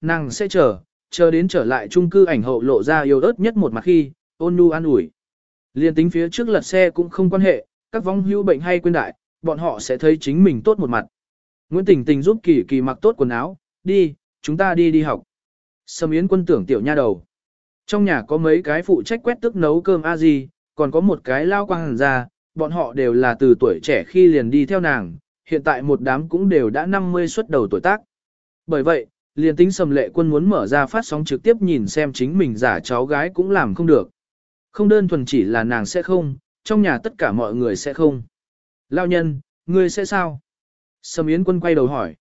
nàng sẽ chờ, chờ đến trở lại chung cư ảnh hậu lộ ra yêu ớt nhất một mặt khi, ôn nhu an ủi. Liên tính phía trước lật xe cũng không quan hệ, các vong hưu bệnh hay quên đại, bọn họ sẽ thấy chính mình tốt một mặt. Nguyễn Tình Tình giúp Kỳ Kỳ mặc tốt quần áo, đi, chúng ta đi đi học. Sâm Yến quân tưởng tiểu nha đầu. Trong nhà có mấy cái phụ trách quét tức nấu cơm a gì, còn có một cái lao quang hàn ra, bọn họ đều là từ tuổi trẻ khi liền đi theo nàng, hiện tại một đám cũng đều đã 50 xuất đầu tuổi tác. Bởi vậy, liền tính sầm lệ quân muốn mở ra phát sóng trực tiếp nhìn xem chính mình giả cháu gái cũng làm không được. Không đơn thuần chỉ là nàng sẽ không, trong nhà tất cả mọi người sẽ không. Lao nhân, ngươi sẽ sao? Sầm Yến quân quay đầu hỏi.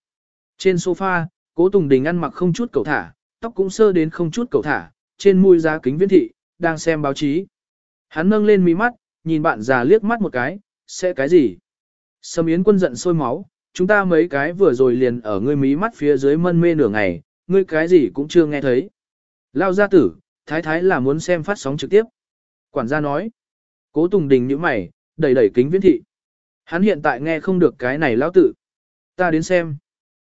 Trên sofa, cố Tùng Đình ăn mặc không chút cầu thả, tóc cũng sơ đến không chút cầu thả, trên môi giá kính viễn thị, đang xem báo chí. Hắn nâng lên mí mắt, nhìn bạn già liếc mắt một cái, sẽ cái gì? Sầm Yến quân giận sôi máu, chúng ta mấy cái vừa rồi liền ở ngươi mí mắt phía dưới mân mê nửa ngày, ngươi cái gì cũng chưa nghe thấy. Lao gia tử, thái thái là muốn xem phát sóng trực tiếp. Quản gia nói. Cố Tùng Đình như mày, đẩy đẩy kính viễn thị. Hắn hiện tại nghe không được cái này lao tử. Ta đến xem.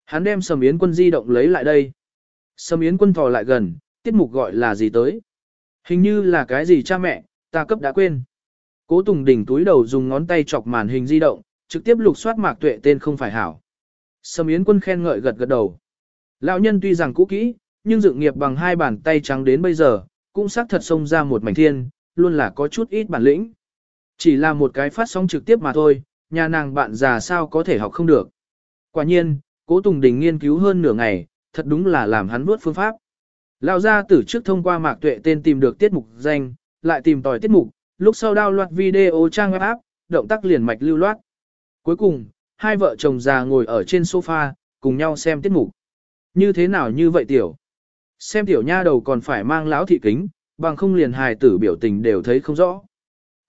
Hắn đem Sầm Yến quân di động lấy lại đây. Sầm Yến quân thò lại gần, tiết mục gọi là gì tới. Hình như là cái gì cha mẹ, ta cấp đã quên. Cố Tùng Đình túi đầu dùng ngón tay chọc màn hình di động, trực tiếp lục soát mạc tuệ tên không phải hảo. Sầm Yến quân khen ngợi gật gật đầu. Lão nhân tuy rằng cũ kỹ, nhưng dựng nghiệp bằng hai bàn tay trắng đến bây giờ, cũng xác thật xông ra một mảnh thiên, luôn là có chút ít bản lĩnh. Chỉ là một cái phát sóng trực tiếp mà thôi, nhà nàng bạn già sao có thể học không được. Quả nhiên, cố Tùng Đình nghiên cứu hơn nửa ngày, thật đúng là làm hắn bước phương pháp. Lão gia tử trước thông qua mạc tuệ tên tìm được tiết mục danh, lại tìm tòi tiết mục, lúc sau loạt video trang web app, động tác liền mạch lưu loát. Cuối cùng, hai vợ chồng già ngồi ở trên sofa, cùng nhau xem tiết mục. Như thế nào như vậy tiểu? Xem tiểu nha đầu còn phải mang lão thị kính, bằng không liền hài tử biểu tình đều thấy không rõ.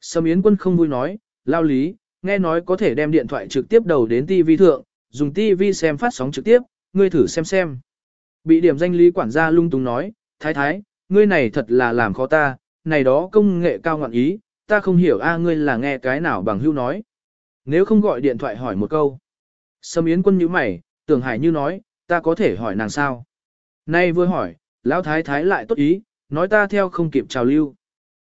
Sâm Yến quân không vui nói, lao lý, nghe nói có thể đem điện thoại trực tiếp đầu đến TV thượng, dùng TV xem phát sóng trực tiếp, ngươi thử xem xem. Bị điểm danh lý quản gia lung tung nói, thái thái, ngươi này thật là làm khó ta, này đó công nghệ cao ngọn ý, ta không hiểu a ngươi là nghe cái nào bằng hưu nói. Nếu không gọi điện thoại hỏi một câu. Sâm Yến quân như mày, tưởng hải như nói, ta có thể hỏi nàng sao. Nay vừa hỏi, lão thái thái lại tốt ý, nói ta theo không kịp trào lưu.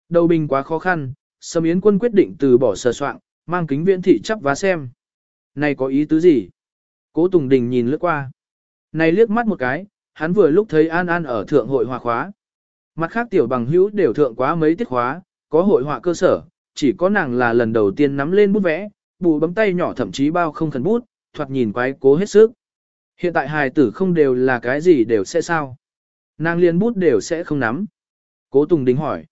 Đầu bình quá khó khăn, Sâm Yến quân quyết định từ bỏ sờ soạn, mang kính viễn thị chắp vá xem. Này có ý tứ gì? Cố Tùng Đình nhìn lướt qua. Này liếc mắt một cái, hắn vừa lúc thấy An An ở thượng hội hòa khóa. Mặt khác tiểu bằng hữu đều thượng quá mấy tiết khóa, có hội họa cơ sở, chỉ có nàng là lần đầu tiên nắm lên bút vẽ, bù bấm tay nhỏ thậm chí bao không khẩn bút, thoạt nhìn quái cố hết sức. Hiện tại hài tử không đều là cái gì đều sẽ sao. Nàng liền bút đều sẽ không nắm. Cố Tùng Đình hỏi.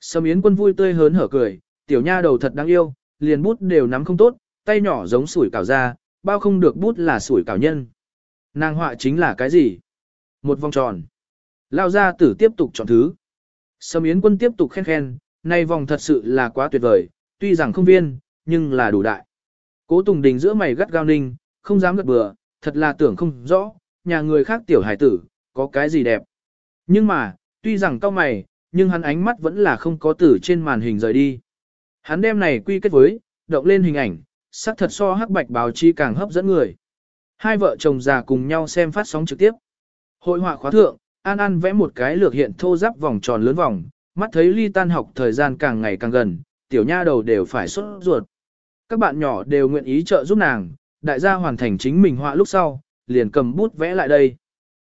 Sâm Yến quân vui tươi hớn hở cười, tiểu nha đầu thật đáng yêu, liền bút đều nắm không tốt, tay nhỏ giống sủi cảo ra, bao không được bút là sủi cảo nhân. Nàng họa chính là cái gì? Một vòng tròn. Lao ra tử tiếp tục chọn thứ. Sâm Yến quân tiếp tục khen khen, nay vòng thật sự là quá tuyệt vời, tuy rằng không viên, nhưng là đủ đại. Cố Tùng Đình giữa mày gắt gao ninh, không dám gật bừa, thật là tưởng không rõ, nhà người khác tiểu hải tử, có cái gì đẹp. Nhưng mà, tuy rằng cao mày, nhưng hắn ánh mắt vẫn là không có tử trên màn hình rời đi. Hắn đem này quy kết với, động lên hình ảnh, sắc thật so hắc bạch báo chi càng hấp dẫn người. Hai vợ chồng già cùng nhau xem phát sóng trực tiếp. Hội họa khóa thượng, An An vẽ một cái lược hiện thô giáp vòng tròn lớn vòng, mắt thấy ly tan học thời gian càng ngày càng gần, tiểu nha đầu đều phải sốt ruột. Các bạn nhỏ đều nguyện ý trợ giúp nàng, đại gia hoàn thành chính mình họa lúc sau, liền cầm bút vẽ lại đây.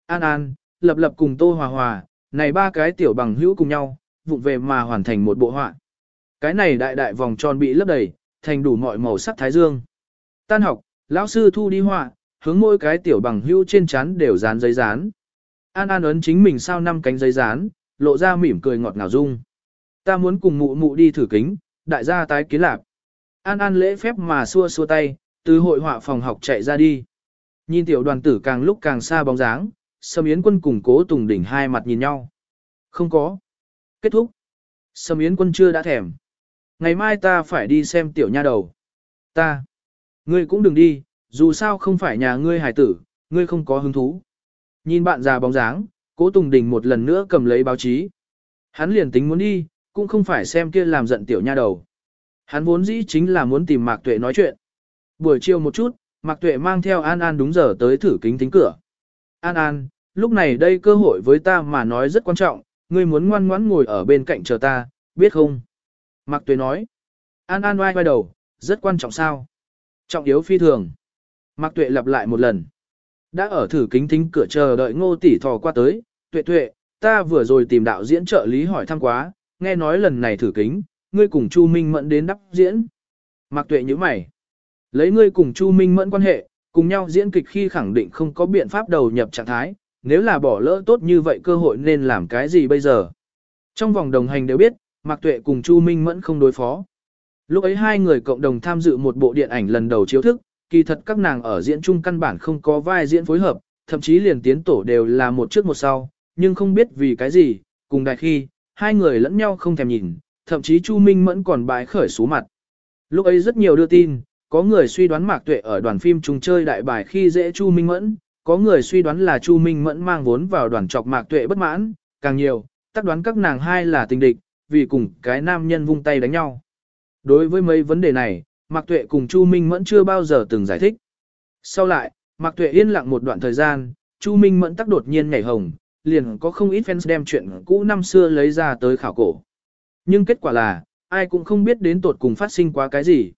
An An, lập lập cùng Tô Hòa Hòa, này ba cái tiểu bằng hữu cùng nhau, vụng về mà hoàn thành một bộ họa. Cái này đại đại vòng tròn bị lấp đầy, thành đủ mọi màu sắc thái dương. Tan học, lão sư thu đi họa, hướng mỗi cái tiểu bằng hữu trên chắn đều dán giấy dán. An An ấn chính mình sao năm cánh giấy dán, lộ ra mỉm cười ngọt ngào dung. Ta muốn cùng mụ mụ đi thử kính, đại gia tái kiến lạc. An An lễ phép mà xua xua tay, từ hội họa phòng học chạy ra đi. Nhìn tiểu đoàn tử càng lúc càng xa bóng dáng, Sâm Yến quân cùng cố Tùng Đỉnh hai mặt nhìn nhau. Không có. Kết thúc. Sâm Yến quân chưa đã thèm. Ngày mai ta phải đi xem tiểu nha đầu. Ta. Ngươi cũng đừng đi, dù sao không phải nhà ngươi hải tử, ngươi không có hứng thú. Nhìn bạn già bóng dáng, cố Tùng Đình một lần nữa cầm lấy báo chí. Hắn liền tính muốn đi, cũng không phải xem kia làm giận tiểu nha đầu. Hắn vốn dĩ chính là muốn tìm Mạc Tuệ nói chuyện. Buổi chiều một chút, Mạc Tuệ mang theo An An đúng giờ tới thử kính tính cửa. An An, lúc này đây cơ hội với ta mà nói rất quan trọng, ngươi muốn ngoan ngoãn ngồi ở bên cạnh chờ ta, biết không? Mạc Tuệ nói. An An oai quay đầu, rất quan trọng sao? Trọng yếu phi thường. Mạc Tuệ lặp lại một lần. Đã ở thử kính thính cửa chờ đợi ngô tỷ thò qua tới, Tuệ Tuệ, ta vừa rồi tìm đạo diễn trợ lý hỏi thăm quá, nghe nói lần này thử kính, ngươi cùng Chu Minh Mẫn đến đắp diễn. Mạc Tuệ nhíu mày. Lấy ngươi cùng Chu Minh Mẫn quan hệ, cùng nhau diễn kịch khi khẳng định không có biện pháp đầu nhập trạng thái, nếu là bỏ lỡ tốt như vậy cơ hội nên làm cái gì bây giờ? Trong vòng đồng hành đều biết, Mạc Tuệ cùng Chu Minh Mẫn không đối phó. Lúc ấy hai người cộng đồng tham dự một bộ điện ảnh lần đầu chiếu thức, kỳ thật các nàng ở diễn chung căn bản không có vai diễn phối hợp, thậm chí liền tiến tổ đều là một trước một sau, nhưng không biết vì cái gì, cùng đại khi, hai người lẫn nhau không thèm nhìn, thậm chí Chu Minh Mẫn còn bãi khởi số mặt. Lúc ấy rất nhiều đưa tin, có người suy đoán Mạc Tuệ ở đoàn phim trùng chơi đại bài khi dễ Chu Minh Mẫn, có người suy đoán là Chu Minh Mẫn mang vốn vào đoàn chọc Mạc Tuệ bất mãn, càng nhiều, tác đoán các nàng hai là tình địch, vì cùng cái nam nhân vung tay đánh nhau. Đối với mấy vấn đề này, Mạc Tuệ cùng Chu Minh Mẫn chưa bao giờ từng giải thích. Sau lại, Mạc Tuệ yên lặng một đoạn thời gian, Chu Minh Mẫn tắc đột nhiên nhảy hồng, liền có không ít fans đem chuyện cũ năm xưa lấy ra tới khảo cổ. Nhưng kết quả là, ai cũng không biết đến tột cùng phát sinh quá cái gì.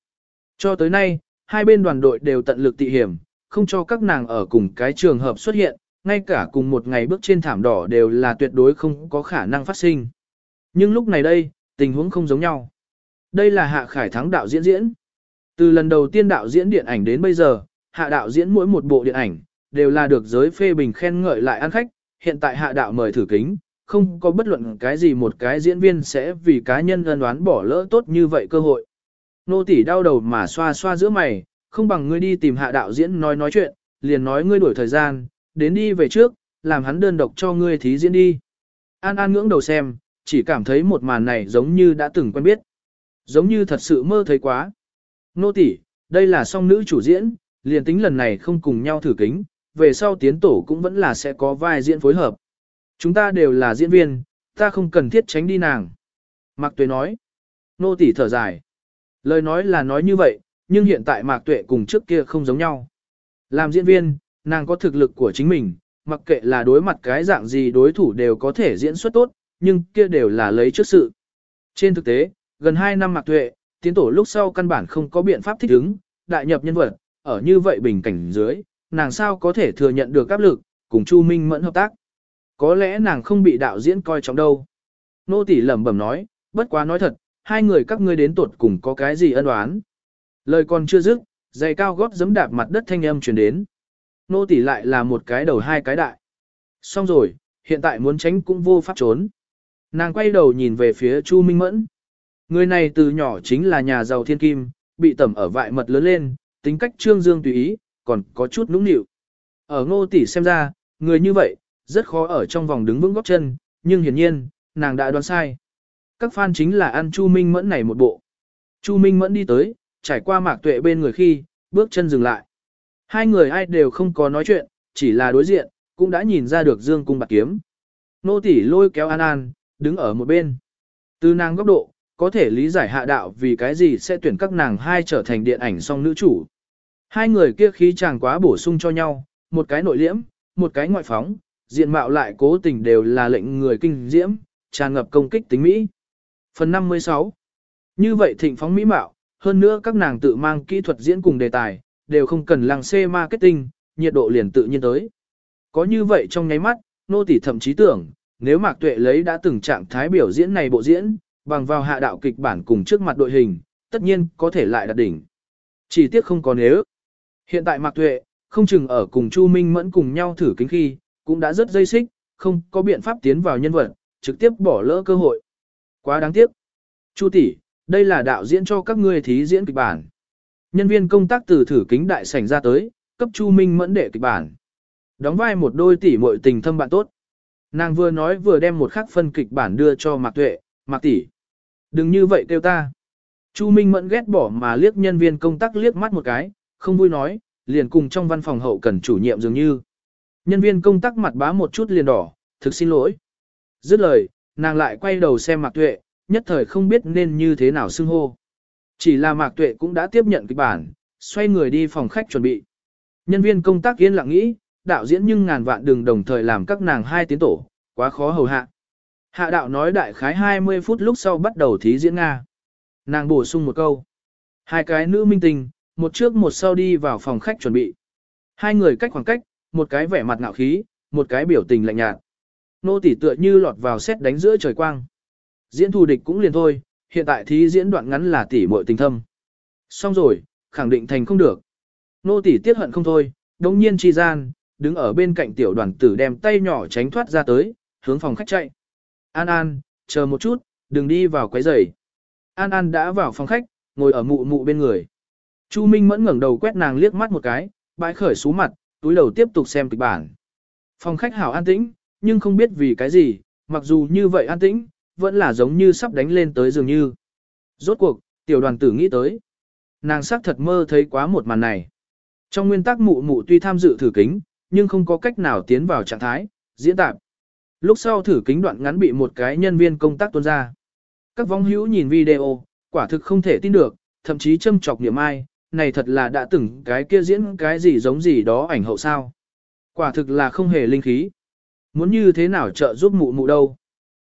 Cho tới nay, hai bên đoàn đội đều tận lực tị hiểm, không cho các nàng ở cùng cái trường hợp xuất hiện, ngay cả cùng một ngày bước trên thảm đỏ đều là tuyệt đối không có khả năng phát sinh. Nhưng lúc này đây, tình huống không giống nhau. Đây là Hạ Khải Thắng đạo diễn diễn. Từ lần đầu tiên đạo diễn điện ảnh đến bây giờ, Hạ đạo diễn mỗi một bộ điện ảnh, đều là được giới phê bình khen ngợi lại ăn khách, hiện tại Hạ đạo mời thử kính, không có bất luận cái gì một cái diễn viên sẽ vì cá nhân ân đoán bỏ lỡ tốt như vậy cơ hội. Nô tỷ đau đầu mà xoa xoa giữa mày, không bằng ngươi đi tìm hạ đạo diễn nói nói chuyện, liền nói ngươi đổi thời gian, đến đi về trước, làm hắn đơn độc cho ngươi thí diễn đi. An An ngưỡng đầu xem, chỉ cảm thấy một màn này giống như đã từng quen biết. Giống như thật sự mơ thấy quá. Nô tỷ, đây là song nữ chủ diễn, liền tính lần này không cùng nhau thử kính, về sau tiến tổ cũng vẫn là sẽ có vai diễn phối hợp. Chúng ta đều là diễn viên, ta không cần thiết tránh đi nàng. Mạc Tuệ nói. Nô tỷ thở dài. Lời nói là nói như vậy, nhưng hiện tại Mạc Tuệ cùng trước kia không giống nhau. Làm diễn viên, nàng có thực lực của chính mình, mặc kệ là đối mặt cái dạng gì đối thủ đều có thể diễn xuất tốt, nhưng kia đều là lấy trước sự. Trên thực tế, gần 2 năm Mạc Tuệ, tiến tổ lúc sau căn bản không có biện pháp thích ứng, đại nhập nhân vật, ở như vậy bình cảnh dưới, nàng sao có thể thừa nhận được áp lực, cùng Chu Minh Mẫn hợp tác. Có lẽ nàng không bị đạo diễn coi trọng đâu. Nô tỷ lẩm bẩm nói, bất quá nói thật, hai người các ngươi đến tuột cùng có cái gì ân oán. Lời còn chưa dứt, giày cao gót giẫm đạp mặt đất thanh âm truyền đến. Nô tỷ lại là một cái đầu hai cái đại. Xong rồi, hiện tại muốn tránh cũng vô pháp trốn. Nàng quay đầu nhìn về phía Chu Minh Mẫn. Người này từ nhỏ chính là nhà giàu thiên kim, bị tẩm ở vại mật lớn lên, tính cách trương dương tùy ý, còn có chút nũng nịu. Ở ngô tỷ xem ra, người như vậy, rất khó ở trong vòng đứng vững góc chân, nhưng hiển nhiên, nàng đã đoán sai. Các fan chính là ăn Chu Minh Mẫn này một bộ. Chu Minh Mẫn đi tới, trải qua mạc tuệ bên người khi, bước chân dừng lại. Hai người ai đều không có nói chuyện, chỉ là đối diện, cũng đã nhìn ra được dương cung bạc kiếm. Nô tỷ lôi kéo An An, đứng ở một bên. Từ nàng góc độ, có thể lý giải hạ đạo vì cái gì sẽ tuyển các nàng hai trở thành điện ảnh song nữ chủ. Hai người kia khí chàng quá bổ sung cho nhau, một cái nội liễm, một cái ngoại phóng, diện mạo lại cố tình đều là lệnh người kinh diễm, tràn ngập công kích tính Mỹ. Phần 56 Như vậy thịnh phóng Mỹ mạo, hơn nữa các nàng tự mang kỹ thuật diễn cùng đề tài, đều không cần làng xê marketing, nhiệt độ liền tự nhiên tới. Có như vậy trong nháy mắt, nô tỷ thậm chí tưởng, nếu Mạc Tuệ lấy đã từng trạng thái biểu diễn này bộ diễn, bằng vào hạ đạo kịch bản cùng trước mặt đội hình, tất nhiên có thể lại đạt đỉnh. Chỉ tiếc không có nếu. Hiện tại Mạc Tuệ, không chừng ở cùng Chu Minh Mẫn cùng nhau thử kính khi, cũng đã rất dây xích, không có biện pháp tiến vào nhân vật, trực tiếp bỏ lỡ cơ hội. Quá đáng tiếc. Chu tỷ, đây là đạo diễn cho các ngươi thí diễn kịch bản. Nhân viên công tác từ thử kính đại sảnh ra tới, cấp Chu Minh mẫn đệ kịch bản. Đóng vai một đôi tỷ muội tình thâm bạn tốt. Nàng vừa nói vừa đem một khắc phân kịch bản đưa cho Mạc Tuệ, "Mạc tỷ, đừng như vậy kêu ta." Chu Minh mẫn ghét bỏ mà liếc nhân viên công tác liếc mắt một cái, không vui nói, liền cùng trong văn phòng hậu cần chủ nhiệm dường như. Nhân viên công tác mặt bá một chút liền đỏ, thực xin lỗi. Dứt lời, nàng lại quay đầu xem Mạc Tuệ, nhất thời không biết nên như thế nào xưng hô. Chỉ là Mạc Tuệ cũng đã tiếp nhận kịch bản, xoay người đi phòng khách chuẩn bị. Nhân viên công tác yên lặng nghĩ, đạo diễn nhưng ngàn vạn đường đồng thời làm các nàng hai tiến tổ, quá khó hầu hạ. Hạ đạo nói đại khái 20 phút lúc sau bắt đầu thí diễn Nga. Nàng bổ sung một câu. Hai cái nữ minh tình, một trước một sau đi vào phòng khách chuẩn bị. Hai người cách khoảng cách, một cái vẻ mặt ngạo khí, một cái biểu tình lạnh nhạt. Nô tỷ tựa như lọt vào xét đánh giữa trời quang. Diễn thù địch cũng liền thôi, hiện tại thí diễn đoạn ngắn là tỷ muội tình thâm. Xong rồi, khẳng định thành không được. Nô tỷ tiết hận không thôi, đống nhiên chi gian, đứng ở bên cạnh tiểu đoàn tử đem tay nhỏ tránh thoát ra tới, hướng phòng khách chạy. An An, chờ một chút, đừng đi vào quấy rầy. An An đã vào phòng khách, ngồi ở mụ mụ bên người. Chu Minh mẫn ngẩng đầu quét nàng liếc mắt một cái, bãi khởi sú mặt, túi đầu tiếp tục xem kịch bản. Phòng khách hảo an tĩnh, nhưng không biết vì cái gì, mặc dù như vậy an tĩnh, vẫn là giống như sắp đánh lên tới dường như. Rốt cuộc, tiểu đoàn tử nghĩ tới. Nàng sắc thật mơ thấy quá một màn này. Trong nguyên tắc mụ mụ tuy tham dự thử kính, nhưng không có cách nào tiến vào trạng thái, diễn tạp. Lúc sau thử kính đoạn ngắn bị một cái nhân viên công tác tuôn ra. Các vong hữu nhìn video, quả thực không thể tin được, thậm chí châm chọc niệm ai, này thật là đã từng cái kia diễn cái gì giống gì đó ảnh hậu sao. Quả thực là không hề linh khí. Muốn như thế nào trợ giúp mụ mụ đâu.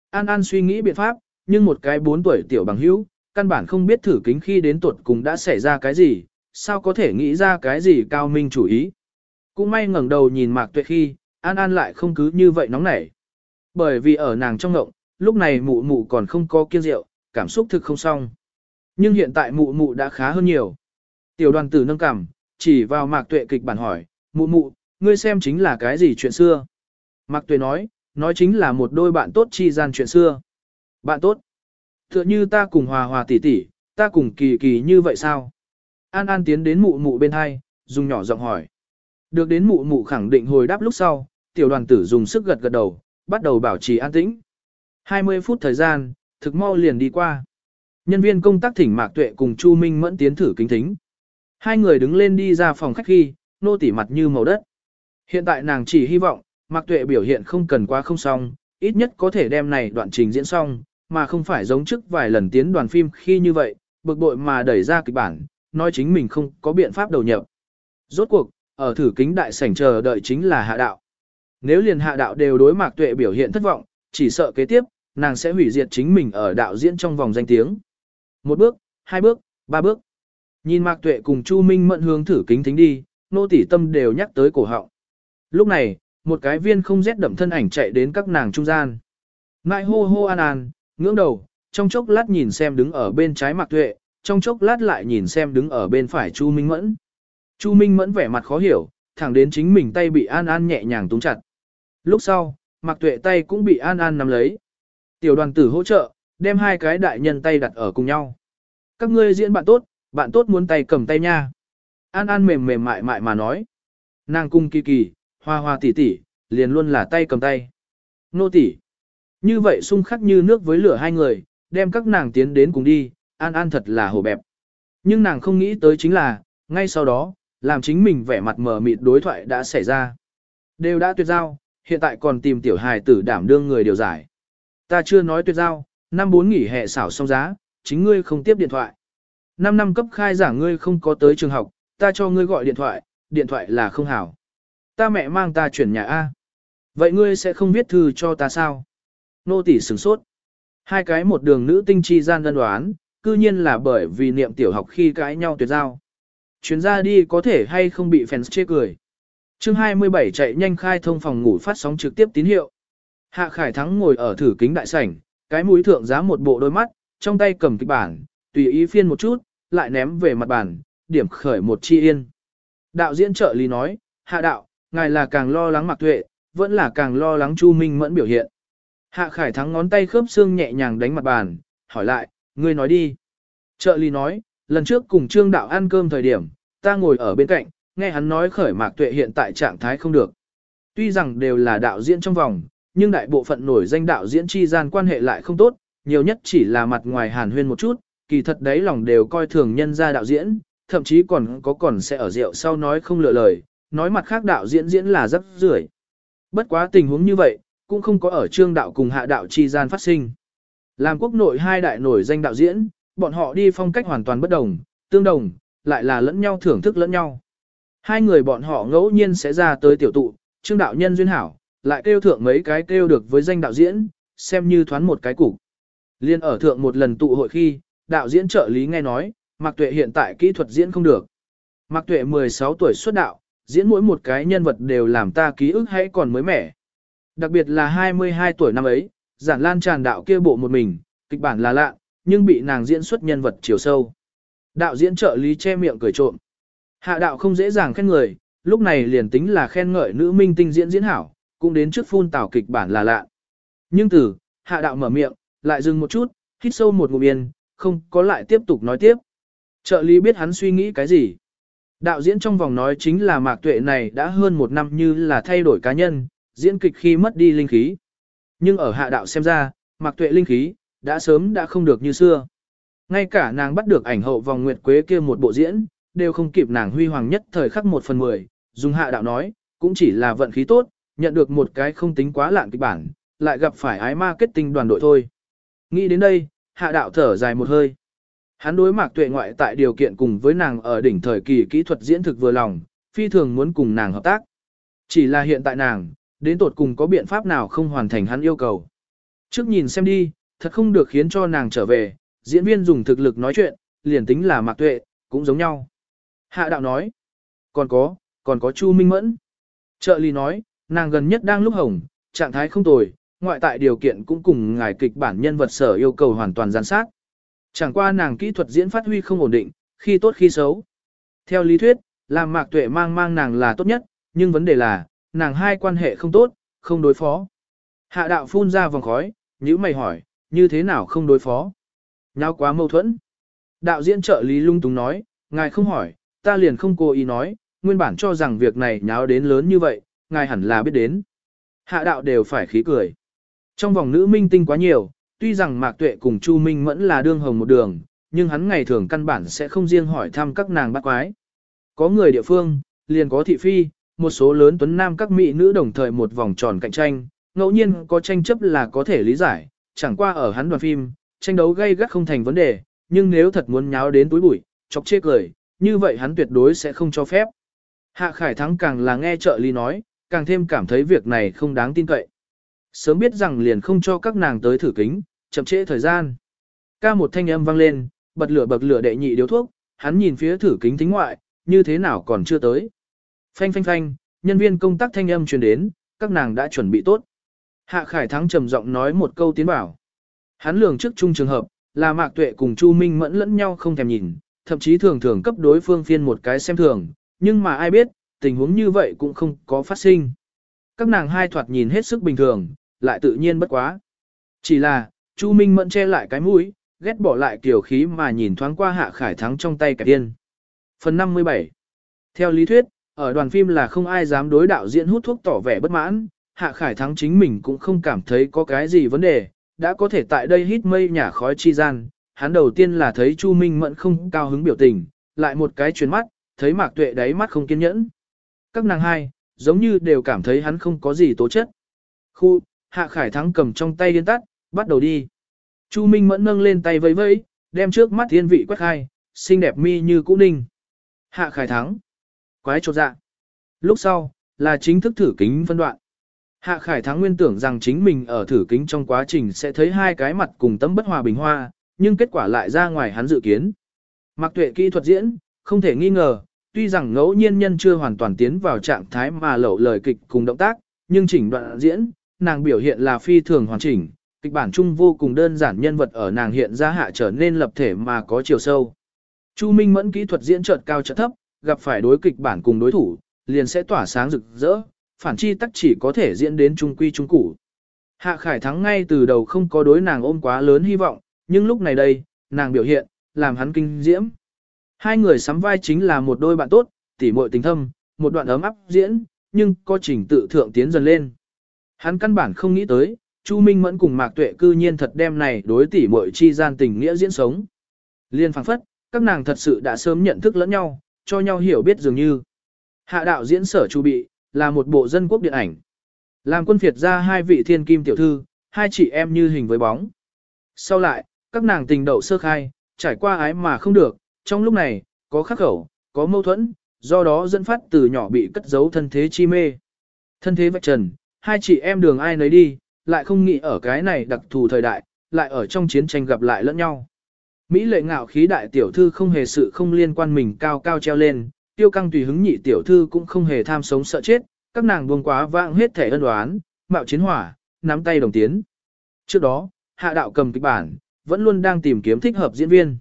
An An suy nghĩ biện pháp, nhưng một cái 4 tuổi tiểu bằng hữu, căn bản không biết thử kính khi đến tuột cùng đã xảy ra cái gì, sao có thể nghĩ ra cái gì cao minh chủ ý. Cũng may ngẩng đầu nhìn Mạc Tuệ khi, An An lại không cứ như vậy nóng nảy. Bởi vì ở nàng trong ngộng, lúc này mụ mụ còn không có kiêng rượu, cảm xúc thực không xong. Nhưng hiện tại mụ mụ đã khá hơn nhiều. Tiểu đoàn tử nâng cảm, chỉ vào Mạc Tuệ kịch bản hỏi, mụ mụ, ngươi xem chính là cái gì chuyện xưa. Mạc Tuệ nói, nói chính là một đôi bạn tốt chi gian chuyện xưa. Bạn tốt. Tựa như ta cùng hòa hòa tỷ tỷ, ta cùng kỳ kỳ như vậy sao? An An tiến đến mụ mụ bên hai, dùng nhỏ giọng hỏi. Được đến mụ mụ khẳng định hồi đáp lúc sau, tiểu đoàn tử dùng sức gật gật đầu, bắt đầu bảo trì an tĩnh. 20 phút thời gian, thực mau liền đi qua. Nhân viên công tác thỉnh Mạc Tuệ cùng Chu Minh Mẫn tiến thử kính thính. Hai người đứng lên đi ra phòng khách khi, nô tỉ mặt như màu đất. Hiện tại nàng chỉ hy vọng, Mạc Tuệ biểu hiện không cần quá không xong, ít nhất có thể đem này đoạn trình diễn xong, mà không phải giống trước vài lần tiến đoàn phim khi như vậy, bực bội mà đẩy ra kịch bản, nói chính mình không có biện pháp đầu nhập. Rốt cuộc, ở thử kính đại sảnh chờ đợi chính là hạ đạo. Nếu liền hạ đạo đều đối Mạc Tuệ biểu hiện thất vọng, chỉ sợ kế tiếp, nàng sẽ hủy diệt chính mình ở đạo diễn trong vòng danh tiếng. Một bước, hai bước, ba bước. Nhìn Mạc Tuệ cùng Chu Minh mẫn hướng thử kính thính đi, nô tỷ tâm đều nhắc tới cổ họng. Lúc này, một cái viên không rét đậm thân ảnh chạy đến các nàng trung gian. Ngại hô hô an an, ngưỡng đầu, trong chốc lát nhìn xem đứng ở bên trái Mạc Tuệ, trong chốc lát lại nhìn xem đứng ở bên phải Chu Minh Mẫn. Chu Minh Mẫn vẻ mặt khó hiểu, thẳng đến chính mình tay bị An An nhẹ nhàng túng chặt. Lúc sau, Mạc Tuệ tay cũng bị An An nắm lấy. Tiểu đoàn tử hỗ trợ, đem hai cái đại nhân tay đặt ở cùng nhau. Các ngươi diễn bạn tốt, bạn tốt muốn tay cầm tay nha. An An mềm mềm mại mại mà nói. Nàng cung kỳ kỳ, hoa hoa tỷ tỷ, liền luôn là tay cầm tay. Nô tỷ. Như vậy xung khắc như nước với lửa hai người, đem các nàng tiến đến cùng đi, An An thật là hổ bẹp. Nhưng nàng không nghĩ tới chính là, ngay sau đó, làm chính mình vẻ mặt mờ mịt đối thoại đã xảy ra. Đều đã tuyệt giao, hiện tại còn tìm tiểu hài tử đảm đương người điều giải. Ta chưa nói tuyệt giao, năm bốn nghỉ hè xảo xong giá, chính ngươi không tiếp điện thoại. Năm năm cấp khai giảng ngươi không có tới trường học, ta cho ngươi gọi điện thoại, điện thoại là không hảo. Ta mẹ mang ta chuyển nhà A. Vậy ngươi sẽ không viết thư cho ta sao? Nô tỷ sửng sốt. Hai cái một đường nữ tinh chi gian đơn đoán, cư nhiên là bởi vì niệm tiểu học khi cãi nhau tuyệt giao. Chuyến ra đi có thể hay không bị fans chê cười. chương 27 chạy nhanh khai thông phòng ngủ phát sóng trực tiếp tín hiệu. Hạ Khải Thắng ngồi ở thử kính đại sảnh, cái mũi thượng giá một bộ đôi mắt, trong tay cầm kịch bản, tùy ý phiên một chút, lại ném về mặt bàn điểm khởi một chi yên. Đạo diễn trợ lý nói, hạ đạo, ngài là càng lo lắng mặc tuệ, vẫn là càng lo lắng Chu Minh mẫn biểu hiện. Hạ Khải Thắng ngón tay khớp xương nhẹ nhàng đánh mặt bàn, hỏi lại, ngươi nói đi. Trợ lý nói, lần trước cùng Trương Đạo ăn cơm thời điểm, ta ngồi ở bên cạnh, nghe hắn nói khởi mạc tuệ hiện tại trạng thái không được. Tuy rằng đều là đạo diễn trong vòng, nhưng đại bộ phận nổi danh đạo diễn chi gian quan hệ lại không tốt, nhiều nhất chỉ là mặt ngoài hàn huyên một chút, kỳ thật đấy lòng đều coi thường nhân ra đạo diễn, thậm chí còn có còn sẽ ở rượu sau nói không lựa lời, nói mặt khác đạo diễn diễn là rất rưởi. Bất quá tình huống như vậy, cũng không có ở trương đạo cùng hạ đạo chi gian phát sinh. Làm quốc nội hai đại nổi danh đạo diễn, bọn họ đi phong cách hoàn toàn bất đồng, tương đồng, lại là lẫn nhau thưởng thức lẫn nhau. Hai người bọn họ ngẫu nhiên sẽ ra tới tiểu tụ, Trương đạo nhân duyên hảo, lại kêu thượng mấy cái kêu được với danh đạo diễn, xem như thoán một cái cục. Liên ở thượng một lần tụ hội khi, đạo diễn trợ lý nghe nói, Mạc Tuệ hiện tại kỹ thuật diễn không được. Mạc Tuệ 16 tuổi xuất đạo, diễn mỗi một cái nhân vật đều làm ta ký ức hay còn mới mẻ. Đặc biệt là 22 tuổi năm ấy, giản lan tràn đạo kia bộ một mình, kịch bản là lạ, nhưng bị nàng diễn xuất nhân vật chiều sâu. Đạo diễn trợ lý che miệng cười trộm. Hạ đạo không dễ dàng khen người, lúc này liền tính là khen ngợi nữ minh tinh diễn diễn hảo, cũng đến trước phun tảo kịch bản là lạ. Nhưng từ, hạ đạo mở miệng, lại dừng một chút, hít sâu một ngụm yên, không có lại tiếp tục nói tiếp. Trợ lý biết hắn suy nghĩ cái gì. Đạo diễn trong vòng nói chính là mạc tuệ này đã hơn một năm như là thay đổi cá nhân, diễn kịch khi mất đi linh khí. Nhưng ở hạ đạo xem ra, mạc tuệ linh khí, đã sớm đã không được như xưa. Ngay cả nàng bắt được ảnh hậu vòng nguyệt quế kia một bộ diễn, đều không kịp nàng huy hoàng nhất thời khắc một phần mười, dùng hạ đạo nói, cũng chỉ là vận khí tốt, nhận được một cái không tính quá lạn kịch bản, lại gặp phải ái marketing đoàn đội thôi. Nghĩ đến đây, hạ đạo thở dài một hơi. Hắn đối mạc tuệ ngoại tại điều kiện cùng với nàng ở đỉnh thời kỳ kỹ thuật diễn thực vừa lòng, phi thường muốn cùng nàng hợp tác. Chỉ là hiện tại nàng, đến tột cùng có biện pháp nào không hoàn thành hắn yêu cầu. Trước nhìn xem đi, thật không được khiến cho nàng trở về, diễn viên dùng thực lực nói chuyện, liền tính là mạc tuệ, cũng giống nhau. Hạ đạo nói, còn có, còn có Chu Minh Mẫn. Trợ lý nói, nàng gần nhất đang lúc hồng, trạng thái không tồi, ngoại tại điều kiện cũng cùng ngài kịch bản nhân vật sở yêu cầu hoàn toàn gián sát. Chẳng qua nàng kỹ thuật diễn phát huy không ổn định, khi tốt khi xấu. Theo lý thuyết, làm mạc tuệ mang mang nàng là tốt nhất, nhưng vấn đề là, nàng hai quan hệ không tốt, không đối phó. Hạ đạo phun ra vòng khói, nhữ mày hỏi, như thế nào không đối phó? Nháo quá mâu thuẫn. Đạo diễn trợ lý lung túng nói, ngài không hỏi, ta liền không cố ý nói, nguyên bản cho rằng việc này nháo đến lớn như vậy, ngài hẳn là biết đến. Hạ đạo đều phải khí cười. Trong vòng nữ minh tinh quá nhiều, tuy rằng Mạc Tuệ cùng Chu Minh Mẫn là đương hồng một đường, nhưng hắn ngày thường căn bản sẽ không riêng hỏi thăm các nàng bắt quái. Có người địa phương, liền có thị phi, một số lớn tuấn nam các mỹ nữ đồng thời một vòng tròn cạnh tranh, ngẫu nhiên có tranh chấp là có thể lý giải, chẳng qua ở hắn đoàn phim, tranh đấu gay gắt không thành vấn đề, nhưng nếu thật muốn nháo đến túi bụi, chọc chê cười, như vậy hắn tuyệt đối sẽ không cho phép. Hạ Khải Thắng càng là nghe trợ lý nói, càng thêm cảm thấy việc này không đáng tin cậy. Sớm biết rằng liền không cho các nàng tới thử kính, chậm trễ thời gian. Ca một thanh âm vang lên, bật lửa bật lửa đệ nhị điếu thuốc, hắn nhìn phía thử kính tính ngoại, như thế nào còn chưa tới. Phanh phanh phanh, nhân viên công tác thanh âm truyền đến, các nàng đã chuẩn bị tốt. Hạ Khải Thắng trầm giọng nói một câu tiến bảo. Hắn lường trước chung trường hợp, là Mạc Tuệ cùng Chu Minh mẫn lẫn nhau không thèm nhìn, thậm chí thường thường cấp đối phương phiên một cái xem thường, nhưng mà ai biết, tình huống như vậy cũng không có phát sinh. Các nàng hai thoạt nhìn hết sức bình thường, lại tự nhiên bất quá. Chỉ là, Chu Minh mẫn che lại cái mũi, ghét bỏ lại kiểu khí mà nhìn thoáng qua Hạ Khải Thắng trong tay kẻ điên. Phần 57 Theo lý thuyết, ở đoàn phim là không ai dám đối đạo diễn hút thuốc tỏ vẻ bất mãn, Hạ Khải Thắng chính mình cũng không cảm thấy có cái gì vấn đề, đã có thể tại đây hít mây nhả khói chi gian. Hắn đầu tiên là thấy Chu Minh Mẫn không cao hứng biểu tình, lại một cái chuyển mắt, thấy Mạc Tuệ đáy mắt không kiên nhẫn. Các nàng hai, giống như đều cảm thấy hắn không có gì tố chất. Khu, Hạ Khải Thắng cầm trong tay điên tắt, bắt đầu đi. Chu Minh Mẫn nâng lên tay vẫy vẫy, đem trước mắt thiên vị quét khai, xinh đẹp mi như cũ ninh. Hạ Khải Thắng. Quái trột dạ. Lúc sau, là chính thức thử kính phân đoạn. Hạ Khải Thắng nguyên tưởng rằng chính mình ở thử kính trong quá trình sẽ thấy hai cái mặt cùng tấm bất hòa bình hoa, nhưng kết quả lại ra ngoài hắn dự kiến. Mặc tuệ kỹ thuật diễn, không thể nghi ngờ, tuy rằng ngẫu nhiên nhân chưa hoàn toàn tiến vào trạng thái mà lẩu lời kịch cùng động tác, nhưng chỉnh đoạn diễn, nàng biểu hiện là phi thường hoàn chỉnh, kịch bản chung vô cùng đơn giản nhân vật ở nàng hiện ra hạ trở nên lập thể mà có chiều sâu. Chu Minh Mẫn kỹ thuật diễn chợt cao chợt thấp, gặp phải đối kịch bản cùng đối thủ, liền sẽ tỏa sáng rực rỡ, phản chi tắc chỉ có thể diễn đến trung quy trung củ. Hạ Khải thắng ngay từ đầu không có đối nàng ôm quá lớn hy vọng, nhưng lúc này đây, nàng biểu hiện, làm hắn kinh diễm. Hai người sắm vai chính là một đôi bạn tốt, tỉ muội tình thâm, một đoạn ấm áp diễn, nhưng có trình tự thượng tiến dần lên. Hắn căn bản không nghĩ tới, Chu Minh Mẫn cùng Mạc Tuệ cư nhiên thật đem này đối tỷ muội chi gian tình nghĩa diễn sống. Liên phảng phất, các nàng thật sự đã sớm nhận thức lẫn nhau, cho nhau hiểu biết dường như. Hạ đạo diễn sở chu bị, là một bộ dân quốc điện ảnh. Làm quân phiệt ra hai vị thiên kim tiểu thư, hai chị em như hình với bóng. Sau lại, các nàng tình đậu sơ khai, trải qua ái mà không được, trong lúc này, có khắc khẩu, có mâu thuẫn, do đó dẫn phát từ nhỏ bị cất giấu thân thế chi mê. Thân thế vạch trần, hai chị em đường ai nấy đi, lại không nghĩ ở cái này đặc thù thời đại, lại ở trong chiến tranh gặp lại lẫn nhau. Mỹ lệ ngạo khí đại tiểu thư không hề sự không liên quan mình cao cao treo lên, tiêu căng tùy hứng nhị tiểu thư cũng không hề tham sống sợ chết, các nàng buông quá vãng hết thể ân đoán, mạo chiến hỏa, nắm tay đồng tiến. Trước đó, hạ đạo cầm kịch bản, vẫn luôn đang tìm kiếm thích hợp diễn viên.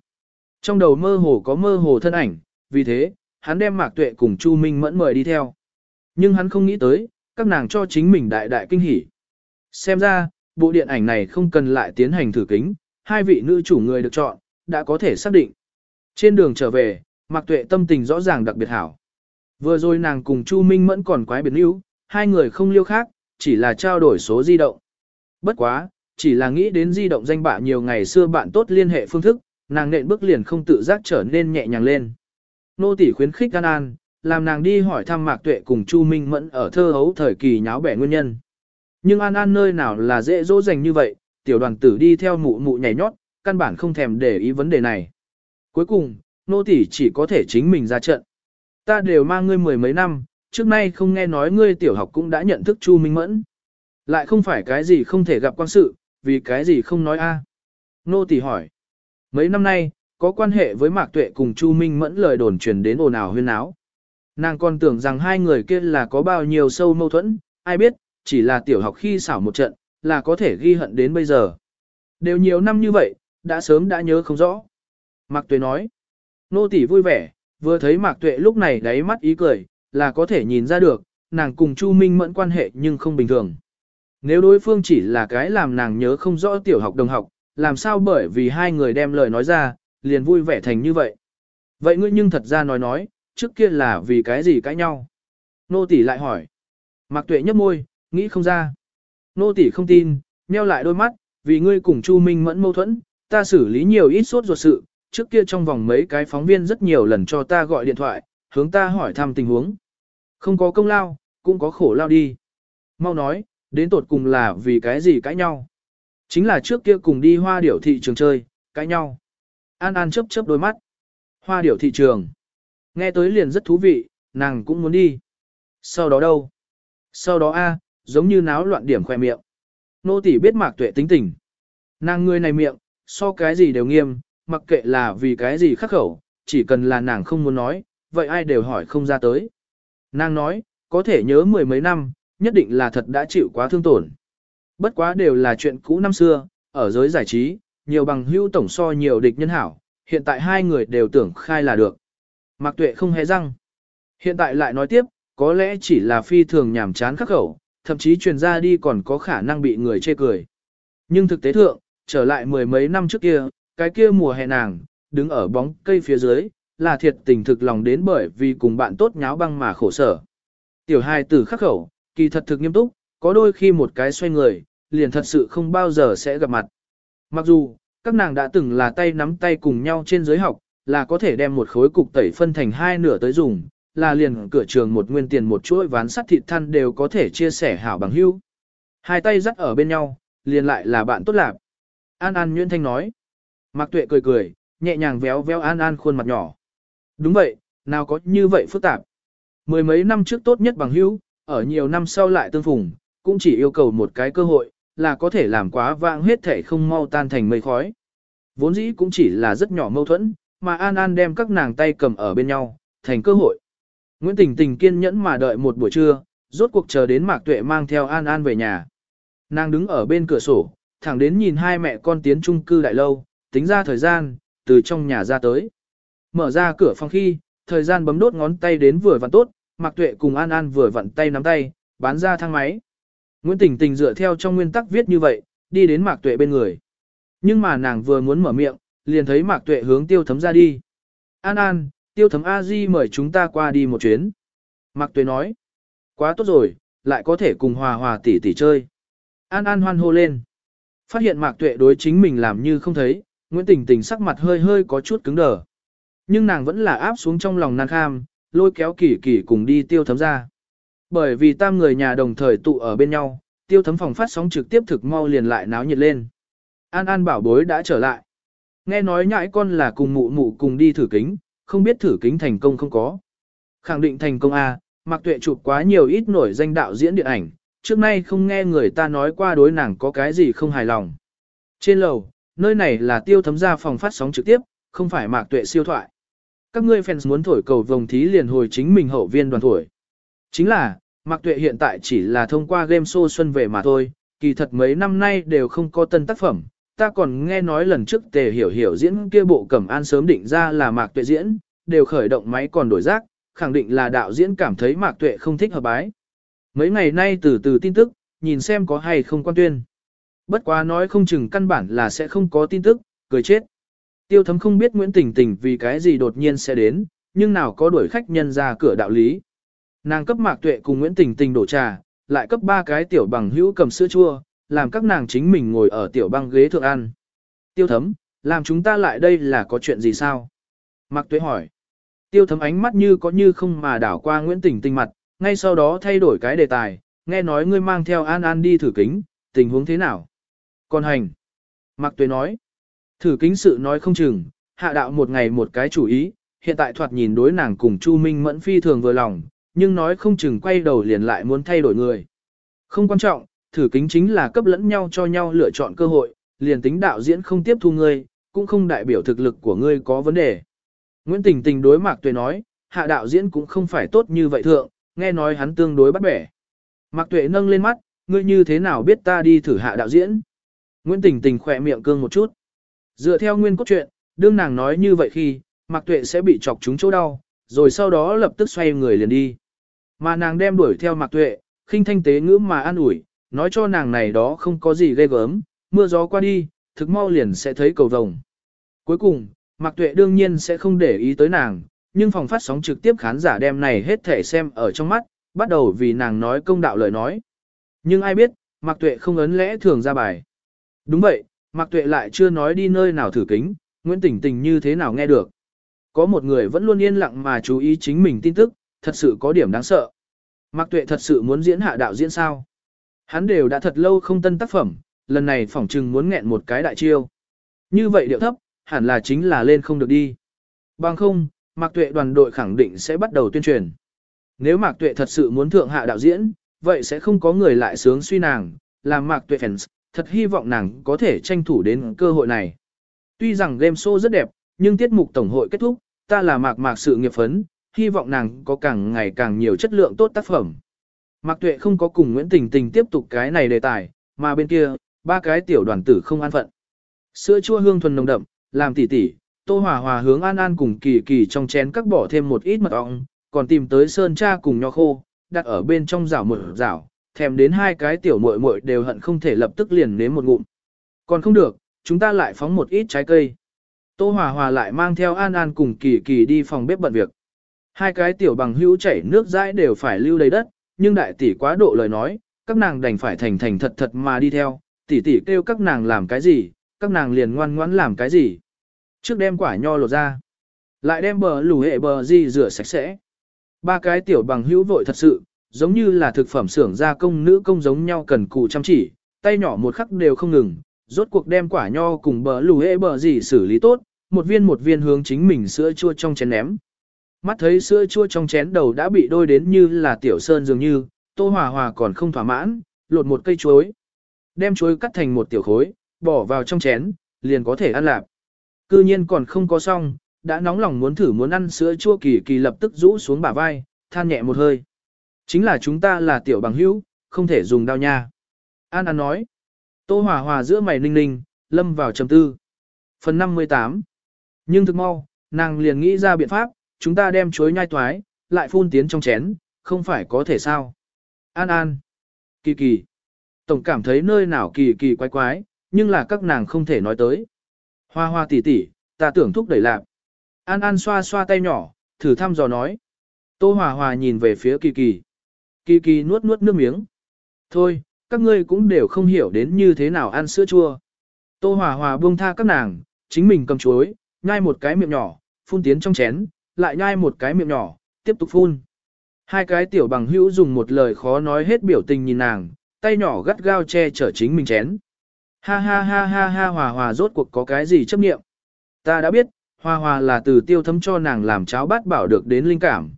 Trong đầu mơ hồ có mơ hồ thân ảnh, vì thế, hắn đem Mạc Tuệ cùng Chu Minh Mẫn mời đi theo. Nhưng hắn không nghĩ tới, các nàng cho chính mình đại đại kinh hỉ. Xem ra, bộ điện ảnh này không cần lại tiến hành thử kính, hai vị nữ chủ người được chọn, đã có thể xác định. Trên đường trở về, Mạc Tuệ tâm tình rõ ràng đặc biệt hảo. Vừa rồi nàng cùng Chu Minh Mẫn còn quái biệt lưu, hai người không liêu khác, chỉ là trao đổi số di động. Bất quá, chỉ là nghĩ đến di động danh bạ nhiều ngày xưa bạn tốt liên hệ phương thức, nàng nện bước liền không tự giác trở nên nhẹ nhàng lên. Nô tỷ khuyến khích An An, làm nàng đi hỏi thăm Mạc Tuệ cùng Chu Minh Mẫn ở thơ hấu thời kỳ nháo bẻ nguyên nhân. Nhưng An An nơi nào là dễ dỗ dành như vậy, tiểu đoàn tử đi theo mụ mụ nhảy nhót, căn bản không thèm để ý vấn đề này. Cuối cùng, nô tỷ chỉ có thể chính mình ra trận. Ta đều mang ngươi mười mấy năm, trước nay không nghe nói ngươi tiểu học cũng đã nhận thức Chu Minh Mẫn. Lại không phải cái gì không thể gặp quan sự, vì cái gì không nói a? Nô tỷ hỏi. Mấy năm nay, có quan hệ với Mạc Tuệ cùng Chu Minh Mẫn lời đồn truyền đến ồn ào huyên náo. Nàng còn tưởng rằng hai người kia là có bao nhiêu sâu mâu thuẫn, ai biết, chỉ là tiểu học khi xảo một trận, là có thể ghi hận đến bây giờ. Đều nhiều năm như vậy, đã sớm đã nhớ không rõ. Mạc Tuệ nói. Nô tỷ vui vẻ, vừa thấy Mạc Tuệ lúc này đáy mắt ý cười, là có thể nhìn ra được, nàng cùng Chu Minh Mẫn quan hệ nhưng không bình thường. Nếu đối phương chỉ là cái làm nàng nhớ không rõ tiểu học đồng học, làm sao bởi vì hai người đem lời nói ra, liền vui vẻ thành như vậy. Vậy ngươi nhưng thật ra nói nói, trước kia là vì cái gì cãi nhau? Nô tỷ lại hỏi. Mạc Tuệ nhếch môi, nghĩ không ra. Nô tỷ không tin, nheo lại đôi mắt, vì ngươi cùng Chu Minh Mẫn mâu thuẫn, ta xử lý nhiều ít suốt ruột sự, trước kia trong vòng mấy cái phóng viên rất nhiều lần cho ta gọi điện thoại, hướng ta hỏi thăm tình huống. Không có công lao, cũng có khổ lao đi. Mau nói, đến tột cùng là vì cái gì cãi nhau. Chính là trước kia cùng đi hoa điểu thị trường chơi, cãi nhau. An An chớp chớp đôi mắt. Hoa điểu thị trường. Nghe tới liền rất thú vị, nàng cũng muốn đi. Sau đó đâu? Sau đó a, giống như náo loạn điểm khoe miệng. Nô tỷ biết mạc tuệ tính tình. Nàng người này miệng, so cái gì đều nghiêm, mặc kệ là vì cái gì khắc khẩu, chỉ cần là nàng không muốn nói, vậy ai đều hỏi không ra tới. Nàng nói, có thể nhớ mười mấy năm, nhất định là thật đã chịu quá thương tổn. Bất quá đều là chuyện cũ năm xưa, ở giới giải trí, nhiều bằng hữu tổng so nhiều địch nhân hảo, hiện tại hai người đều tưởng khai là được. Mạc Tuệ không hề răng. Hiện tại lại nói tiếp, có lẽ chỉ là phi thường nhảm chán khắc khẩu, thậm chí truyền ra đi còn có khả năng bị người chê cười. Nhưng thực tế thượng, trở lại mười mấy năm trước kia, cái kia mùa hè nàng, đứng ở bóng cây phía dưới, là thiệt tình thực lòng đến bởi vì cùng bạn tốt nháo băng mà khổ sở. Tiểu hai tử khắc khẩu, kỳ thật thực nghiêm túc, có đôi khi một cái xoay người, liền thật sự không bao giờ sẽ gặp mặt. Mặc dù, các nàng đã từng là tay nắm tay cùng nhau trên giới học, là có thể đem một khối cục tẩy phân thành hai nửa tới dùng, là liền cửa trường một nguyên tiền một chuỗi ván sắt thịt than đều có thể chia sẻ hảo bằng hữu. Hai tay dắt ở bên nhau, liền lại là bạn tốt lạc. An An Nguyễn Thanh nói. Mạc Tuệ cười cười, nhẹ nhàng véo véo An An khuôn mặt nhỏ. Đúng vậy, nào có như vậy phức tạp. Mười mấy năm trước tốt nhất bằng hữu, ở nhiều năm sau lại tương phùng, cũng chỉ yêu cầu một cái cơ hội, là có thể làm quá vãng hết thể không mau tan thành mây khói. Vốn dĩ cũng chỉ là rất nhỏ mâu thuẫn, mà An An đem các nàng tay cầm ở bên nhau, thành cơ hội. Nguyễn Tình Tình kiên nhẫn mà đợi một buổi trưa, rốt cuộc chờ đến Mạc Tuệ mang theo An An về nhà. Nàng đứng ở bên cửa sổ, thẳng đến nhìn hai mẹ con tiến trung cư đại lâu, tính ra thời gian, từ trong nhà ra tới. Mở ra cửa phòng khi, thời gian bấm đốt ngón tay đến vừa vặn tốt, Mạc Tuệ cùng An An vừa vặn tay nắm tay, bán ra thang máy. Nguyễn Tình Tình dựa theo trong nguyên tắc viết như vậy, đi đến Mạc Tuệ bên người. Nhưng mà nàng vừa muốn mở miệng, liền thấy Mạc Tuệ hướng Tiêu Thấm ra đi. "An An, Tiêu Thấm A Di mời chúng ta qua đi một chuyến." Mạc Tuệ nói. "Quá tốt rồi, lại có thể cùng Hòa Hòa tỷ tỷ chơi." An An hoan hô lên. Phát hiện Mạc Tuệ đối chính mình làm như không thấy, Nguyễn Tình Tình sắc mặt hơi hơi có chút cứng đờ. Nhưng nàng vẫn là áp xuống trong lòng nàng kham, lôi kéo kỳ kỳ cùng đi tiêu thấm ra. Bởi vì tam người nhà đồng thời tụ ở bên nhau, tiêu thấm phòng phát sóng trực tiếp thực mau liền lại náo nhiệt lên. An An bảo bối đã trở lại. Nghe nói nhãi con là cùng mụ mụ cùng đi thử kính, không biết thử kính thành công không có. Khẳng định thành công A, Mạc Tuệ chụp quá nhiều ít nổi danh đạo diễn điện ảnh, trước nay không nghe người ta nói qua đối nàng có cái gì không hài lòng. Trên lầu, nơi này là tiêu thấm gia phòng phát sóng trực tiếp, không phải Mạc Tuệ siêu thoại. Các ngươi fans muốn thổi cầu vồng thí liền hồi chính mình hậu viên đoàn thổi. Chính là, Mạc Tuệ hiện tại chỉ là thông qua game show xuân về mà thôi, kỳ thật mấy năm nay đều không có tân tác phẩm. Ta còn nghe nói lần trước tề hiểu hiểu diễn kia bộ cẩm an sớm định ra là Mạc Tuệ diễn, đều khởi động máy còn đổi rác, khẳng định là đạo diễn cảm thấy Mạc Tuệ không thích hợp bái. Mấy ngày nay từ từ tin tức, nhìn xem có hay không quan tuyên. Bất quá nói không chừng căn bản là sẽ không có tin tức, cười chết. Tiêu thấm không biết Nguyễn Tình Tình vì cái gì đột nhiên sẽ đến, nhưng nào có đuổi khách nhân ra cửa đạo lý. Nàng cấp Mạc Tuệ cùng Nguyễn Tình Tình đổ trà, lại cấp ba cái tiểu bằng hữu cầm sữa chua, làm các nàng chính mình ngồi ở tiểu băng ghế thượng ăn. Tiêu thấm, làm chúng ta lại đây là có chuyện gì sao? Mạc Tuế hỏi. Tiêu thấm ánh mắt như có như không mà đảo qua Nguyễn Tình tinh mặt, ngay sau đó thay đổi cái đề tài, nghe nói ngươi mang theo An An đi thử kính, tình huống thế nào? Còn hành. Mạc Tuế nói. Thử kính sự nói không chừng, hạ đạo một ngày một cái chủ ý, hiện tại thoạt nhìn đối nàng cùng Chu Minh Mẫn phi thường vừa lòng, nhưng nói không chừng quay đầu liền lại muốn thay đổi người. Không quan trọng, thử kính chính là cấp lẫn nhau cho nhau lựa chọn cơ hội, liền tính đạo diễn không tiếp thu ngươi, cũng không đại biểu thực lực của ngươi có vấn đề. Nguyễn Tình Tình đối Mạc Tuệ nói, hạ đạo diễn cũng không phải tốt như vậy thượng, nghe nói hắn tương đối bắt bẻ. Mạc Tuệ nâng lên mắt, ngươi như thế nào biết ta đi thử hạ đạo diễn? Nguyễn Tình Tình khẽ miệng cương một chút. Dựa theo nguyên cốt truyện, đương nàng nói như vậy khi, Mạc Tuệ sẽ bị chọc trúng chỗ đau, rồi sau đó lập tức xoay người liền đi. Mà nàng đem đuổi theo Mạc Tuệ, khinh thanh tế ngữ mà an ủi, nói cho nàng này đó không có gì ghê gớm, mưa gió qua đi, thực mau liền sẽ thấy cầu vồng. Cuối cùng, Mạc Tuệ đương nhiên sẽ không để ý tới nàng, nhưng phòng phát sóng trực tiếp khán giả đem này hết thể xem ở trong mắt, bắt đầu vì nàng nói công đạo lời nói. Nhưng ai biết, Mạc Tuệ không ấn lẽ thường ra bài. Đúng vậy, Mạc Tuệ lại chưa nói đi nơi nào thử kính, Nguyễn Tỉnh Tình như thế nào nghe được. Có một người vẫn luôn yên lặng mà chú ý chính mình tin tức, thật sự có điểm đáng sợ. Mạc Tuệ thật sự muốn diễn hạ đạo diễn sao? Hắn đều đã thật lâu không tân tác phẩm, lần này phỏng chừng muốn nghẹn một cái đại chiêu. Như vậy điệu thấp, hẳn là chính là lên không được đi. Bằng không, Mạc Tuệ đoàn đội khẳng định sẽ bắt đầu tuyên truyền. Nếu Mạc Tuệ thật sự muốn thượng hạ đạo diễn, vậy sẽ không có người lại sướng suy nàng, làm Mạc Tuệ fans, thật hy vọng nàng có thể tranh thủ đến cơ hội này. Tuy rằng game show rất đẹp, nhưng tiết mục tổng hội kết thúc, ta là Mạc Mạc sự nghiệp phấn, hy vọng nàng có càng ngày càng nhiều chất lượng tốt tác phẩm. Mạc Tuệ không có cùng Nguyễn Tình Tình tiếp tục cái này đề tài, mà bên kia, ba cái tiểu đoàn tử không an phận. Sữa chua hương thuần nồng đậm, làm tỉ tỉ, Tô Hòa Hòa hướng An An cùng Kỳ Kỳ trong chén các bỏ thêm một ít mật ong, còn tìm tới sơn cha cùng nho khô, đặt ở bên trong rảo một rảo, thèm đến hai cái tiểu muội muội đều hận không thể lập tức liền nếm một ngụm. Còn không được, chúng ta lại phóng một ít trái cây. Tô Hòa Hòa lại mang theo An An cùng Kỳ Kỳ đi phòng bếp bận việc. Hai cái tiểu bằng hữu chảy nước dãi đều phải lưu đầy đất, nhưng đại tỷ quá độ lời nói, các nàng đành phải thành thành thật thật mà đi theo, tỷ tỷ kêu các nàng làm cái gì, các nàng liền ngoan ngoãn làm cái gì. Trước đem quả nho lột ra, lại đem bờ lù hệ bờ gì rửa sạch sẽ. Ba cái tiểu bằng hữu vội thật sự, giống như là thực phẩm xưởng gia công nữ công giống nhau cần cù chăm chỉ, tay nhỏ một khắc đều không ngừng, rốt cuộc đem quả nho cùng bờ lù hệ bờ gì xử lý tốt, một viên một viên hướng chính mình sữa chua trong chén ném. Mắt thấy sữa chua trong chén đầu đã bị đôi đến như là tiểu sơn dường như, tô hòa hòa còn không thỏa mãn, lột một cây chuối. Đem chuối cắt thành một tiểu khối, bỏ vào trong chén, liền có thể ăn lạp. Cư nhiên còn không có xong, đã nóng lòng muốn thử muốn ăn sữa chua kỳ kỳ lập tức rũ xuống bả vai, than nhẹ một hơi. Chính là chúng ta là tiểu bằng hữu, không thể dùng đao nha. An An nói. Tô Hòa Hòa giữa mày ninh ninh, lâm vào trầm tư. Phần 58. Nhưng thực mau, nàng liền nghĩ ra biện pháp, chúng ta đem chuối nhai toái, lại phun tiến trong chén, không phải có thể sao. An An. Kỳ kỳ. Tổng cảm thấy nơi nào kỳ kỳ quái quái, nhưng là các nàng không thể nói tới. Hoa hoa tỷ tỷ, ta tưởng thúc đẩy lạc. An An xoa xoa tay nhỏ, thử thăm dò nói. Tô Hòa Hòa nhìn về phía kỳ kỳ. Kỳ kỳ nuốt nuốt nước miếng. Thôi, các ngươi cũng đều không hiểu đến như thế nào ăn sữa chua. Tô Hòa Hòa buông tha các nàng, chính mình cầm chuối, nhai một cái miệng nhỏ, phun tiến trong chén, lại nhai một cái miệng nhỏ, tiếp tục phun. Hai cái tiểu bằng hữu dùng một lời khó nói hết biểu tình nhìn nàng, tay nhỏ gắt gao che chở chính mình chén. Ha ha ha ha ha hòa hòa rốt cuộc có cái gì chấp nghiệm. Ta đã biết, hòa hòa là từ tiêu thấm cho nàng làm cháo bát bảo được đến linh cảm.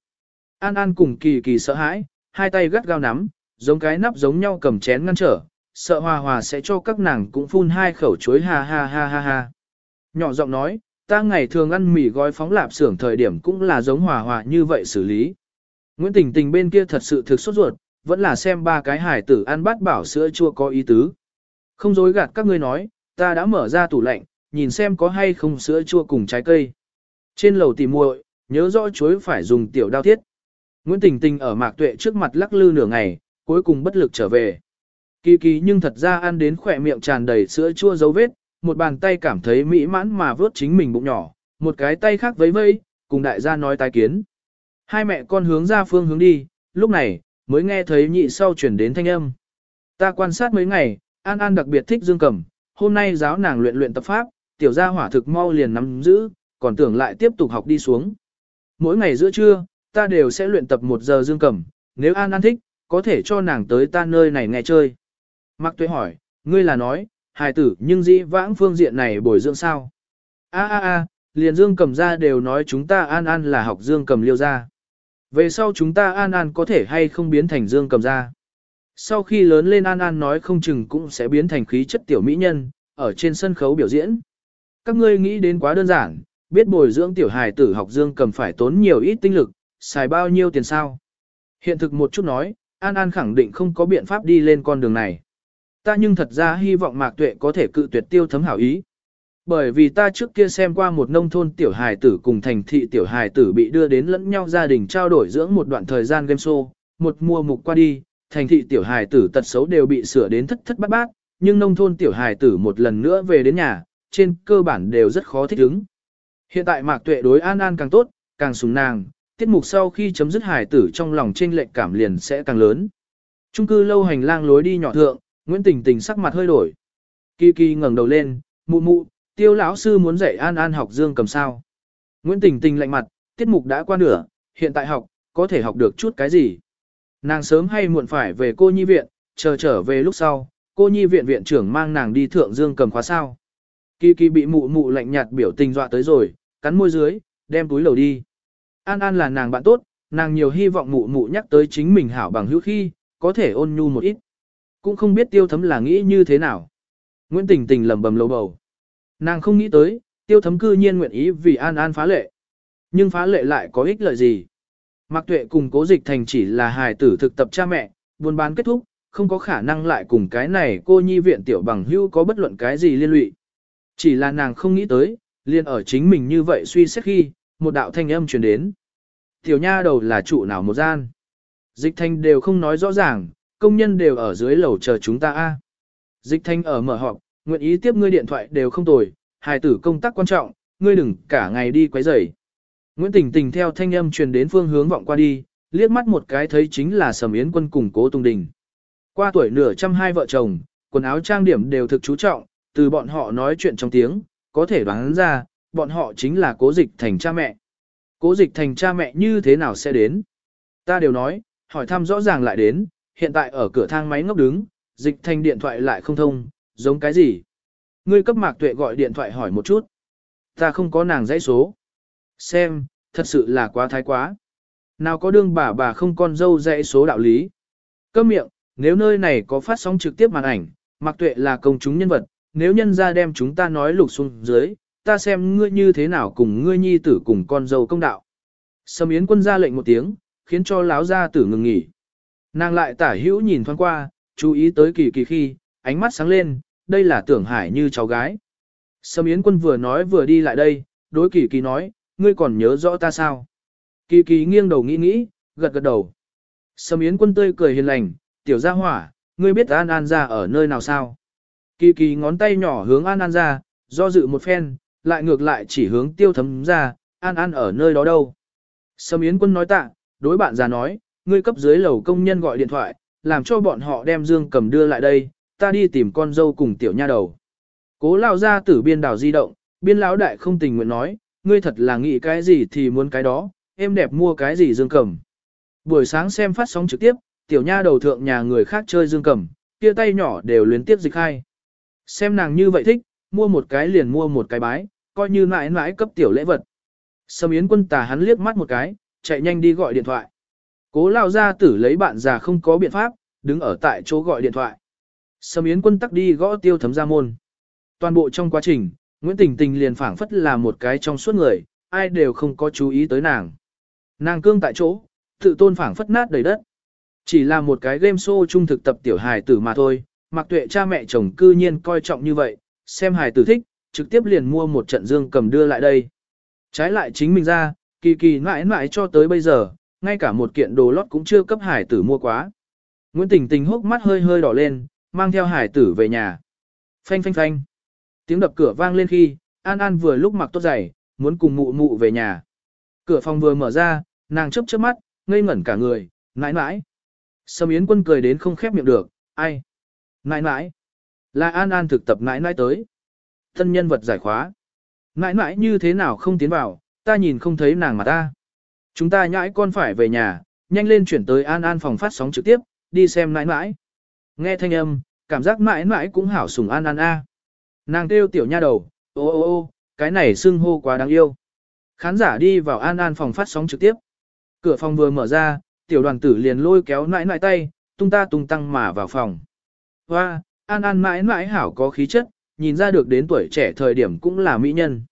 An An cùng kỳ kỳ sợ hãi, hai tay gắt gao nắm, giống cái nắp giống nhau cầm chén ngăn trở, sợ hòa hòa sẽ cho các nàng cũng phun hai khẩu chuối ha ha ha ha ha. Nhỏ giọng nói, ta ngày thường ăn mì gói phóng lạp xưởng thời điểm cũng là giống hòa hòa như vậy xử lý. Nguyễn Tình Tình bên kia thật sự thực sốt ruột, vẫn là xem ba cái hải tử ăn bát bảo sữa chua có ý tứ. Không dối gạt các ngươi nói, ta đã mở ra tủ lạnh, nhìn xem có hay không sữa chua cùng trái cây. Trên lầu tìm muội, nhớ rõ chuối phải dùng tiểu đao thiết. Nguyễn Tình Tình ở mạc tuệ trước mặt lắc lư nửa ngày, cuối cùng bất lực trở về. Kỳ kỳ nhưng thật ra ăn đến khỏe miệng tràn đầy sữa chua dấu vết, một bàn tay cảm thấy mỹ mãn mà vớt chính mình bụng nhỏ, một cái tay khác vấy vây, cùng đại gia nói tái kiến. Hai mẹ con hướng ra phương hướng đi, lúc này, mới nghe thấy nhị sau chuyển đến thanh âm. Ta quan sát mấy ngày, An An đặc biệt thích dương cầm, hôm nay giáo nàng luyện luyện tập pháp, tiểu gia hỏa thực mau liền nắm giữ, còn tưởng lại tiếp tục học đi xuống. Mỗi ngày giữa trưa, ta đều sẽ luyện tập một giờ dương cầm, nếu An An thích, có thể cho nàng tới ta nơi này nghe chơi. Mạc Tuệ hỏi, ngươi là nói, hài tử nhưng dĩ vãng phương diện này bồi dưỡng sao? A a a, liền dương cầm ra đều nói chúng ta An An là học dương cầm liêu ra. Về sau chúng ta An An có thể hay không biến thành dương cầm ra. Sau khi lớn lên An An nói không chừng cũng sẽ biến thành khí chất tiểu mỹ nhân, ở trên sân khấu biểu diễn. Các ngươi nghĩ đến quá đơn giản, biết bồi dưỡng tiểu hài tử học dương cầm phải tốn nhiều ít tinh lực, xài bao nhiêu tiền sao. Hiện thực một chút nói, An An khẳng định không có biện pháp đi lên con đường này. Ta nhưng thật ra hy vọng Mạc Tuệ có thể cự tuyệt tiêu thấm hảo ý. Bởi vì ta trước kia xem qua một nông thôn tiểu hài tử cùng thành thị tiểu hài tử bị đưa đến lẫn nhau gia đình trao đổi dưỡng một đoạn thời gian game show, một mùa mục qua đi, thành thị tiểu hài tử tật xấu đều bị sửa đến thất thất bát bát, nhưng nông thôn tiểu hài tử một lần nữa về đến nhà, trên cơ bản đều rất khó thích ứng. Hiện tại Mạc Tuệ đối An An càng tốt, càng sủng nàng, tiết mục sau khi chấm dứt hài tử trong lòng chênh lệch cảm liền sẽ càng lớn. Trung cư lâu hành lang lối đi nhỏ thượng, Nguyễn Tình Tình sắc mặt hơi đổi. Kỳ Kỳ ngẩng đầu lên, mụ mụ, tiêu lão sư muốn dạy An An học dương cầm sao. Nguyễn Tình Tình lạnh mặt, tiết mục đã qua nửa, hiện tại học, có thể học được chút cái gì. Nàng sớm hay muộn phải về cô nhi viện, chờ trở về lúc sau, cô nhi viện viện trưởng mang nàng đi thượng dương cầm khóa sao. Kỳ kỳ bị mụ mụ lạnh nhạt biểu tình dọa tới rồi, cắn môi dưới, đem túi lầu đi. An An là nàng bạn tốt, nàng nhiều hy vọng mụ mụ nhắc tới chính mình hảo bằng hữu khi, có thể ôn nhu một ít. Cũng không biết tiêu thấm là nghĩ như thế nào. Nguyễn Tình Tình lầm bầm lầu bầu. Nàng không nghĩ tới, tiêu thấm cư nhiên nguyện ý vì An An phá lệ. Nhưng phá lệ lại có ích lợi gì? Mạc Tuệ cùng cố dịch thành chỉ là hài tử thực tập cha mẹ, buôn bán kết thúc, không có khả năng lại cùng cái này cô nhi viện tiểu bằng hữu có bất luận cái gì liên lụy. Chỉ là nàng không nghĩ tới, liên ở chính mình như vậy suy xét khi, một đạo thanh âm truyền đến. Tiểu nha đầu là trụ nào một gian. Dịch thanh đều không nói rõ ràng, công nhân đều ở dưới lầu chờ chúng ta a. Dịch thanh ở mở họp, nguyện ý tiếp ngươi điện thoại đều không tồi, hài tử công tác quan trọng, ngươi đừng cả ngày đi quấy rầy. Nguyễn Tình Tình theo thanh âm truyền đến phương hướng vọng qua đi, liếc mắt một cái thấy chính là Sầm Yến Quân cùng Cố Tung Đình. Qua tuổi nửa trăm hai vợ chồng, quần áo trang điểm đều thực chú trọng, từ bọn họ nói chuyện trong tiếng, có thể đoán ra, bọn họ chính là Cố Dịch thành cha mẹ. Cố Dịch thành cha mẹ như thế nào sẽ đến? Ta đều nói, hỏi thăm rõ ràng lại đến, hiện tại ở cửa thang máy ngốc đứng, Dịch thành điện thoại lại không thông, giống cái gì? Ngươi cấp mạc tuệ gọi điện thoại hỏi một chút. Ta không có nàng dãy số. Xem, thật sự là quá thái quá. Nào có đương bà bà không con dâu dãy số đạo lý. Câm miệng, nếu nơi này có phát sóng trực tiếp màn ảnh, mạc tuệ là công chúng nhân vật, nếu nhân ra đem chúng ta nói lục xuống dưới, ta xem ngươi như thế nào cùng ngươi nhi tử cùng con dâu công đạo. Sầm Yến quân ra lệnh một tiếng, khiến cho láo gia tử ngừng nghỉ. Nàng lại tả hữu nhìn thoáng qua, chú ý tới kỳ kỳ khi, ánh mắt sáng lên, đây là tưởng hải như cháu gái. Sâm Yến quân vừa nói vừa đi lại đây, đối kỳ kỳ nói, ngươi còn nhớ rõ ta sao? Kỳ kỳ nghiêng đầu nghĩ nghĩ, gật gật đầu. Sâm Yến quân tươi cười hiền lành, tiểu gia hỏa, ngươi biết An An ra ở nơi nào sao? Kỳ kỳ ngón tay nhỏ hướng An An ra, do dự một phen, lại ngược lại chỉ hướng tiêu thấm ra, An An ở nơi đó đâu? Sâm Yến quân nói tạ, đối bạn già nói, ngươi cấp dưới lầu công nhân gọi điện thoại, làm cho bọn họ đem Dương cầm đưa lại đây, ta đi tìm con dâu cùng tiểu nha đầu. Cố lao ra tử biên đảo di động, biên lão đại không tình nguyện nói, ngươi thật là nghĩ cái gì thì muốn cái đó, em đẹp mua cái gì dương cầm. Buổi sáng xem phát sóng trực tiếp, tiểu nha đầu thượng nhà người khác chơi dương cầm, kia tay nhỏ đều luyến tiếp dịch hai. Xem nàng như vậy thích, mua một cái liền mua một cái bái, coi như mãi mãi cấp tiểu lễ vật. Sâm Yến quân tà hắn liếc mắt một cái, chạy nhanh đi gọi điện thoại. Cố lao ra tử lấy bạn già không có biện pháp, đứng ở tại chỗ gọi điện thoại. Sầm Yến quân tắc đi gõ tiêu thấm ra môn. Toàn bộ trong quá trình, Nguyễn Tình Tình liền phảng phất là một cái trong suốt người, ai đều không có chú ý tới nàng. Nàng cương tại chỗ, tự tôn phảng phất nát đầy đất. Chỉ là một cái game show trung thực tập tiểu hài tử mà thôi, mặc tuệ cha mẹ chồng cư nhiên coi trọng như vậy, xem hài tử thích, trực tiếp liền mua một trận dương cầm đưa lại đây. Trái lại chính mình ra, kỳ kỳ mãi mãi cho tới bây giờ, ngay cả một kiện đồ lót cũng chưa cấp hải tử mua quá. Nguyễn Tình Tình hốc mắt hơi hơi đỏ lên, mang theo hải tử về nhà. Phanh phanh phanh. Tiếng đập cửa vang lên khi, An An vừa lúc mặc tốt giày, muốn cùng mụ mụ về nhà. Cửa phòng vừa mở ra, nàng chớp chớp mắt, ngây ngẩn cả người, nãi nãi. Sâm Yến quân cười đến không khép miệng được, ai? Nãi nãi. Là An An thực tập nãi nãi tới. Thân nhân vật giải khóa. Nãi nãi như thế nào không tiến vào, ta nhìn không thấy nàng mà ta. Chúng ta nhãi con phải về nhà, nhanh lên chuyển tới An An phòng phát sóng trực tiếp, đi xem nãi nãi. Nghe thanh âm, cảm giác mãi mãi cũng hảo sùng An An a. Nàng kêu tiểu nha đầu, ô ô ô, cái này xưng hô quá đáng yêu. Khán giả đi vào An An phòng phát sóng trực tiếp. Cửa phòng vừa mở ra, tiểu đoàn tử liền lôi kéo nãi nãi tay, tung ta tung tăng mà vào phòng. Hoa, An An mãi mãi hảo có khí chất, nhìn ra được đến tuổi trẻ thời điểm cũng là mỹ nhân.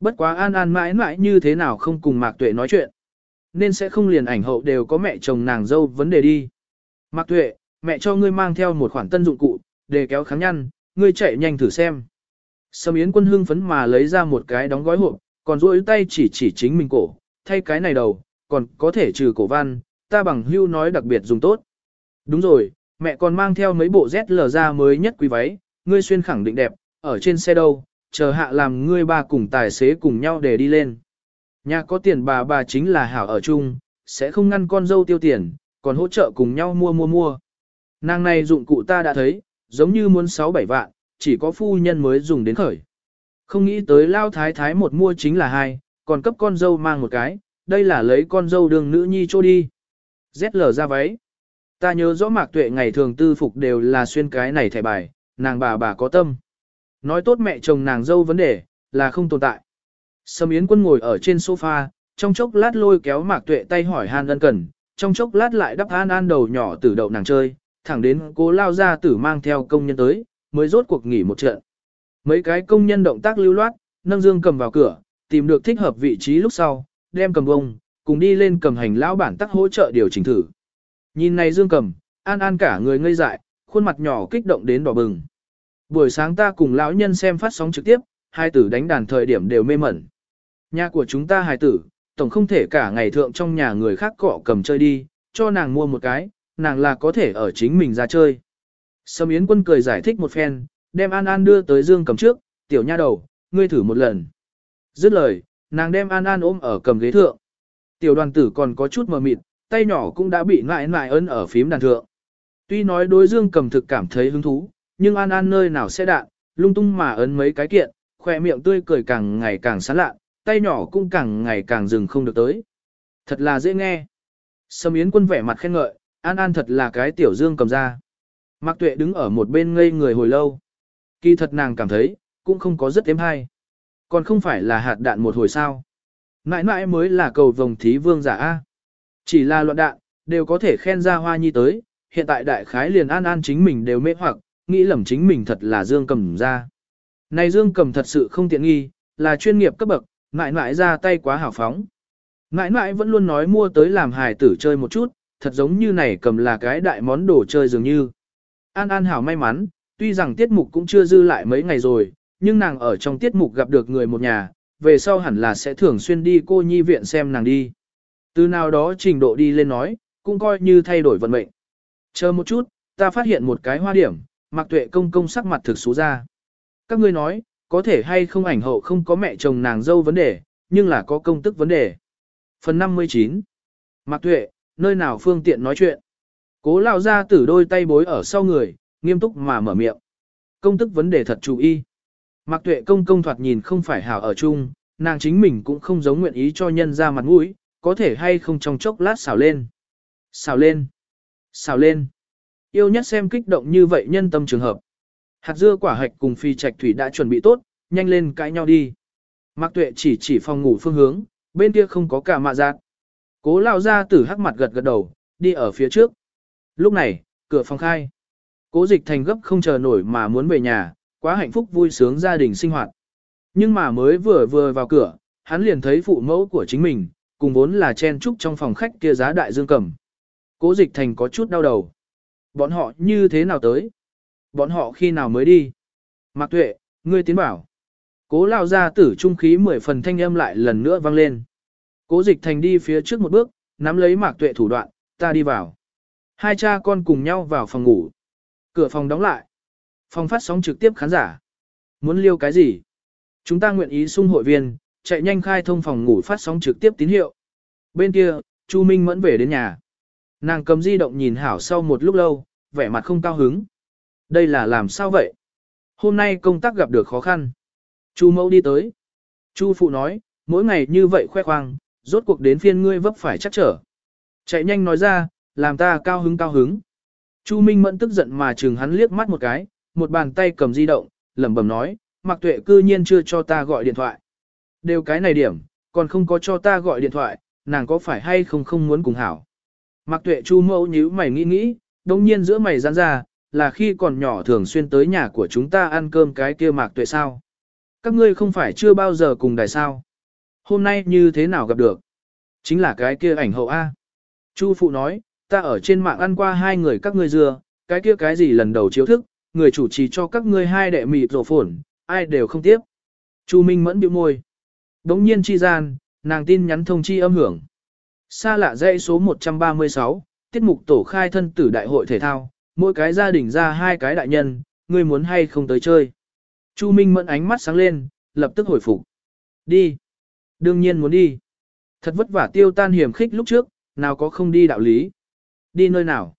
Bất quá An An mãi mãi như thế nào không cùng Mạc Tuệ nói chuyện. Nên sẽ không liền ảnh hậu đều có mẹ chồng nàng dâu vấn đề đi. Mạc Tuệ, mẹ cho ngươi mang theo một khoản tân dụng cụ, để kéo kháng nhăn, ngươi chạy nhanh thử xem. Sâm Yến quân hưng phấn mà lấy ra một cái đóng gói hộp, còn duỗi tay chỉ chỉ chính mình cổ, thay cái này đầu, còn có thể trừ cổ văn, ta bằng hưu nói đặc biệt dùng tốt. Đúng rồi, mẹ còn mang theo mấy bộ ZL ra mới nhất quý váy, ngươi xuyên khẳng định đẹp, ở trên xe đâu, chờ hạ làm ngươi ba cùng tài xế cùng nhau để đi lên. Nhà có tiền bà bà chính là hảo ở chung, sẽ không ngăn con dâu tiêu tiền, còn hỗ trợ cùng nhau mua mua mua. Nàng này dụng cụ ta đã thấy, giống như muốn 6-7 vạn, chỉ có phu nhân mới dùng đến khởi. Không nghĩ tới lao thái thái một mua chính là hai, còn cấp con dâu mang một cái, đây là lấy con dâu đường nữ nhi cho đi. ZL ra váy. Ta nhớ rõ mạc tuệ ngày thường tư phục đều là xuyên cái này thẻ bài, nàng bà bà có tâm. Nói tốt mẹ chồng nàng dâu vấn đề, là không tồn tại. Sầm Yến quân ngồi ở trên sofa, trong chốc lát lôi kéo mạc tuệ tay hỏi han ân cần, trong chốc lát lại đắp an an đầu nhỏ tử đậu nàng chơi, thẳng đến cố lao ra tử mang theo công nhân tới, mới rốt cuộc nghỉ một trận. Mấy cái công nhân động tác lưu loát, nâng dương cầm vào cửa, tìm được thích hợp vị trí lúc sau, đem cầm bông, cùng đi lên cầm hành lão bản tắc hỗ trợ điều chỉnh thử. Nhìn này dương cầm, an an cả người ngây dại, khuôn mặt nhỏ kích động đến đỏ bừng. Buổi sáng ta cùng lão nhân xem phát sóng trực tiếp, hai tử đánh đàn thời điểm đều mê mẩn. Nhà của chúng ta hài tử, tổng không thể cả ngày thượng trong nhà người khác cọ cầm chơi đi, cho nàng mua một cái, nàng là có thể ở chính mình ra chơi. Sâm Yến quân cười giải thích một phen, đem An An đưa tới dương cầm trước, tiểu nha đầu, ngươi thử một lần. Dứt lời, nàng đem An An ôm ở cầm ghế thượng. Tiểu đoàn tử còn có chút mờ mịt, tay nhỏ cũng đã bị ngại ngại ấn ở phím đàn thượng. Tuy nói đối dương cầm thực cảm thấy hứng thú, nhưng An An nơi nào sẽ đạn, lung tung mà ấn mấy cái kiện, khỏe miệng tươi cười càng ngày càng sán lạ, tay nhỏ cũng càng ngày càng dừng không được tới. Thật là dễ nghe. Sâm Yến quân vẻ mặt khen ngợi, An An thật là cái tiểu dương cầm ra. Mạc Tuệ đứng ở một bên ngây người hồi lâu. Kỳ thật nàng cảm thấy, cũng không có rất êm hay. Còn không phải là hạt đạn một hồi sao. Mãi mãi mới là cầu vồng thí vương giả A. Chỉ là loạn đạn, đều có thể khen ra hoa nhi tới, hiện tại đại khái liền an an chính mình đều mê hoặc, nghĩ lầm chính mình thật là dương cầm ra. Này dương cầm thật sự không tiện nghi, là chuyên nghiệp cấp bậc, mãi mãi ra tay quá hào phóng. Mãi mãi vẫn luôn nói mua tới làm hài tử chơi một chút, thật giống như này cầm là cái đại món đồ chơi dường như. An An hảo may mắn, tuy rằng tiết mục cũng chưa dư lại mấy ngày rồi, nhưng nàng ở trong tiết mục gặp được người một nhà, về sau hẳn là sẽ thường xuyên đi cô nhi viện xem nàng đi. Từ nào đó trình độ đi lên nói, cũng coi như thay đổi vận mệnh. Chờ một chút, ta phát hiện một cái hoa điểm, mặc tuệ công công sắc mặt thực số ra. Các ngươi nói, có thể hay không ảnh hậu không có mẹ chồng nàng dâu vấn đề, nhưng là có công tức vấn đề. Phần 59 Mạc Tuệ, nơi nào phương tiện nói chuyện. Cố lao ra tử đôi tay bối ở sau người, nghiêm túc mà mở miệng. Công tức vấn đề thật chú ý. Mạc Tuệ công công thoạt nhìn không phải hảo ở chung, nàng chính mình cũng không giống nguyện ý cho nhân ra mặt mũi, có thể hay không trong chốc lát xào lên. Xào lên. Xào lên. Yêu nhất xem kích động như vậy nhân tâm trường hợp. Hạt dưa quả hạch cùng phi trạch thủy đã chuẩn bị tốt, nhanh lên cãi nhau đi. Mạc Tuệ chỉ chỉ phòng ngủ phương hướng, bên kia không có cả mạ giác. Cố lao ra tử hắc mặt gật gật đầu, đi ở phía trước. Lúc này, cửa phòng khai. Cố dịch thành gấp không chờ nổi mà muốn về nhà, quá hạnh phúc vui sướng gia đình sinh hoạt. Nhưng mà mới vừa vừa vào cửa, hắn liền thấy phụ mẫu của chính mình, cùng vốn là chen trúc trong phòng khách kia giá đại dương cầm. Cố dịch thành có chút đau đầu. Bọn họ như thế nào tới? Bọn họ khi nào mới đi? Mạc tuệ, ngươi tiến bảo. Cố lao ra tử trung khí mười phần thanh âm lại lần nữa vang lên. Cố dịch thành đi phía trước một bước, nắm lấy mạc tuệ thủ đoạn, ta đi vào. Hai cha con cùng nhau vào phòng ngủ. Cửa phòng đóng lại. Phòng phát sóng trực tiếp khán giả. Muốn liêu cái gì? Chúng ta nguyện ý sung hội viên, chạy nhanh khai thông phòng ngủ phát sóng trực tiếp tín hiệu. Bên kia, Chu Minh mẫn về đến nhà. Nàng cầm di động nhìn hảo sau một lúc lâu, vẻ mặt không cao hứng. Đây là làm sao vậy? Hôm nay công tác gặp được khó khăn. Chu mẫu đi tới. Chu phụ nói, mỗi ngày như vậy khoe khoang, rốt cuộc đến phiên ngươi vấp phải chắc trở. Chạy nhanh nói ra, làm ta cao hứng cao hứng. Chu Minh Mẫn tức giận mà chừng hắn liếc mắt một cái, một bàn tay cầm di động, lẩm bẩm nói, Mạc Tuệ cư nhiên chưa cho ta gọi điện thoại. Đều cái này điểm, còn không có cho ta gọi điện thoại, nàng có phải hay không không muốn cùng hảo. Mạc Tuệ Chu mẫu nhíu mày nghĩ nghĩ, đồng nhiên giữa mày giãn ra, là khi còn nhỏ thường xuyên tới nhà của chúng ta ăn cơm cái kia Mạc Tuệ sao? Các ngươi không phải chưa bao giờ cùng đài sao? Hôm nay như thế nào gặp được? Chính là cái kia ảnh hậu A. Chu phụ nói, ta ở trên mạng ăn qua hai người các ngươi dừa cái kia cái gì lần đầu chiếu thức, người chủ trì cho các ngươi hai đệ mịt rổ phổn, ai đều không tiếp. Chu Minh mẫn biểu môi. Đống nhiên chi gian, nàng tin nhắn thông chi âm hưởng. Xa lạ dãy số 136, tiết mục tổ khai thân tử đại hội thể thao, mỗi cái gia đình ra hai cái đại nhân, ngươi muốn hay không tới chơi. Chu Minh mẫn ánh mắt sáng lên, lập tức hồi phục. Đi. Đương nhiên muốn đi. Thật vất vả tiêu tan hiểm khích lúc trước, nào có không đi đạo lý. Đi nơi nào?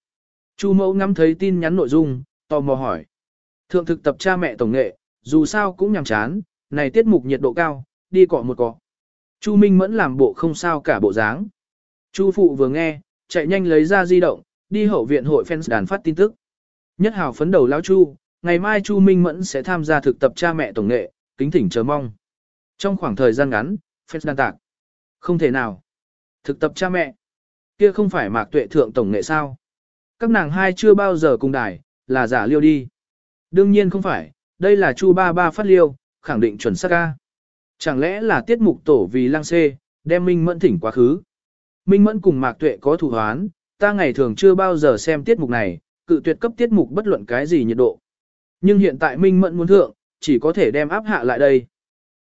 Chu mẫu ngắm thấy tin nhắn nội dung, tò mò hỏi. Thượng thực tập cha mẹ tổng nghệ, dù sao cũng nhàm chán, này tiết mục nhiệt độ cao, đi cọ một cọ. Chu Minh Mẫn làm bộ không sao cả bộ dáng. Chu phụ vừa nghe, chạy nhanh lấy ra di động, đi hậu viện hội fans đàn phát tin tức. Nhất hào phấn đầu lão Chu, ngày mai Chu Minh Mẫn sẽ tham gia thực tập cha mẹ tổng nghệ, kính thỉnh chờ mong. Trong khoảng thời gian ngắn, fans đàn tạc. Không thể nào. Thực tập cha mẹ. Kia không phải mạc tuệ thượng tổng nghệ sao? Các nàng hai chưa bao giờ cùng đài, là giả liêu đi. Đương nhiên không phải, đây là Chu Ba Ba phát liêu, khẳng định chuẩn xác ca. Chẳng lẽ là tiết mục tổ vì Lang xê, đem Minh Mẫn thỉnh quá khứ. Minh Mẫn cùng Mạc Tuệ có thủ hoán, ta ngày thường chưa bao giờ xem tiết mục này, cự tuyệt cấp tiết mục bất luận cái gì nhiệt độ. Nhưng hiện tại Minh Mẫn muốn thượng, chỉ có thể đem áp hạ lại đây.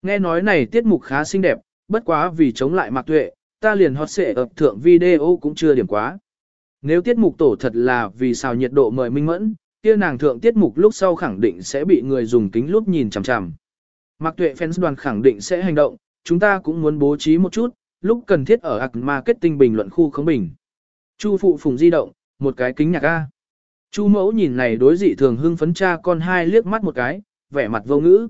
Nghe nói này tiết mục khá xinh đẹp, bất quá vì chống lại Mạc Tuệ, ta liền hot xệ ập thượng video cũng chưa điểm quá. Nếu tiết mục tổ thật là vì sao nhiệt độ mời Minh Mẫn, kia nàng thượng tiết mục lúc sau khẳng định sẽ bị người dùng kính lúc nhìn chằm chằm. Mạc Tuệ fans đoàn khẳng định sẽ hành động, chúng ta cũng muốn bố trí một chút, lúc cần thiết ở ạc marketing bình luận khu khống bình. Chu phụ phùng di động, một cái kính nhạc A. Chu mẫu nhìn này đối dị thường hưng phấn cha con hai liếc mắt một cái, vẻ mặt vô ngữ.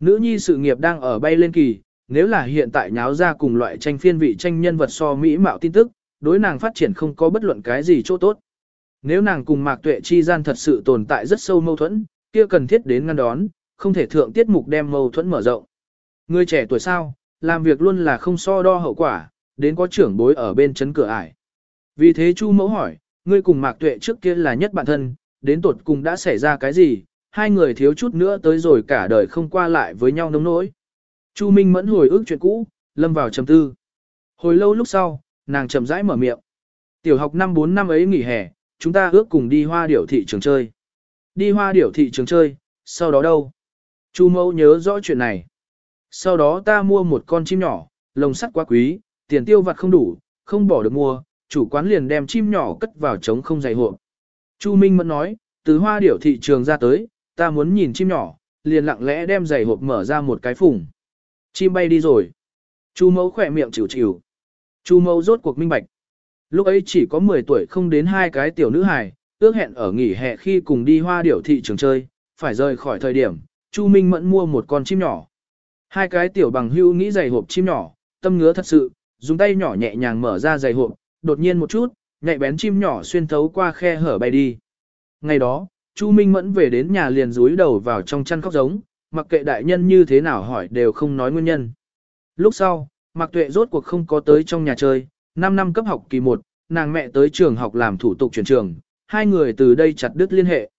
Nữ nhi sự nghiệp đang ở bay lên kỳ, nếu là hiện tại nháo ra cùng loại tranh phiên vị tranh nhân vật so mỹ mạo tin tức, đối nàng phát triển không có bất luận cái gì chỗ tốt. Nếu nàng cùng Mạc Tuệ chi gian thật sự tồn tại rất sâu mâu thuẫn, kia cần thiết đến ngăn đón, không thể thượng tiết mục đem mâu thuẫn mở rộng. Người trẻ tuổi sao, làm việc luôn là không so đo hậu quả, đến có trưởng bối ở bên chấn cửa ải. Vì thế Chu Mẫu hỏi, ngươi cùng Mạc Tuệ trước kia là nhất bạn thân, đến tuột cùng đã xảy ra cái gì, hai người thiếu chút nữa tới rồi cả đời không qua lại với nhau nông nỗi. Chu Minh mẫn hồi ức chuyện cũ, lâm vào trầm tư. Hồi lâu lúc sau, nàng chậm rãi mở miệng. Tiểu học năm 4 năm ấy nghỉ hè, chúng ta ước cùng đi hoa điểu thị trường chơi. Đi hoa điểu thị trường chơi, sau đó đâu? Chu mẫu nhớ rõ chuyện này. Sau đó ta mua một con chim nhỏ, lồng sắt quá quý, tiền tiêu vặt không đủ, không bỏ được mua, chủ quán liền đem chim nhỏ cất vào trống không dày hộp. Chu Minh Mẫn nói, từ hoa điểu thị trường ra tới, ta muốn nhìn chim nhỏ, liền lặng lẽ đem giày hộp mở ra một cái phủng. Chim bay đi rồi. Chu mẫu khỏe miệng chịu chịu. Chu mẫu rốt cuộc minh bạch. Lúc ấy chỉ có 10 tuổi không đến hai cái tiểu nữ hài, ước hẹn ở nghỉ hè khi cùng đi hoa điểu thị trường chơi, phải rời khỏi thời điểm, Chu Minh Mẫn mua một con chim nhỏ. Hai cái tiểu bằng hưu nghĩ giày hộp chim nhỏ, tâm ngứa thật sự, dùng tay nhỏ nhẹ nhàng mở ra giày hộp, đột nhiên một chút, nhạy bén chim nhỏ xuyên thấu qua khe hở bay đi. Ngày đó, Chu Minh Mẫn về đến nhà liền rúi đầu vào trong chăn khóc giống, mặc kệ đại nhân như thế nào hỏi đều không nói nguyên nhân. Lúc sau, Mạc Tuệ rốt cuộc không có tới trong nhà chơi, 5 năm cấp học kỳ 1, nàng mẹ tới trường học làm thủ tục chuyển trường, hai người từ đây chặt đứt liên hệ.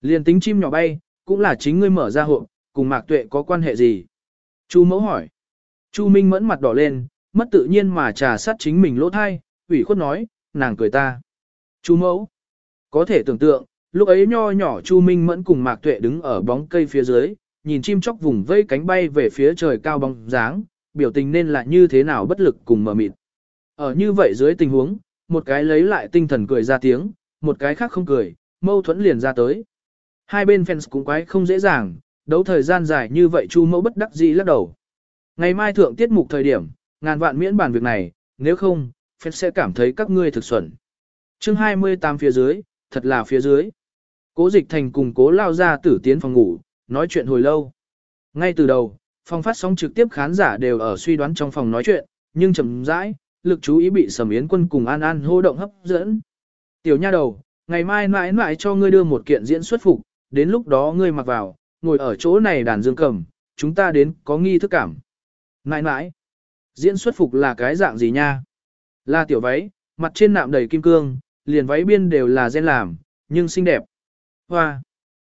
Liên tính chim nhỏ bay, cũng là chính ngươi mở ra hộ, cùng Mạc Tuệ có quan hệ gì? Chu mẫu hỏi. Chu Minh mẫn mặt đỏ lên, mất tự nhiên mà trà sát chính mình lỗ thai, ủy khuất nói, nàng cười ta. Chu mẫu. Có thể tưởng tượng, lúc ấy nho nhỏ Chu Minh mẫn cùng Mạc Tuệ đứng ở bóng cây phía dưới, nhìn chim chóc vùng vây cánh bay về phía trời cao bóng dáng, biểu tình nên là như thế nào bất lực cùng mờ mịt. Ở như vậy dưới tình huống, một cái lấy lại tinh thần cười ra tiếng, một cái khác không cười, mâu thuẫn liền ra tới. Hai bên fans cũng quái không dễ dàng, đấu thời gian dài như vậy Chu mẫu bất đắc dĩ lắc đầu. Ngày mai thượng tiết mục thời điểm, ngàn vạn miễn bàn việc này, nếu không, phép sẽ cảm thấy các ngươi thực xuẩn. chương 28 phía dưới, thật là phía dưới. Cố dịch thành cùng cố lao ra tử tiến phòng ngủ, nói chuyện hồi lâu. Ngay từ đầu, phòng phát sóng trực tiếp khán giả đều ở suy đoán trong phòng nói chuyện, nhưng chậm rãi, lực chú ý bị Sầm Yến Quân cùng An An hô động hấp dẫn. Tiểu nha đầu, ngày mai mãi mãi cho ngươi đưa một kiện diễn xuất phục, đến lúc đó ngươi mặc vào, ngồi ở chỗ này đàn dương cầm, chúng ta đến có nghi thức cảm. Mãi mãi, diễn xuất phục là cái dạng gì nha? Là tiểu váy, mặt trên nạm đầy kim cương, liền váy biên đều là gen làm, nhưng xinh đẹp. Hoa!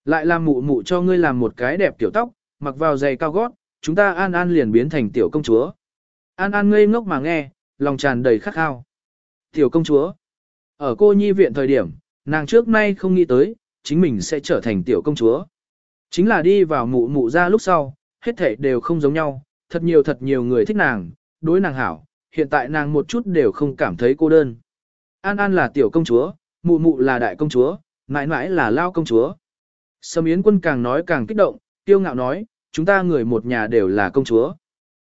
Lại làm mụ mụ cho ngươi làm một cái đẹp tiểu tóc, mặc vào giày cao gót, chúng ta An An liền biến thành tiểu công chúa. An An ngây ngốc mà nghe, lòng tràn đầy khát khao. Tiểu công chúa. Ở cô nhi viện thời điểm, nàng trước nay không nghĩ tới, chính mình sẽ trở thành tiểu công chúa. Chính là đi vào mụ mụ ra lúc sau, hết thảy đều không giống nhau, thật nhiều thật nhiều người thích nàng, đối nàng hảo, hiện tại nàng một chút đều không cảm thấy cô đơn. An An là tiểu công chúa, mụ mụ là đại công chúa, mãi mãi là lao công chúa. Sâm Yến quân càng nói càng kích động, tiêu ngạo nói, chúng ta người một nhà đều là công chúa.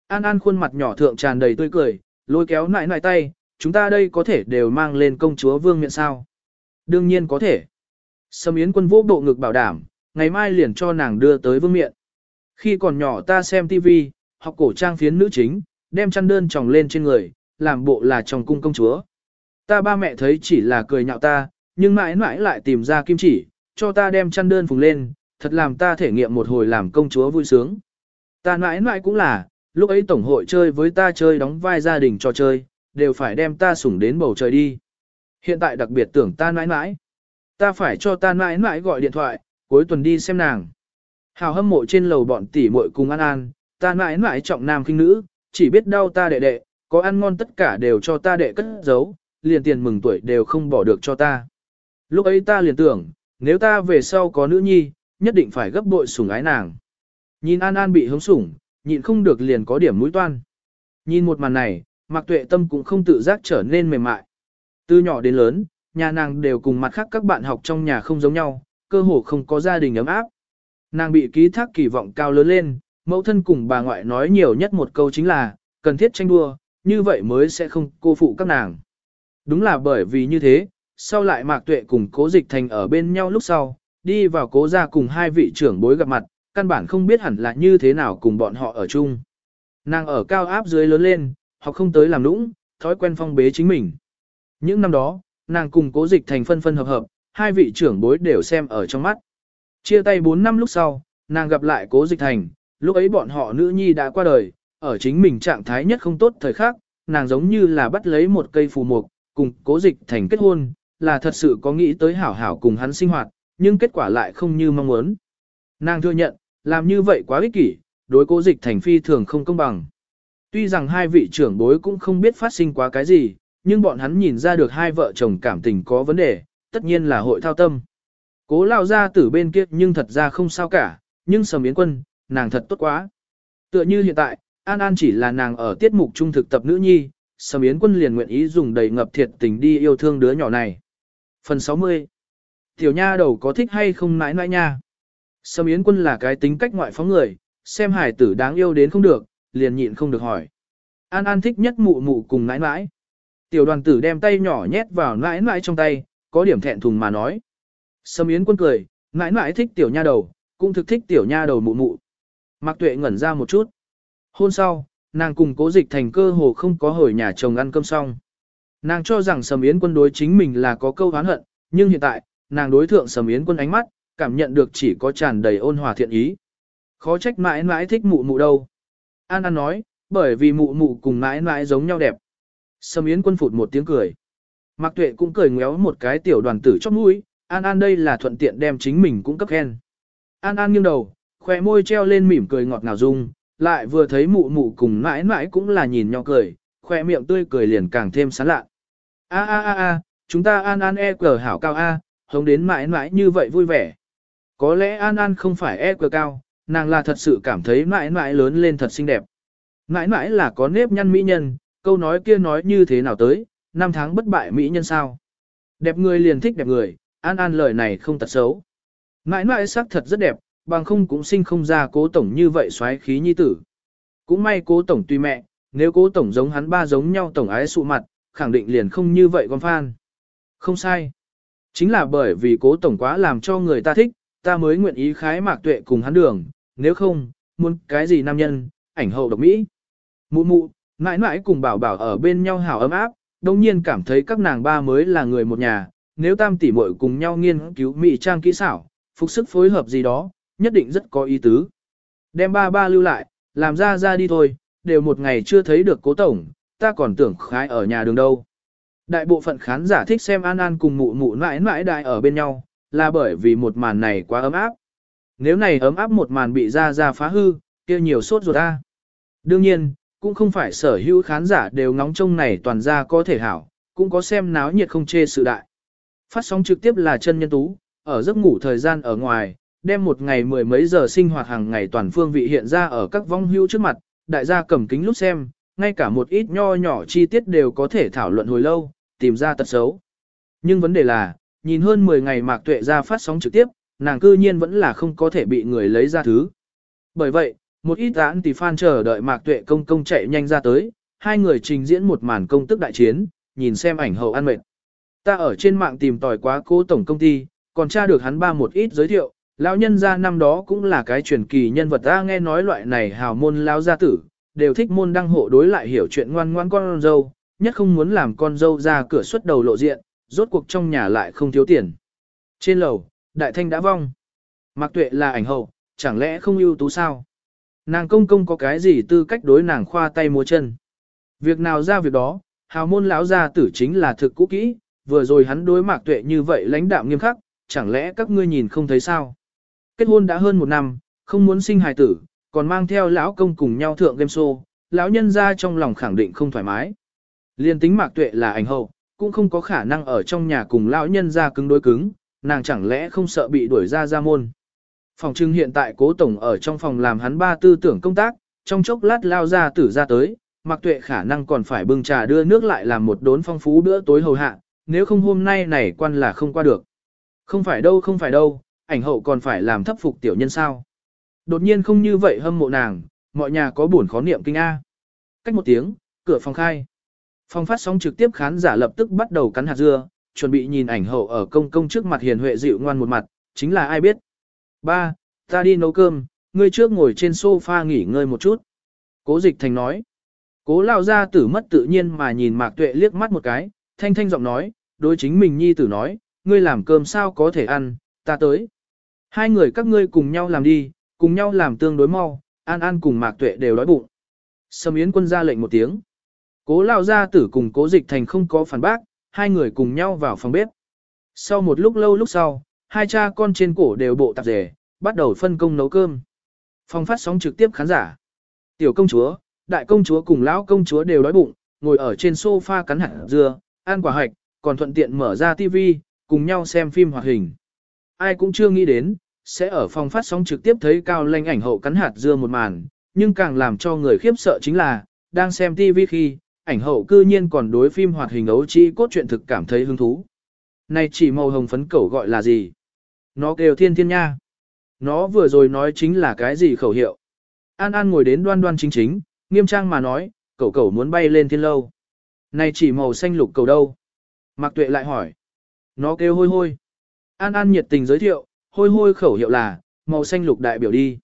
An An khuôn mặt nhỏ thượng tràn đầy tươi cười, lôi kéo nại nại tay, chúng ta đây có thể đều mang lên công chúa vương miện sao. Đương nhiên có thể. Sâm Yến quân vũ bộ ngực bảo đảm, ngày mai liền cho nàng đưa tới vương miện. Khi còn nhỏ ta xem tivi, học cổ trang phiến nữ chính, đem chăn đơn tròng lên trên người, làm bộ là chồng cung công chúa. Ta ba mẹ thấy chỉ là cười nhạo ta, nhưng mãi mãi lại tìm ra kim chỉ, cho ta đem chăn đơn phùng lên, thật làm ta thể nghiệm một hồi làm công chúa vui sướng. Ta mãi mãi cũng là, lúc ấy tổng hội chơi với ta chơi đóng vai gia đình cho chơi, đều phải đem ta sủng đến bầu trời đi. Hiện tại đặc biệt tưởng ta mãi mãi. Ta phải cho ta mãi mãi gọi điện thoại, cuối tuần đi xem nàng. Hào hâm mộ trên lầu bọn tỷ muội cùng ăn an, ta mãi mãi trọng nam khinh nữ, chỉ biết đau ta đệ đệ, có ăn ngon tất cả đều cho ta đệ cất giấu, liền tiền mừng tuổi đều không bỏ được cho ta. Lúc ấy ta liền tưởng, nếu ta về sau có nữ nhi, nhất định phải gấp bội sủng ái nàng. Nhìn An An bị hống sủng, nhịn không được liền có điểm mũi toan. Nhìn một màn này, Mạc Tuệ Tâm cũng không tự giác trở nên mềm mại. Từ nhỏ đến lớn, nhà nàng đều cùng mặt khác các bạn học trong nhà không giống nhau, cơ hồ không có gia đình ấm áp. Nàng bị ký thác kỳ vọng cao lớn lên, mẫu thân cùng bà ngoại nói nhiều nhất một câu chính là, cần thiết tranh đua, như vậy mới sẽ không cô phụ các nàng. Đúng là bởi vì như thế, sau lại Mạc Tuệ cùng Cố Dịch Thành ở bên nhau lúc sau, đi vào cố gia cùng hai vị trưởng bối gặp mặt, căn bản không biết hẳn là như thế nào cùng bọn họ ở chung. Nàng ở cao áp dưới lớn lên, họ không tới làm nũng, thói quen phong bế chính mình. Những năm đó, nàng cùng cố dịch thành phân phân hợp hợp, hai vị trưởng bối đều xem ở trong mắt. Chia tay 4 năm lúc sau, nàng gặp lại cố dịch thành, lúc ấy bọn họ nữ nhi đã qua đời, ở chính mình trạng thái nhất không tốt thời khắc, nàng giống như là bắt lấy một cây phù mục, cùng cố dịch thành kết hôn, là thật sự có nghĩ tới hảo hảo cùng hắn sinh hoạt, nhưng kết quả lại không như mong muốn. Nàng thừa nhận, làm như vậy quá ích kỷ, đối cố dịch thành phi thường không công bằng. Tuy rằng hai vị trưởng bối cũng không biết phát sinh quá cái gì, nhưng bọn hắn nhìn ra được hai vợ chồng cảm tình có vấn đề, tất nhiên là hội thao tâm. Cố lao ra từ bên kia nhưng thật ra không sao cả, nhưng sầm yến quân, nàng thật tốt quá. Tựa như hiện tại, An An chỉ là nàng ở tiết mục trung thực tập nữ nhi, sầm Yến quân liền nguyện ý dùng đầy ngập thiệt tình đi yêu thương đứa nhỏ này. Phần 60 Tiểu nha đầu có thích hay không nãi nãi nha. Sâm Yến quân là cái tính cách ngoại phóng người, xem hải tử đáng yêu đến không được, liền nhịn không được hỏi. An An thích nhất mụ mụ cùng nãi nãi. Tiểu đoàn tử đem tay nhỏ nhét vào nãi nãi trong tay, có điểm thẹn thùng mà nói. Sâm Yến quân cười, nãi nãi thích tiểu nha đầu, cũng thực thích tiểu nha đầu mụ mụ. Mạc Tuệ ngẩn ra một chút. Hôn sau, nàng cùng cố dịch thành cơ hồ không có hồi nhà chồng ăn cơm xong. Nàng cho rằng Sầm Yến quân đối chính mình là có câu oán hận, nhưng hiện tại, nàng đối thượng Sầm Yến quân ánh mắt, cảm nhận được chỉ có tràn đầy ôn hòa thiện ý. Khó trách mãi mãi thích mụ mụ đâu. An An nói, bởi vì mụ mụ cùng mãi mãi giống nhau đẹp. Sầm Yến quân phụt một tiếng cười. Mạc Tuệ cũng cười ngéo một cái tiểu đoàn tử chóp mũi, An An đây là thuận tiện đem chính mình cũng cấp khen. An An nghiêng đầu, khoe môi treo lên mỉm cười ngọt ngào dung, lại vừa thấy mụ mụ cùng mãi mãi cũng là nhìn nhau cười, khoe miệng tươi cười liền càng thêm sán lạ. A a a a, chúng ta An An e cờ hảo cao a, hống đến mãi mãi như vậy vui vẻ. Có lẽ An An không phải e cờ cao, nàng là thật sự cảm thấy mãi mãi lớn lên thật xinh đẹp. Mãi mãi là có nếp nhăn mỹ nhân, câu nói kia nói như thế nào tới, năm tháng bất bại mỹ nhân sao. Đẹp người liền thích đẹp người, An An lời này không tật xấu. Mãi mãi sắc thật rất đẹp, bằng không cũng sinh không ra cố tổng như vậy xoáy khí nhi tử. Cũng may cố tổng tuy mẹ, nếu cố tổng giống hắn ba giống nhau tổng ái sụ mặt, khẳng định liền không như vậy con phan. Không sai. Chính là bởi vì cố tổng quá làm cho người ta thích, ta mới nguyện ý khái mạc tuệ cùng hắn đường, nếu không, muốn cái gì nam nhân, ảnh hậu độc Mỹ. Mụ mụ, mãi mãi cùng bảo bảo ở bên nhau hào ấm áp, đồng nhiên cảm thấy các nàng ba mới là người một nhà, nếu tam tỷ muội cùng nhau nghiên cứu mỹ trang kỹ xảo, phục sức phối hợp gì đó, nhất định rất có ý tứ. Đem ba ba lưu lại, làm ra ra đi thôi, đều một ngày chưa thấy được cố tổng, ta còn tưởng khái ở nhà đường đâu. Đại bộ phận khán giả thích xem An An cùng mụ mụ mãi mãi đại ở bên nhau, là bởi vì một màn này quá ấm áp. Nếu này ấm áp một màn bị ra ra phá hư, kia nhiều sốt ruột ta. Đương nhiên, cũng không phải sở hữu khán giả đều ngóng trông này toàn ra có thể hảo, cũng có xem náo nhiệt không chê sự đại. Phát sóng trực tiếp là chân nhân tú, ở giấc ngủ thời gian ở ngoài, đem một ngày mười mấy giờ sinh hoạt hàng ngày toàn phương vị hiện ra ở các vong hưu trước mặt, đại gia cầm kính lúc xem, ngay cả một ít nho nhỏ chi tiết đều có thể thảo luận hồi lâu, tìm ra tật xấu. Nhưng vấn đề là, nhìn hơn 10 ngày mạc tuệ ra phát sóng trực tiếp, nàng cư nhiên vẫn là không có thể bị người lấy ra thứ. Bởi vậy, một ít án tỷ fan chờ đợi mạc tuệ công công chạy nhanh ra tới, hai người trình diễn một màn công tức đại chiến, nhìn xem ảnh hậu ăn mệt. Ta ở trên mạng tìm tòi quá cố tổng công ty, còn tra được hắn ba một ít giới thiệu, lão nhân gia năm đó cũng là cái truyền kỳ nhân vật ta nghe nói loại này hào môn lão gia tử, đều thích môn đăng hộ đối lại hiểu chuyện ngoan ngoan con dâu, nhất không muốn làm con dâu ra cửa xuất đầu lộ diện, rốt cuộc trong nhà lại không thiếu tiền. Trên lầu, đại thanh đã vong. Mạc tuệ là ảnh hậu, chẳng lẽ không ưu tú sao? Nàng công công có cái gì tư cách đối nàng khoa tay múa chân? Việc nào ra việc đó, hào môn lão gia tử chính là thực cũ kỹ, vừa rồi hắn đối mạc tuệ như vậy lãnh đạm nghiêm khắc, chẳng lẽ các ngươi nhìn không thấy sao? Kết hôn đã hơn một năm, không muốn sinh hài tử, còn mang theo lão công cùng nhau thượng game show, lão nhân ra trong lòng khẳng định không thoải mái. Liên tính mạc tuệ là ảnh hậu, cũng không có khả năng ở trong nhà cùng lão nhân ra cứng đối cứng, nàng chẳng lẽ không sợ bị đuổi ra ra môn. Phòng trưng hiện tại cố tổng ở trong phòng làm hắn ba tư tưởng công tác, trong chốc lát lao ra tử ra tới, mạc tuệ khả năng còn phải bưng trà đưa nước lại làm một đốn phong phú bữa tối hầu hạ, nếu không hôm nay này quan là không qua được. Không phải đâu không phải đâu, ảnh hậu còn phải làm thấp phục tiểu nhân sao. Đột nhiên không như vậy hâm mộ nàng, mọi nhà có buồn khó niệm kinh A. Cách một tiếng, cửa phòng khai. Phòng phát sóng trực tiếp khán giả lập tức bắt đầu cắn hạt dưa, chuẩn bị nhìn ảnh hậu ở công công trước mặt hiền huệ dịu ngoan một mặt, chính là ai biết. Ba, ta đi nấu cơm, ngươi trước ngồi trên sofa nghỉ ngơi một chút. Cố dịch thành nói. Cố lao ra tử mất tự nhiên mà nhìn mạc tuệ liếc mắt một cái, thanh thanh giọng nói, đối chính mình nhi tử nói, ngươi làm cơm sao có thể ăn, ta tới. Hai người các ngươi cùng nhau làm đi, cùng nhau làm tương đối mau, An An cùng Mạc Tuệ đều đói bụng. Sâm Yến quân ra lệnh một tiếng. Cố lao gia tử cùng cố dịch thành không có phản bác, hai người cùng nhau vào phòng bếp. Sau một lúc lâu lúc sau, hai cha con trên cổ đều bộ tạp dề, bắt đầu phân công nấu cơm. Phòng phát sóng trực tiếp khán giả. Tiểu công chúa, đại công chúa cùng lão công chúa đều đói bụng, ngồi ở trên sofa cắn hạt dưa, ăn quả hạch, còn thuận tiện mở ra tivi, cùng nhau xem phim hoạt hình. Ai cũng chưa nghĩ đến, sẽ ở phòng phát sóng trực tiếp thấy cao lanh ảnh hậu cắn hạt dưa một màn, nhưng càng làm cho người khiếp sợ chính là, đang xem TV khi, ảnh hậu cư nhiên còn đối phim hoạt hình ấu trĩ cốt truyện thực cảm thấy hứng thú. Này chỉ màu hồng phấn cẩu gọi là gì? Nó kêu thiên thiên nha. Nó vừa rồi nói chính là cái gì khẩu hiệu? An An ngồi đến đoan đoan chính chính, nghiêm trang mà nói, cậu cậu muốn bay lên thiên lâu. Này chỉ màu xanh lục cầu đâu? Mạc Tuệ lại hỏi. Nó kêu hôi hôi. An An nhiệt tình giới thiệu, hôi hôi khẩu hiệu là, màu xanh lục đại biểu đi.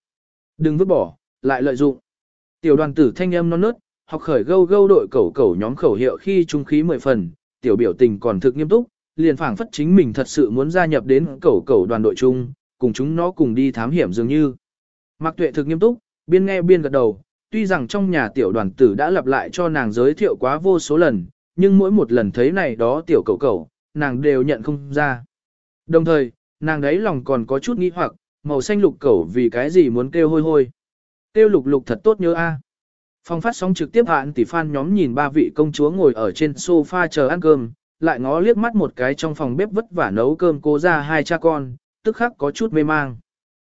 Đừng vứt bỏ, lại lợi dụng. Tiểu đoàn tử thanh âm non nớt, học khởi gâu gâu đội cẩu cẩu nhóm khẩu hiệu khi trung khí mười phần, tiểu biểu tình còn thực nghiêm túc, liền phảng phất chính mình thật sự muốn gia nhập đến cẩu cẩu đoàn đội chung, cùng chúng nó cùng đi thám hiểm dường như. Mạc Tuệ thực nghiêm túc, biên nghe biên gật đầu, tuy rằng trong nhà tiểu đoàn tử đã lặp lại cho nàng giới thiệu quá vô số lần, nhưng mỗi một lần thấy này đó tiểu cẩu cẩu nàng đều nhận không ra. Đồng thời, nàng đấy lòng còn có chút nghi hoặc, màu xanh lục cẩu vì cái gì muốn kêu hôi hôi. Kêu lục lục thật tốt nhớ a. Phong phát sóng trực tiếp hạn tỷ fan nhóm nhìn ba vị công chúa ngồi ở trên sofa chờ ăn cơm, lại ngó liếc mắt một cái trong phòng bếp vất vả nấu cơm cố ra hai cha con, tức khắc có chút mê mang.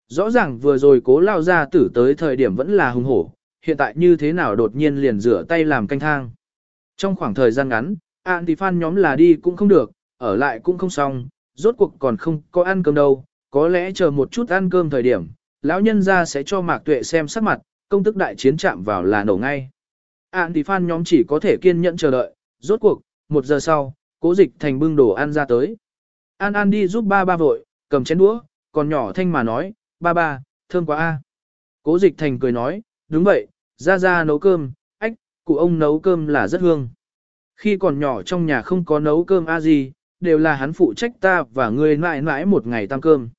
Rõ ràng vừa rồi cố lao ra tử tới thời điểm vẫn là hùng hổ, hiện tại như thế nào đột nhiên liền rửa tay làm canh thang. Trong khoảng thời gian ngắn, ạn tỷ fan nhóm là đi cũng không được, ở lại cũng không xong, rốt cuộc còn không có ăn cơm đâu, có lẽ chờ một chút ăn cơm thời điểm, lão nhân ra sẽ cho Mạc Tuệ xem sắc mặt, công tức đại chiến chạm vào là nổ ngay. Ản thì fan nhóm chỉ có thể kiên nhẫn chờ đợi, rốt cuộc, một giờ sau, cố dịch thành bưng đồ ăn ra tới. An An đi giúp ba ba vội, cầm chén đũa, còn nhỏ thanh mà nói, ba ba, thơm quá a. Cố dịch thành cười nói, đúng vậy, ra ra nấu cơm, ách, cụ ông nấu cơm là rất hương. Khi còn nhỏ trong nhà không có nấu cơm a gì, đều là hắn phụ trách ta và ngươi mãi mãi một ngày tăng cơm.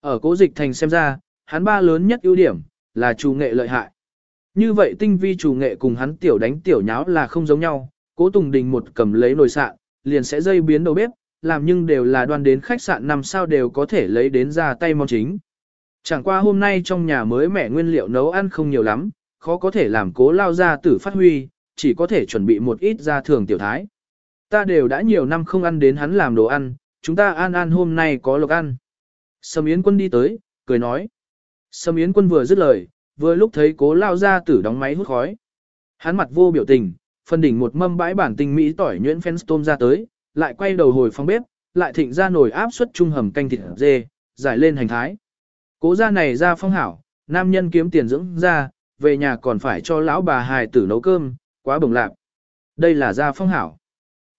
Ở cố dịch thành xem ra, hắn ba lớn nhất ưu điểm, là chủ nghệ lợi hại. Như vậy tinh vi chủ nghệ cùng hắn tiểu đánh tiểu nháo là không giống nhau, cố Tùng Đình một cầm lấy nồi sạn, liền sẽ dây biến đầu bếp, làm nhưng đều là đoan đến khách sạn năm sao đều có thể lấy đến ra tay món chính. Chẳng qua hôm nay trong nhà mới mẹ nguyên liệu nấu ăn không nhiều lắm, khó có thể làm cố lao ra tử phát huy, chỉ có thể chuẩn bị một ít ra thường tiểu thái. Ta đều đã nhiều năm không ăn đến hắn làm đồ ăn, chúng ta an an hôm nay có lộc ăn. Sầm Yến quân đi tới, cười nói. Sầm Yến quân vừa dứt lời, vừa lúc thấy cố lao ra tử đóng máy hút khói. Hắn mặt vô biểu tình, phân đỉnh một mâm bãi bản tinh mỹ tỏi nhuyễn Fenstom ra tới, lại quay đầu hồi phòng bếp, lại thịnh ra nồi áp suất trung hầm canh thịt dê, giải lên hành thái. Cố ra này ra phong hảo, nam nhân kiếm tiền dưỡng ra, về nhà còn phải cho lão bà hài tử nấu cơm, quá bổng lạc. Đây là gia phong hảo.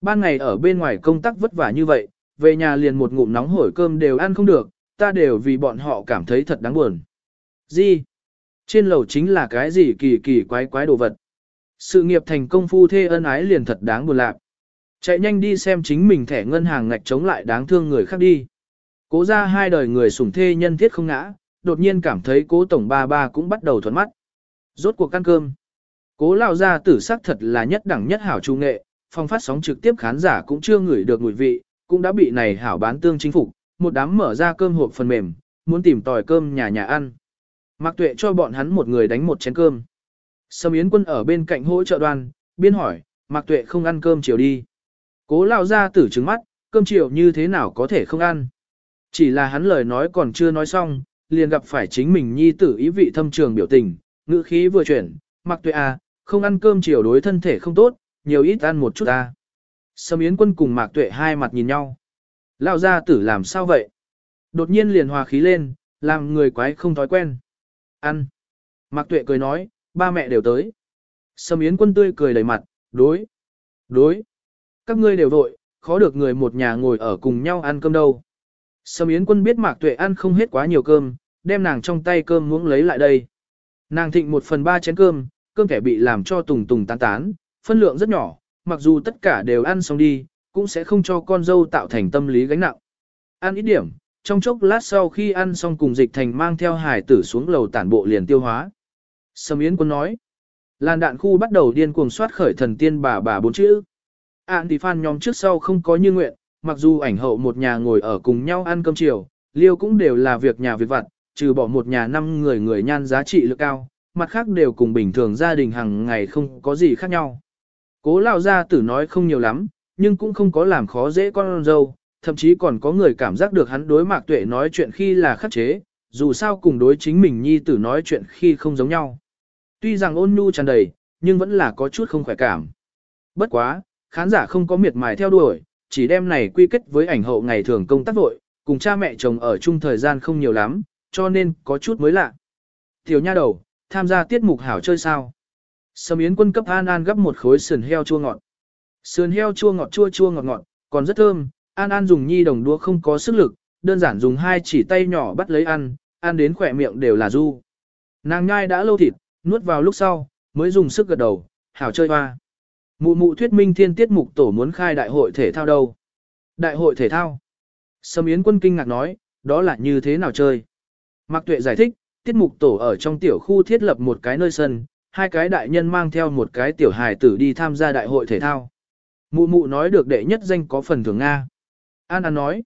Ban ngày ở bên ngoài công tác vất vả như vậy, về nhà liền một ngụm nóng hổi cơm đều ăn không được, ta đều vì bọn họ cảm thấy thật đáng buồn. Gì? Trên lầu chính là cái gì kỳ kỳ quái quái đồ vật. Sự nghiệp thành công phu thê ân ái liền thật đáng buồn lạc. Chạy nhanh đi xem chính mình thẻ ngân hàng ngạch chống lại đáng thương người khác đi. Cố ra hai đời người sủng thê nhân thiết không ngã, đột nhiên cảm thấy cố tổng ba ba cũng bắt đầu thuận mắt. Rốt cuộc ăn cơm. Cố lao ra tử sắc thật là nhất đẳng nhất hảo trung nghệ, phòng phát sóng trực tiếp khán giả cũng chưa ngửi được mùi vị, cũng đã bị này hảo bán tương chính phục, một đám mở ra cơm hộp phần mềm, muốn tìm tòi cơm nhà nhà ăn. Mạc Tuệ cho bọn hắn một người đánh một chén cơm. Sâm Yến Quân ở bên cạnh hỗ trợ đoàn, biên hỏi, Mạc Tuệ không ăn cơm chiều đi. Cố lao ra tử trứng mắt, cơm chiều như thế nào có thể không ăn. Chỉ là hắn lời nói còn chưa nói xong, liền gặp phải chính mình nhi tử ý vị thâm trường biểu tình, ngữ khí vừa chuyển, Mạc Tuệ à, không ăn cơm chiều đối thân thể không tốt, nhiều ít ăn một chút ta. Sâm Yến Quân cùng Mạc Tuệ hai mặt nhìn nhau. Lão gia tử làm sao vậy? Đột nhiên liền hòa khí lên, làm người quái không thói quen. Ăn. Mạc Tuệ cười nói, ba mẹ đều tới. Sâm Yến Quân tươi cười đầy mặt, đối. Đối. Các ngươi đều vội, khó được người một nhà ngồi ở cùng nhau ăn cơm đâu. Sâm Yến Quân biết Mạc Tuệ ăn không hết quá nhiều cơm, đem nàng trong tay cơm muỗng lấy lại đây. Nàng thịnh một phần ba chén cơm, cơm kẻ bị làm cho tùng tùng tán tán, phân lượng rất nhỏ, mặc dù tất cả đều ăn xong đi, cũng sẽ không cho con dâu tạo thành tâm lý gánh nặng. Ăn ít điểm, trong chốc lát sau khi ăn xong cùng dịch thành mang theo hải tử xuống lầu tản bộ liền tiêu hóa. Sầm Yến Quân nói, làn đạn khu bắt đầu điên cuồng soát khởi thần tiên bà bà bốn chữ. Ản thì fan nhóm trước sau không có như nguyện, mặc dù ảnh hậu một nhà ngồi ở cùng nhau ăn cơm chiều, liêu cũng đều là việc nhà việc vặt, trừ bỏ một nhà năm người người nhan giá trị lực cao, mặt khác đều cùng bình thường gia đình hàng ngày không có gì khác nhau. Cố lao gia tử nói không nhiều lắm, nhưng cũng không có làm khó dễ con dâu, thậm chí còn có người cảm giác được hắn đối mạc tuệ nói chuyện khi là khắc chế, dù sao cùng đối chính mình nhi tử nói chuyện khi không giống nhau. Tuy rằng ôn nhu tràn đầy, nhưng vẫn là có chút không khỏe cảm. Bất quá, khán giả không có miệt mài theo đuổi, chỉ đem này quy kết với ảnh hậu ngày thường công tác vội, cùng cha mẹ chồng ở chung thời gian không nhiều lắm, cho nên có chút mới lạ. Tiểu nha đầu, tham gia tiết mục hảo chơi sao? Sầm Yến quân cấp An An gấp một khối sườn heo chua ngọt. Sườn heo chua ngọt chua chua ngọt ngọt, còn rất thơm, An An dùng nhi đồng đũa không có sức lực, đơn giản dùng hai chỉ tay nhỏ bắt lấy ăn, ăn đến khỏe miệng đều là du. Nàng nhai đã lâu thịt, nuốt vào lúc sau, mới dùng sức gật đầu, hảo chơi hoa. Mụ mụ thuyết minh thiên tiết mục tổ muốn khai đại hội thể thao đâu. Đại hội thể thao. Sâm Yến quân kinh ngạc nói, đó là như thế nào chơi. Mạc Tuệ giải thích, tiết mục tổ ở trong tiểu khu thiết lập một cái nơi sân, hai cái đại nhân mang theo một cái tiểu hài tử đi tham gia đại hội thể thao. Mụ mụ nói được đệ nhất danh có phần thưởng Nga. An An nói.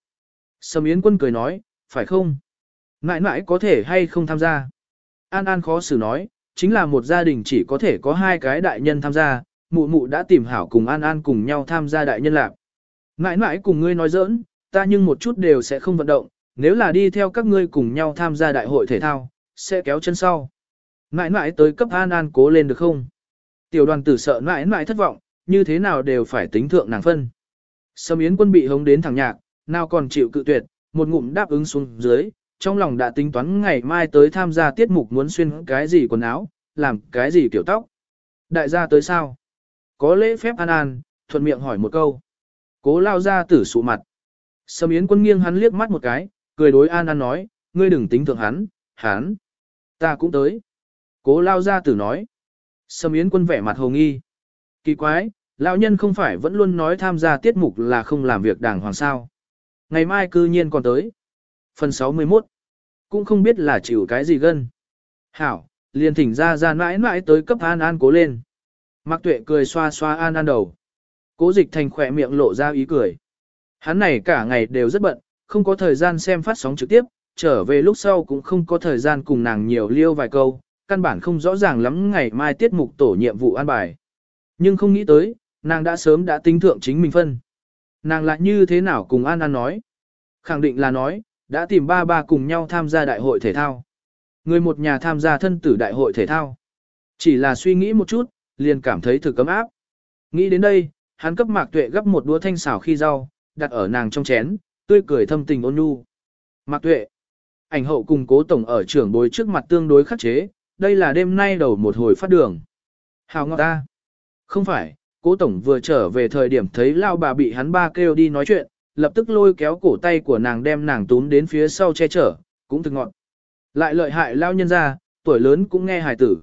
Sầm Yến quân cười nói, phải không? Nãi nãi có thể hay không tham gia? An An khó xử nói, chính là một gia đình chỉ có thể có hai cái đại nhân tham gia, mụ mụ đã tìm hảo cùng An An cùng nhau tham gia đại nhân lạc. Nãi nãi cùng ngươi nói giỡn, ta nhưng một chút đều sẽ không vận động, nếu là đi theo các ngươi cùng nhau tham gia đại hội thể thao, sẽ kéo chân sau. Mãi mãi tới cấp An An cố lên được không? Tiểu đoàn tử sợ mãi mãi thất vọng, như thế nào đều phải tính thượng nàng phân. Sâm Yến quân bị hống đến thẳng nhạc, nào còn chịu cự tuyệt, một ngụm đáp ứng xuống dưới, trong lòng đã tính toán ngày mai tới tham gia tiết mục muốn xuyên cái gì quần áo, làm cái gì kiểu tóc. Đại gia tới sao? Có lễ phép an an, thuận miệng hỏi một câu. Cố lao ra tử sụ mặt. Sâm Yến quân nghiêng hắn liếc mắt một cái, cười đối an an nói, ngươi đừng tính thượng hắn, hắn. Ta cũng tới. Cố lao ra tử nói. Sâm Yến quân vẻ mặt hồ nghi. Kỳ quái, lão nhân không phải vẫn luôn nói tham gia tiết mục là không làm việc đàng hoàng sao. Ngày mai cư nhiên còn tới. Phần 61. Cũng không biết là chịu cái gì gân. Hảo, liền thỉnh ra ra mãi mãi tới cấp an an cố lên. Mạc tuệ cười xoa xoa an an đầu. Cố dịch thành khỏe miệng lộ ra ý cười. Hắn này cả ngày đều rất bận, không có thời gian xem phát sóng trực tiếp, trở về lúc sau cũng không có thời gian cùng nàng nhiều liêu vài câu, căn bản không rõ ràng lắm ngày mai tiết mục tổ nhiệm vụ an bài. Nhưng không nghĩ tới, nàng đã sớm đã tính thượng chính mình phân. Nàng lại như thế nào cùng An An nói? Khẳng định là nói, đã tìm ba ba cùng nhau tham gia đại hội thể thao. Người một nhà tham gia thân tử đại hội thể thao. Chỉ là suy nghĩ một chút, liền cảm thấy thực cấm áp. Nghĩ đến đây, hắn cấp mạc tuệ gấp một đũa thanh xảo khi rau, đặt ở nàng trong chén, tươi cười thâm tình ôn nhu. Mạc tuệ, ảnh hậu cùng cố tổng ở trưởng bối trước mặt tương đối khắc chế, đây là đêm nay đầu một hồi phát đường. Hào ngọt ta. Không phải, cố tổng vừa trở về thời điểm thấy lao bà bị hắn ba kêu đi nói chuyện, lập tức lôi kéo cổ tay của nàng đem nàng túm đến phía sau che chở, cũng thực ngọn. Lại lợi hại lao nhân ra, tuổi lớn cũng nghe hài tử.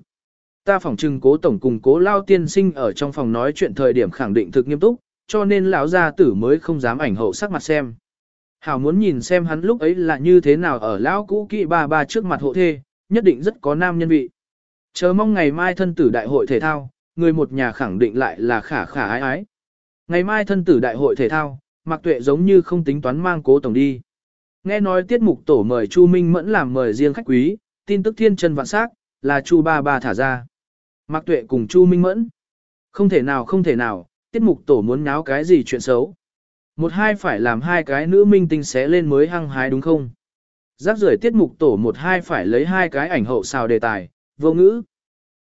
Ta phỏng trừng cố tổng cùng cố lao tiên sinh ở trong phòng nói chuyện thời điểm khẳng định thực nghiêm túc, cho nên lão gia tử mới không dám ảnh hậu sắc mặt xem. Hảo muốn nhìn xem hắn lúc ấy là như thế nào ở lão cũ kỵ ba ba trước mặt hộ thê, nhất định rất có nam nhân vị. Chờ mong ngày mai thân tử đại hội thể thao, người một nhà khẳng định lại là khả khả ái ái. Ngày mai thân tử đại hội thể thao, Mạc Tuệ giống như không tính toán mang cố tổng đi. Nghe nói tiết mục tổ mời Chu Minh Mẫn làm mời riêng khách quý, tin tức thiên chân vạn sắc, là Chu ba ba thả ra. Mạc Tuệ cùng Chu Minh Mẫn. Không thể nào không thể nào, tiết mục tổ muốn náo cái gì chuyện xấu. Một hai phải làm hai cái nữ minh tinh xé lên mới hăng hái đúng không? Rác rưởi tiết mục tổ một hai phải lấy hai cái ảnh hậu xào đề tài, vô ngữ.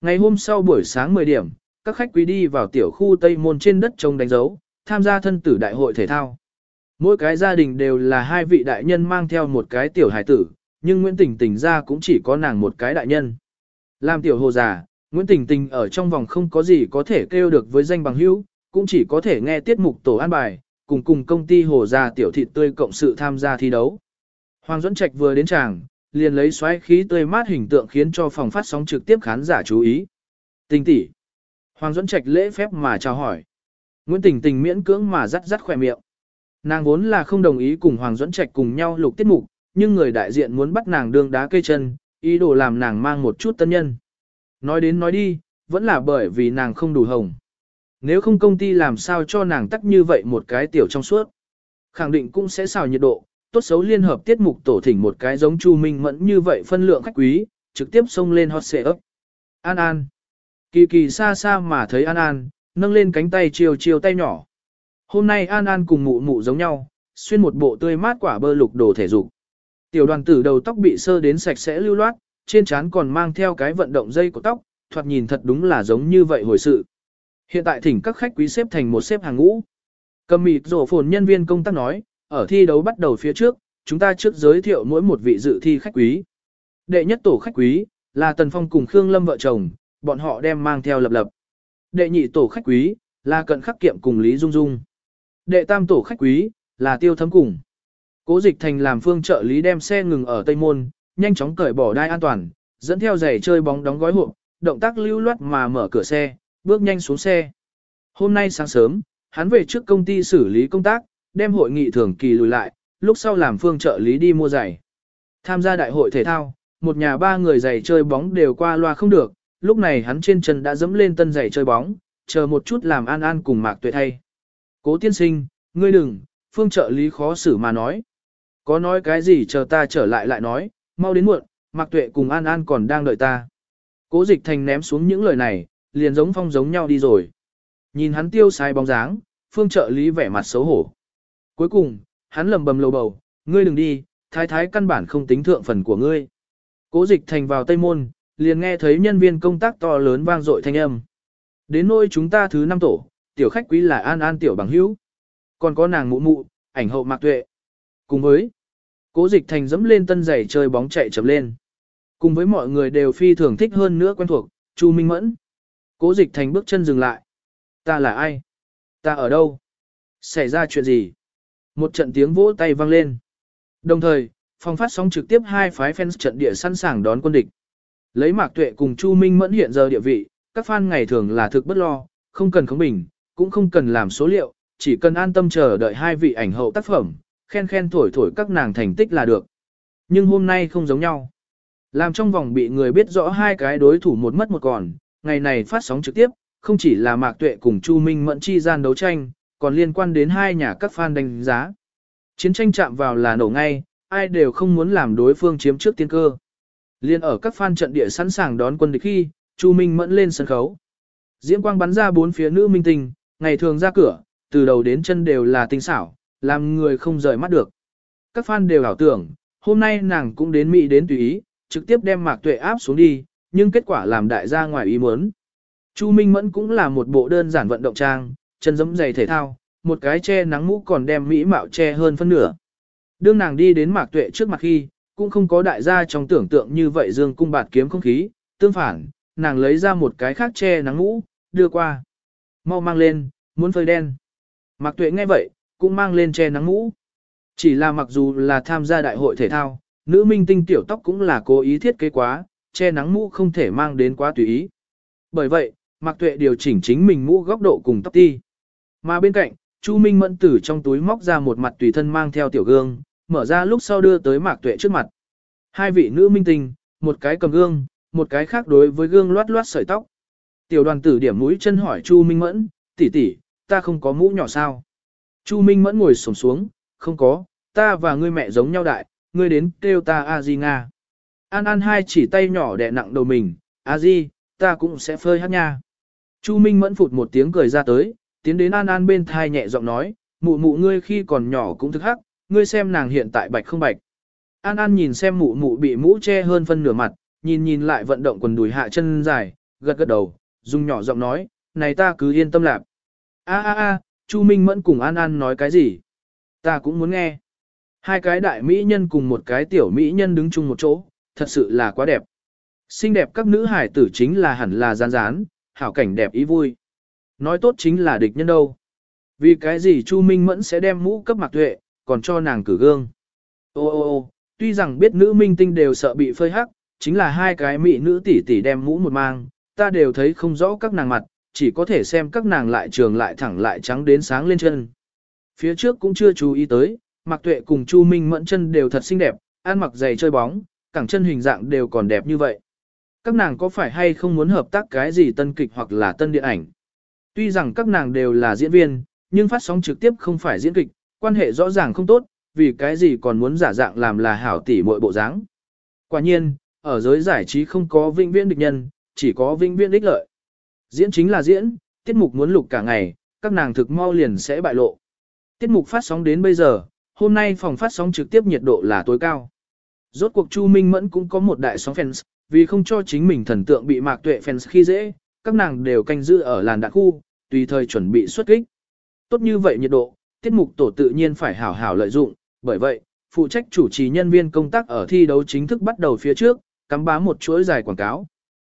Ngày hôm sau buổi sáng 10 điểm, các khách quý đi vào tiểu khu Tây Môn trên đất trông đánh dấu, tham gia thân tử đại hội thể thao. Mỗi cái gia đình đều là hai vị đại nhân mang theo một cái tiểu hải tử, nhưng Nguyễn Tình Tình ra cũng chỉ có nàng một cái đại nhân. Làm tiểu hồ già, Nguyễn Tình Tình ở trong vòng không có gì có thể kêu được với danh bằng hữu, cũng chỉ có thể nghe tiết mục tổ an bài, cùng cùng công ty hồ già tiểu thịt tươi cộng sự tham gia thi đấu. Hoàng Duẫn Trạch vừa đến tràng, liền lấy xoáy khí tươi mát hình tượng khiến cho phòng phát sóng trực tiếp khán giả chú ý. Tình tỷ. Hoàng Duẫn Trạch lễ phép mà chào hỏi. Nguyễn Tình Tình miễn cưỡng mà rắt rắt khỏe miệng. Nàng vốn là không đồng ý cùng Hoàng Duẫn Trạch cùng nhau lục tiết mục, nhưng người đại diện muốn bắt nàng đương đá cây chân, ý đồ làm nàng mang một chút tân nhân. Nói đến nói đi, vẫn là bởi vì nàng không đủ hồng. Nếu không công ty làm sao cho nàng tắc như vậy một cái tiểu trong suốt. Khẳng định cũng sẽ xào nhiệt độ, tốt xấu liên hợp tiết mục tổ thỉnh một cái giống Chu Minh Mẫn như vậy phân lượng khách quý, trực tiếp xông lên hot xệ ấp. An An. Kỳ kỳ xa xa mà thấy An An, nâng lên cánh tay chiều chiều tay nhỏ. Hôm nay An An cùng mụ mụ giống nhau, xuyên một bộ tươi mát quả bơ lục đồ thể dục. Tiểu đoàn tử đầu tóc bị sơ đến sạch sẽ lưu loát, trên trán còn mang theo cái vận động dây của tóc, thoạt nhìn thật đúng là giống như vậy hồi sự. Hiện tại thỉnh các khách quý xếp thành một xếp hàng ngũ. Cầm mịt rổ phồn nhân viên công tác nói, ở thi đấu bắt đầu phía trước, chúng ta trước giới thiệu mỗi một vị dự thi khách quý. Đệ nhất tổ khách quý, là Tần Phong cùng Khương Lâm vợ chồng, bọn họ đem mang theo lập lập. Đệ nhị tổ khách quý, là Cận Khắc Kiệm cùng Lý Dung Dung. Đệ tam tổ khách quý, là Tiêu Thấm cùng. Cố dịch thành làm phương trợ lý đem xe ngừng ở Tây Môn, nhanh chóng cởi bỏ đai an toàn, dẫn theo giày chơi bóng đóng gói hộp, động tác lưu loát mà mở cửa xe, bước nhanh xuống xe. Hôm nay sáng sớm, hắn về trước công ty xử lý công tác, đem hội nghị thường kỳ lùi lại, lúc sau làm phương trợ lý đi mua giày. Tham gia đại hội thể thao, một nhà ba người giày chơi bóng đều qua loa không được, lúc này hắn trên chân đã dẫm lên tân giày chơi bóng, chờ một chút làm An An cùng Mạc Tuệ thay. Cố tiên sinh, ngươi đừng, phương trợ lý khó xử mà nói. Có nói cái gì chờ ta trở lại lại nói, mau đến muộn, Mạc Tuệ cùng An An còn đang đợi ta. Cố dịch thành ném xuống những lời này, liền giống phong giống nhau đi rồi. Nhìn hắn tiêu sai bóng dáng, phương trợ lý vẻ mặt xấu hổ. Cuối cùng, hắn lầm bầm lầu bầu, ngươi đừng đi, thái thái căn bản không tính thượng phần của ngươi. Cố dịch thành vào Tây Môn, liền nghe thấy nhân viên công tác to lớn vang dội thanh âm. Đến nôi chúng ta thứ năm tổ, tiểu khách quý là An An tiểu bằng hữu. Còn có nàng mụ mụ, ảnh hậu mạc tuệ. Cùng với, cố dịch thành dẫm lên tân giày chơi bóng chạy chậm lên. Cùng với mọi người đều phi thường thích hơn nữa quen thuộc, Chu Minh Mẫn. Cố dịch thành bước chân dừng lại. Ta là ai? Ta ở đâu? Xảy ra chuyện gì? Một trận tiếng vỗ tay vang lên. Đồng thời, phòng phát sóng trực tiếp hai phái fans trận địa sẵn sàng đón quân địch. Lấy Mạc Tuệ cùng Chu Minh Mẫn hiện giờ địa vị, các fan ngày thường là thực bất lo, không cần khống bình, cũng không cần làm số liệu, chỉ cần an tâm chờ đợi hai vị ảnh hậu tác phẩm, khen khen thổi thổi các nàng thành tích là được. Nhưng hôm nay không giống nhau. Làm trong vòng bị người biết rõ hai cái đối thủ một mất một còn, ngày này phát sóng trực tiếp, không chỉ là Mạc Tuệ cùng Chu Minh Mẫn chi gian đấu tranh, còn liên quan đến hai nhà các fan đánh giá. Chiến tranh chạm vào là nổ ngay, ai đều không muốn làm đối phương chiếm trước tiên cơ. Liên ở các fan trận địa sẵn sàng đón quân địch khi, Chu Minh Mẫn lên sân khấu. Diễm quang bắn ra bốn phía nữ minh tinh, ngày thường ra cửa, từ đầu đến chân đều là tinh xảo, làm người không rời mắt được. Các fan đều ảo tưởng, hôm nay nàng cũng đến Mỹ đến tùy ý, trực tiếp đem mạc tuệ áp xuống đi, nhưng kết quả làm đại gia ngoài ý muốn. Chu Minh Mẫn cũng là một bộ đơn giản vận động trang, chân giẫm giày thể thao, một cái che nắng mũ còn đem mỹ mạo che hơn phân nửa. Đương nàng đi đến mạc tuệ trước mặt khi, cũng không có đại gia trong tưởng tượng như vậy dương cung bạt kiếm không khí, tương phản, nàng lấy ra một cái khác che nắng mũ, đưa qua. Mau mang lên, muốn phơi đen. Mạc tuệ nghe vậy, cũng mang lên che nắng mũ. Chỉ là mặc dù là tham gia đại hội thể thao, nữ minh tinh tiểu tóc cũng là cố ý thiết kế quá, che nắng mũ không thể mang đến quá tùy ý. Bởi vậy, Mạc Tuệ điều chỉnh chính mình mũ góc độ cùng tóc ti. Mà bên cạnh, Chu Minh Mẫn từ trong túi móc ra một mặt tùy thân mang theo tiểu gương, mở ra lúc sau đưa tới Mạc Tuệ trước mặt. Hai vị nữ minh tinh, một cái cầm gương, một cái khác đối với gương loát loát sợi tóc. Tiểu đoàn tử điểm mũi chân hỏi Chu Minh Mẫn, tỷ tỷ, ta không có mũ nhỏ sao? Chu Minh Mẫn ngồi xổm xuống, không có, ta và ngươi mẹ giống nhau đại, ngươi đến kêu ta A Di Nga. An An hai chỉ tay nhỏ đè nặng đầu mình, A Di, ta cũng sẽ phơi hát nha. Chu Minh Mẫn phụt một tiếng cười ra tới, tiến đến An An bên thai nhẹ giọng nói, mụ mụ ngươi khi còn nhỏ cũng thức hắc, ngươi xem nàng hiện tại bạch không bạch. An An nhìn xem mụ mụ bị mũ che hơn phân nửa mặt, nhìn nhìn lại vận động quần đùi hạ chân dài, gật gật đầu, dùng nhỏ giọng nói, này ta cứ yên tâm lạc. A a a, Chu Minh Mẫn cùng An An nói cái gì? Ta cũng muốn nghe. Hai cái đại mỹ nhân cùng một cái tiểu mỹ nhân đứng chung một chỗ, thật sự là quá đẹp. Xinh đẹp các nữ hải tử chính là hẳn là gian rán, hảo cảnh đẹp ý vui. Nói tốt chính là địch nhân đâu. Vì cái gì Chu Minh Mẫn sẽ đem mũ cấp mặc tuệ, còn cho nàng cử gương. Ô ô ô, tuy rằng biết nữ minh tinh đều sợ bị phơi hắc, chính là hai cái mỹ nữ tỷ tỷ đem mũ một mang, ta đều thấy không rõ các nàng mặt, chỉ có thể xem các nàng lại trường lại thẳng lại trắng đến sáng lên chân. Phía trước cũng chưa chú ý tới, Mạc Tuệ cùng Chu Minh Mẫn chân đều thật xinh đẹp, ăn mặc giày chơi bóng, cẳng chân hình dạng đều còn đẹp như vậy. Các nàng có phải hay không muốn hợp tác cái gì tân kịch hoặc là tân điện ảnh? Tuy rằng các nàng đều là diễn viên, nhưng phát sóng trực tiếp không phải diễn kịch, quan hệ rõ ràng không tốt, vì cái gì còn muốn giả dạng làm là hảo tỷ muội bộ dáng. Quả nhiên, ở giới giải trí không có vinh viễn địch nhân, chỉ có vinh viễn ích lợi. Diễn chính là diễn, tiết mục muốn lục cả ngày, các nàng thực mau liền sẽ bại lộ. Tiết mục phát sóng đến bây giờ, hôm nay phòng phát sóng trực tiếp nhiệt độ là tối cao. Rốt cuộc Chu Minh Mẫn cũng có một đại sóng fans, vì không cho chính mình thần tượng bị mạc tuệ fans khi dễ, các nàng đều canh giữ ở làn đạn khu, tùy thời chuẩn bị xuất kích. Tốt như vậy nhiệt độ, tiết mục tổ tự nhiên phải hảo hảo lợi dụng, bởi vậy, phụ trách chủ trì nhân viên công tác ở thi đấu chính thức bắt đầu phía trước, cắm bá một chuỗi dài quảng cáo.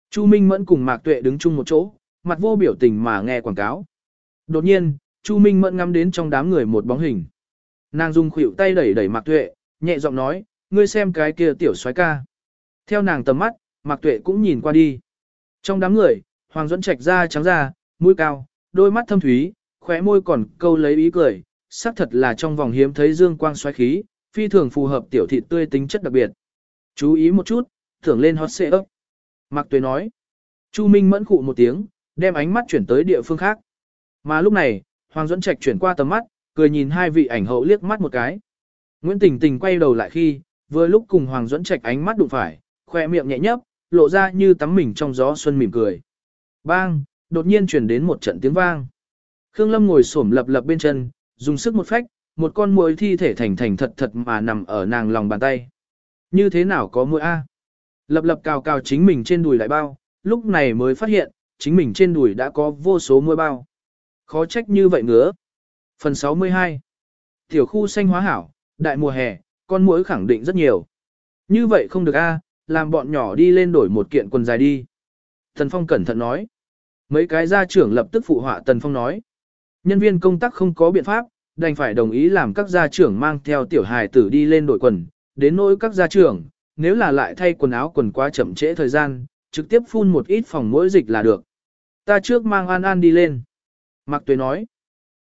Chu Minh Mẫn cùng Mạc Tuệ đứng chung một chỗ, mặt vô biểu tình mà nghe quảng cáo. Đột nhiên, Chu Minh Mẫn ngắm đến trong đám người một bóng hình. Nàng dùng khuỷu tay đẩy đẩy Mạc Tuệ, nhẹ giọng nói, ngươi xem cái kia tiểu soái ca. Theo nàng tầm mắt, Mạc Tuệ cũng nhìn qua đi. Trong đám người, Hoàng Duẫn Trạch da trắng da, mũi cao, đôi mắt thâm thúy, khóe môi còn câu lấy ý cười, xác thật là trong vòng hiếm thấy dương quang xoáy khí, phi thường phù hợp tiểu thịt tươi tính chất đặc biệt. Chú ý một chút, thưởng lên hot xe ấp. Mạc Tuế nói. Chu Minh mẫn khụ một tiếng, đem ánh mắt chuyển tới địa phương khác. Mà lúc này, Hoàng Duẫn Trạch chuyển qua tầm mắt, cười nhìn hai vị ảnh hậu liếc mắt một cái. Nguyễn Tình Tình quay đầu lại khi, vừa lúc cùng Hoàng Duẫn Trạch ánh mắt đụng phải, khoe miệng nhẹ nhấp, lộ ra như tắm mình trong gió xuân mỉm cười. Bang, đột nhiên chuyển đến một trận tiếng vang. Khương Lâm ngồi xổm lập lập bên chân, dùng sức một phách, một con muỗi thi thể thành thành thật thật mà nằm ở nàng lòng bàn tay. Như thế nào có muỗi a? Lập lập cào cào chính mình trên đùi lại bao, lúc này mới phát hiện, chính mình trên đùi đã có vô số muỗi bao. Khó trách như vậy nữa. Phần 62 Tiểu khu xanh hóa hảo, đại mùa hè, con muỗi khẳng định rất nhiều. Như vậy không được a, làm bọn nhỏ đi lên đổi một kiện quần dài đi. Tần Phong cẩn thận nói. Mấy cái gia trưởng lập tức phụ họa Tần Phong nói. Nhân viên công tác không có biện pháp, đành phải đồng ý làm các gia trưởng mang theo tiểu hài tử đi lên đội quần, đến nỗi các gia trưởng, nếu là lại thay quần áo quần quá chậm trễ thời gian, trực tiếp phun một ít phòng mỗi dịch là được. Ta trước mang An An đi lên. Mạc Tuế nói.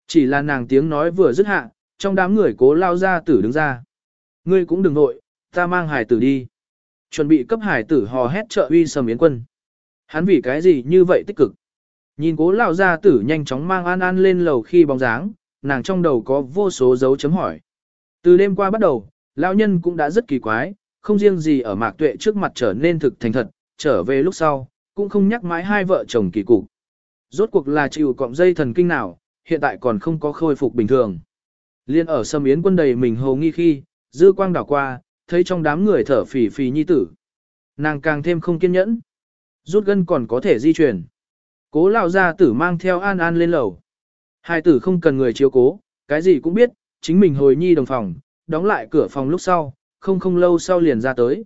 Chỉ là nàng tiếng nói vừa dứt hạ, trong đám người cố lao ra tử đứng ra. Ngươi cũng đừng nội, ta mang hải tử đi. Chuẩn bị cấp hải tử hò hét trợ uy sầm yến quân. Hắn vì cái gì như vậy tích cực. Nhìn cố lao gia tử nhanh chóng mang An An lên lầu khi bóng dáng, nàng trong đầu có vô số dấu chấm hỏi. Từ đêm qua bắt đầu, lão nhân cũng đã rất kỳ quái, không riêng gì ở mạc tuệ trước mặt trở nên thực thành thật, trở về lúc sau, cũng không nhắc mãi hai vợ chồng kỳ cục. Rốt cuộc là chịu cọng dây thần kinh nào, hiện tại còn không có khôi phục bình thường. Liên ở sâm yến quân đầy mình hầu nghi khi, dư quang đảo qua, thấy trong đám người thở phì phì nhi tử. Nàng càng thêm không kiên nhẫn. Rút gân còn có thể di chuyển. Cố lão gia tử mang theo an an lên lầu. Hai tử không cần người chiếu cố, cái gì cũng biết, chính mình hồi nhi đồng phòng, đóng lại cửa phòng lúc sau, không không lâu sau liền ra tới.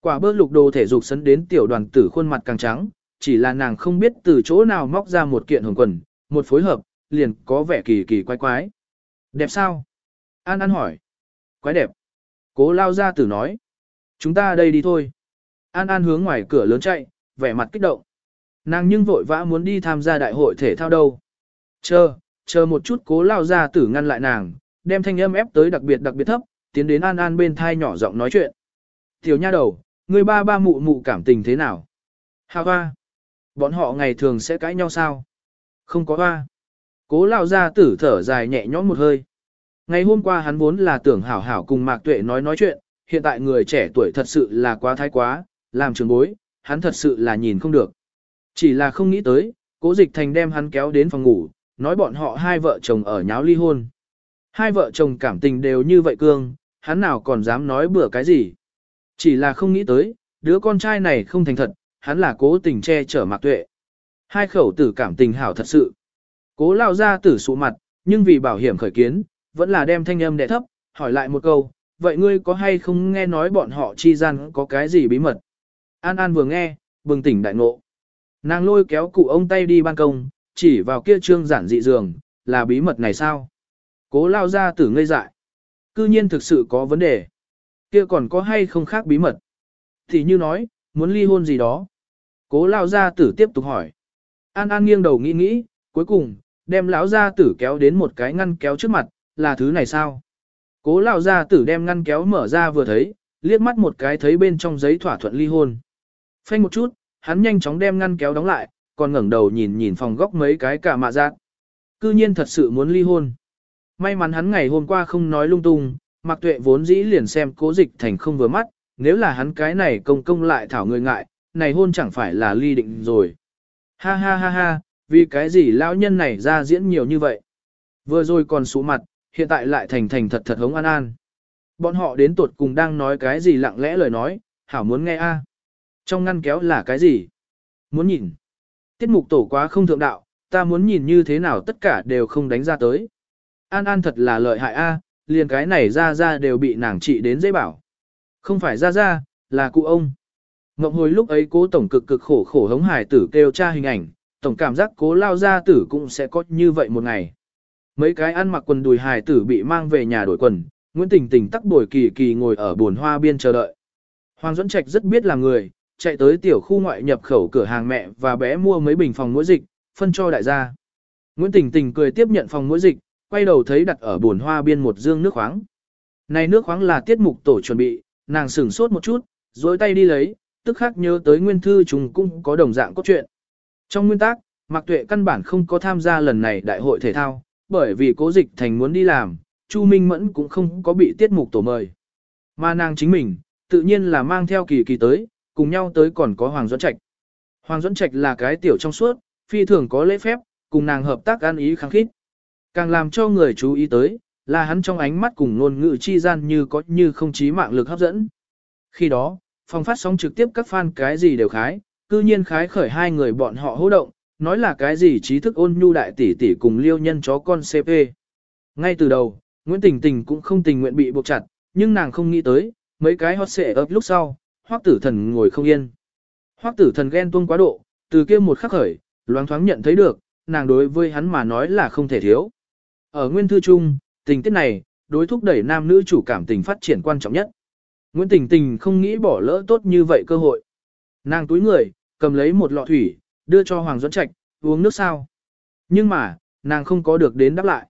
Quả bơ lục đồ thể dục sấn đến tiểu đoàn tử khuôn mặt càng trắng, chỉ là nàng không biết từ chỗ nào móc ra một kiện hồng quần, một phối hợp, liền có vẻ kỳ kỳ quái quái. Đẹp sao? An An hỏi. Quái đẹp. Cố lao ra tử nói. Chúng ta đây đi thôi. An An hướng ngoài cửa lớn chạy, vẻ mặt kích động. Nàng nhưng vội vã muốn đi tham gia đại hội thể thao đâu. Chờ, chờ một chút cố lao ra tử ngăn lại nàng, đem thanh âm ép tới đặc biệt đặc biệt thấp, tiến đến An An bên thai nhỏ giọng nói chuyện. Tiểu nha đầu, người ba ba mụ mụ cảm tình thế nào? Hà hoa. Bọn họ ngày thường sẽ cãi nhau sao? Không có hoa. Cố lao ra tử thở dài nhẹ nhõm một hơi. Ngày hôm qua hắn vốn là tưởng hảo hảo cùng Mạc Tuệ nói nói chuyện, hiện tại người trẻ tuổi thật sự là quá thái quá, làm trường bối, hắn thật sự là nhìn không được. Chỉ là không nghĩ tới, cố dịch thành đem hắn kéo đến phòng ngủ, nói bọn họ hai vợ chồng ở nháo ly hôn. Hai vợ chồng cảm tình đều như vậy cương, hắn nào còn dám nói bừa cái gì. Chỉ là không nghĩ tới, đứa con trai này không thành thật, hắn là cố tình che chở Mạc Tuệ. Hai khẩu tử cảm tình hảo thật sự. Cố lao ra tử sụ mặt, nhưng vì bảo hiểm khởi kiến, vẫn là đem thanh âm đẻ thấp, hỏi lại một câu, vậy ngươi có hay không nghe nói bọn họ chi gian có cái gì bí mật? An An vừa nghe, bừng tỉnh đại ngộ. Nàng lôi kéo cụ ông tay đi ban công, chỉ vào kia trương giản dị giường, là bí mật này sao? Cố lao ra tử ngây dại. Cư nhiên thực sự có vấn đề. Kia còn có hay không khác bí mật? Thì như nói, muốn ly hôn gì đó. Cố lao ra tử tiếp tục hỏi. An An nghiêng đầu nghĩ nghĩ, cuối cùng, đem lão gia tử kéo đến một cái ngăn kéo trước mặt, là thứ này sao? Cố lão gia tử đem ngăn kéo mở ra vừa thấy, liếc mắt một cái thấy bên trong giấy thỏa thuận ly hôn. Phanh một chút, hắn nhanh chóng đem ngăn kéo đóng lại, còn ngẩng đầu nhìn nhìn phòng góc mấy cái cả mạ giác. Cư nhiên thật sự muốn ly hôn. May mắn hắn ngày hôm qua không nói lung tung, mặc tuệ vốn dĩ liền xem cố dịch thành không vừa mắt, nếu là hắn cái này công công lại thảo người ngại, này hôn chẳng phải là ly định rồi. Ha ha ha ha, vì cái gì lão nhân này ra diễn nhiều như vậy. Vừa rồi còn sụ mặt, hiện tại lại thành thành thật thật hống an an. Bọn họ đến tuột cùng đang nói cái gì lặng lẽ lời nói, hảo muốn nghe a. Trong ngăn kéo là cái gì? Muốn nhìn. Tiết mục tổ quá không thượng đạo, ta muốn nhìn như thế nào tất cả đều không đánh ra tới. An An thật là lợi hại a, liền cái này ra ra đều bị nàng trị đến dễ bảo. Không phải ra ra, là cụ ông. Ngọc hồi lúc ấy cố tổng cực cực khổ khổ hống hải tử kêu cha hình ảnh, tổng cảm giác cố lao gia tử cũng sẽ có như vậy một ngày. Mấy cái ăn mặc quần đùi hài tử bị mang về nhà đổi quần, Nguyễn Tình Tình tắc bồi kỳ kỳ ngồi ở buồn hoa biên chờ đợi. Hoàng Duẫn Trạch rất biết là người, chạy tới tiểu khu ngoại nhập khẩu cửa hàng mẹ và bé mua mấy bình phòng mũi dịch, phân cho đại gia. Nguyễn Tình Tình cười tiếp nhận phòng mũi dịch, quay đầu thấy đặt ở buồn hoa biên một dương nước khoáng. Này nước khoáng là tiết mục tổ chuẩn bị, nàng sửng sốt một chút, dối tay đi lấy, tức khắc nhớ tới nguyên thư trùng cũng có đồng dạng cốt truyện. Trong nguyên tắc, Mạc Tuệ căn bản không có tham gia lần này đại hội thể thao, bởi vì cố dịch thành muốn đi làm, Chu Minh Mẫn cũng không có bị tiết mục tổ mời. Mà nàng chính mình, tự nhiên là mang theo kỳ kỳ tới, cùng nhau tới còn có Hoàng Duẫn Trạch. Hoàng Duẫn Trạch là cái tiểu trong suốt, phi thường có lễ phép, cùng nàng hợp tác ăn ý kháng khít. Càng làm cho người chú ý tới, là hắn trong ánh mắt cùng ngôn ngữ chi gian như có như không chí mạng lực hấp dẫn. Khi đó, phòng phát sóng trực tiếp các fan cái gì đều khái, cư nhiên khái khởi hai người bọn họ hô động, nói là cái gì trí thức ôn nhu đại tỷ tỷ cùng liêu nhân chó con CP. Ngay từ đầu, Nguyễn Tình Tình cũng không tình nguyện bị buộc chặt, nhưng nàng không nghĩ tới, mấy cái hot xệ ấp lúc sau, hoắc tử thần ngồi không yên. Hoắc tử thần ghen tuông quá độ, từ kia một khắc khởi, loáng thoáng nhận thấy được, nàng đối với hắn mà nói là không thể thiếu. Ở nguyên thư chung, tình tiết này, đối thúc đẩy nam nữ chủ cảm tình phát triển quan trọng nhất. Nguyễn Tình Tình không nghĩ bỏ lỡ tốt như vậy cơ hội. Nàng túi người, cầm lấy một lọ thủy, đưa cho Hoàng Duẫn Trạch, uống nước sao. Nhưng mà, nàng không có được đến đáp lại.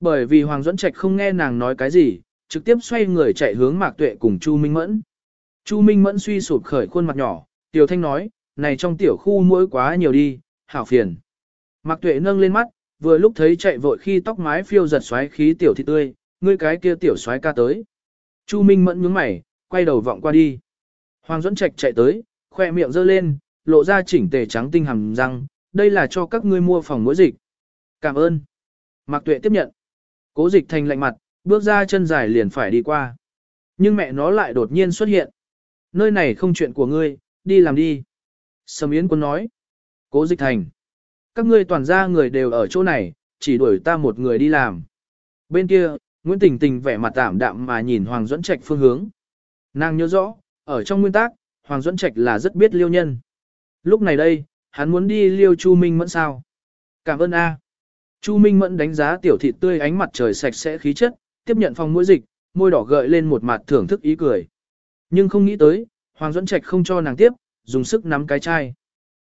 Bởi vì Hoàng Duẫn Trạch không nghe nàng nói cái gì, trực tiếp xoay người chạy hướng Mạc Tuệ cùng Chu Minh Mẫn. Chu Minh Mẫn suy sụp khởi khuôn mặt nhỏ, Tiểu Thanh nói, này trong tiểu khu mũi quá nhiều đi, hảo phiền. Mạc Tuệ nâng lên mắt, vừa lúc thấy chạy vội khi tóc mái phiêu giật xoáy khí tiểu thị tươi, ngươi cái kia tiểu xoáy ca tới. Chu Minh Mẫn nhướng mày, quay đầu vọng qua đi. Hoàng Duẫn Trạch chạy tới, khoe miệng giơ lên, lộ ra chỉnh tề trắng tinh hàm răng, đây là cho các ngươi mua phòng mũi dịch. Cảm ơn. Mạc Tuệ tiếp nhận. Cố dịch thành lạnh mặt, bước ra chân dài liền phải đi qua. Nhưng mẹ nó lại đột nhiên xuất hiện. Nơi này không chuyện của ngươi, đi làm đi. Sầm Yến Quân nói. Cố dịch thành. Các ngươi toàn ra người đều ở chỗ này, chỉ đuổi ta một người đi làm. Bên kia, Nguyễn Tình Tình vẻ mặt tạm đạm mà nhìn Hoàng Duẫn Trạch phương hướng. Nàng nhớ rõ, ở trong nguyên tắc, Hoàng Duẫn Trạch là rất biết liêu nhân. Lúc này đây, hắn muốn đi liêu Chu Minh Mẫn sao? Cảm ơn A. Chu Minh Mẫn đánh giá tiểu thịt tươi ánh mặt trời sạch sẽ khí chất, tiếp nhận phòng mũi dịch, môi đỏ gợi lên một mặt thưởng thức ý cười. Nhưng không nghĩ tới, Hoàng Duẫn Trạch không cho nàng tiếp, dùng sức nắm cái chai.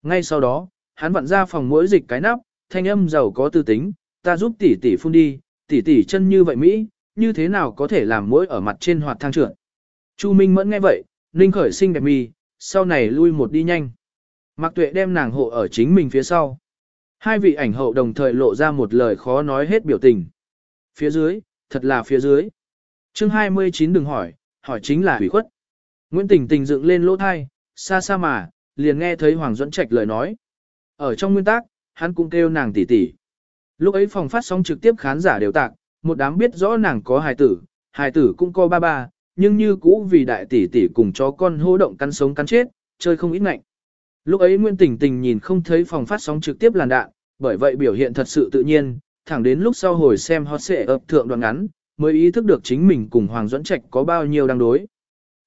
Ngay sau đó, hắn vặn ra phòng mũi dịch cái nắp, thanh âm giàu có tư tính, ta giúp tỷ tỷ phun đi, tỷ tỷ chân như vậy Mỹ, như thế nào có thể làm mũi ở mặt trên hoạt thang trưởng Chu Minh Mẫn nghe vậy, Ninh khởi sinh đẹp mì, sau này lui một đi nhanh. Mạc Tuệ đem nàng hộ ở chính mình phía sau. Hai vị ảnh hậu đồng thời lộ ra một lời khó nói hết biểu tình. Phía dưới, thật là phía dưới. Chương 29 đừng hỏi, hỏi chính là hủy khuất. Nguyễn Tình Tình dựng lên lỗ thai, xa xa mà, liền nghe thấy Hoàng Duẫn Trạch lời nói. Ở trong nguyên tắc, hắn cũng kêu nàng tỷ tỷ. Lúc ấy phòng phát sóng trực tiếp khán giả đều tạc, một đám biết rõ nàng có hài tử, hài tử cũng có ba ba, nhưng như cũ vì đại tỷ tỷ cùng chó con hô động cắn sống cắn chết, chơi không ít ngạnh. Lúc ấy Nguyễn Tình Tình nhìn không thấy phòng phát sóng trực tiếp làn đạn, bởi vậy biểu hiện thật sự tự nhiên, thẳng đến lúc sau hồi xem hot sẽ ập thượng đoạn ngắn, mới ý thức được chính mình cùng Hoàng Duẫn Trạch có bao nhiêu đang đối.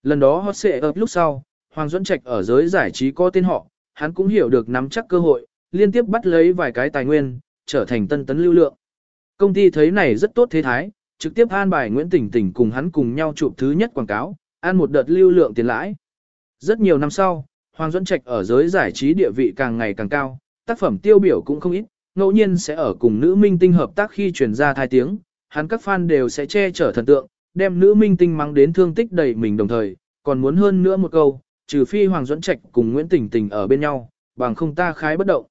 Lần đó hot xệ ập lúc sau, Hoàng Duẫn Trạch ở giới giải trí có tên họ, hắn cũng hiểu được nắm chắc cơ hội, liên tiếp bắt lấy vài cái tài nguyên, trở thành tân tấn lưu lượng. Công ty thấy này rất tốt thế thái, trực tiếp an bài Nguyễn Tỉnh Tỉnh cùng hắn cùng nhau chụp thứ nhất quảng cáo, ăn một đợt lưu lượng tiền lãi. Rất nhiều năm sau, Hoàng Duẫn Trạch ở giới giải trí địa vị càng ngày càng cao, tác phẩm tiêu biểu cũng không ít, ngẫu nhiên sẽ ở cùng nữ minh tinh hợp tác khi truyền ra thai tiếng, hắn các fan đều sẽ che chở thần tượng, đem nữ minh tinh mắng đến thương tích đầy mình đồng thời, còn muốn hơn nữa một câu, trừ phi Hoàng Duẫn Trạch cùng Nguyễn Tỉnh Tỉnh ở bên nhau, bằng không ta khái bất động.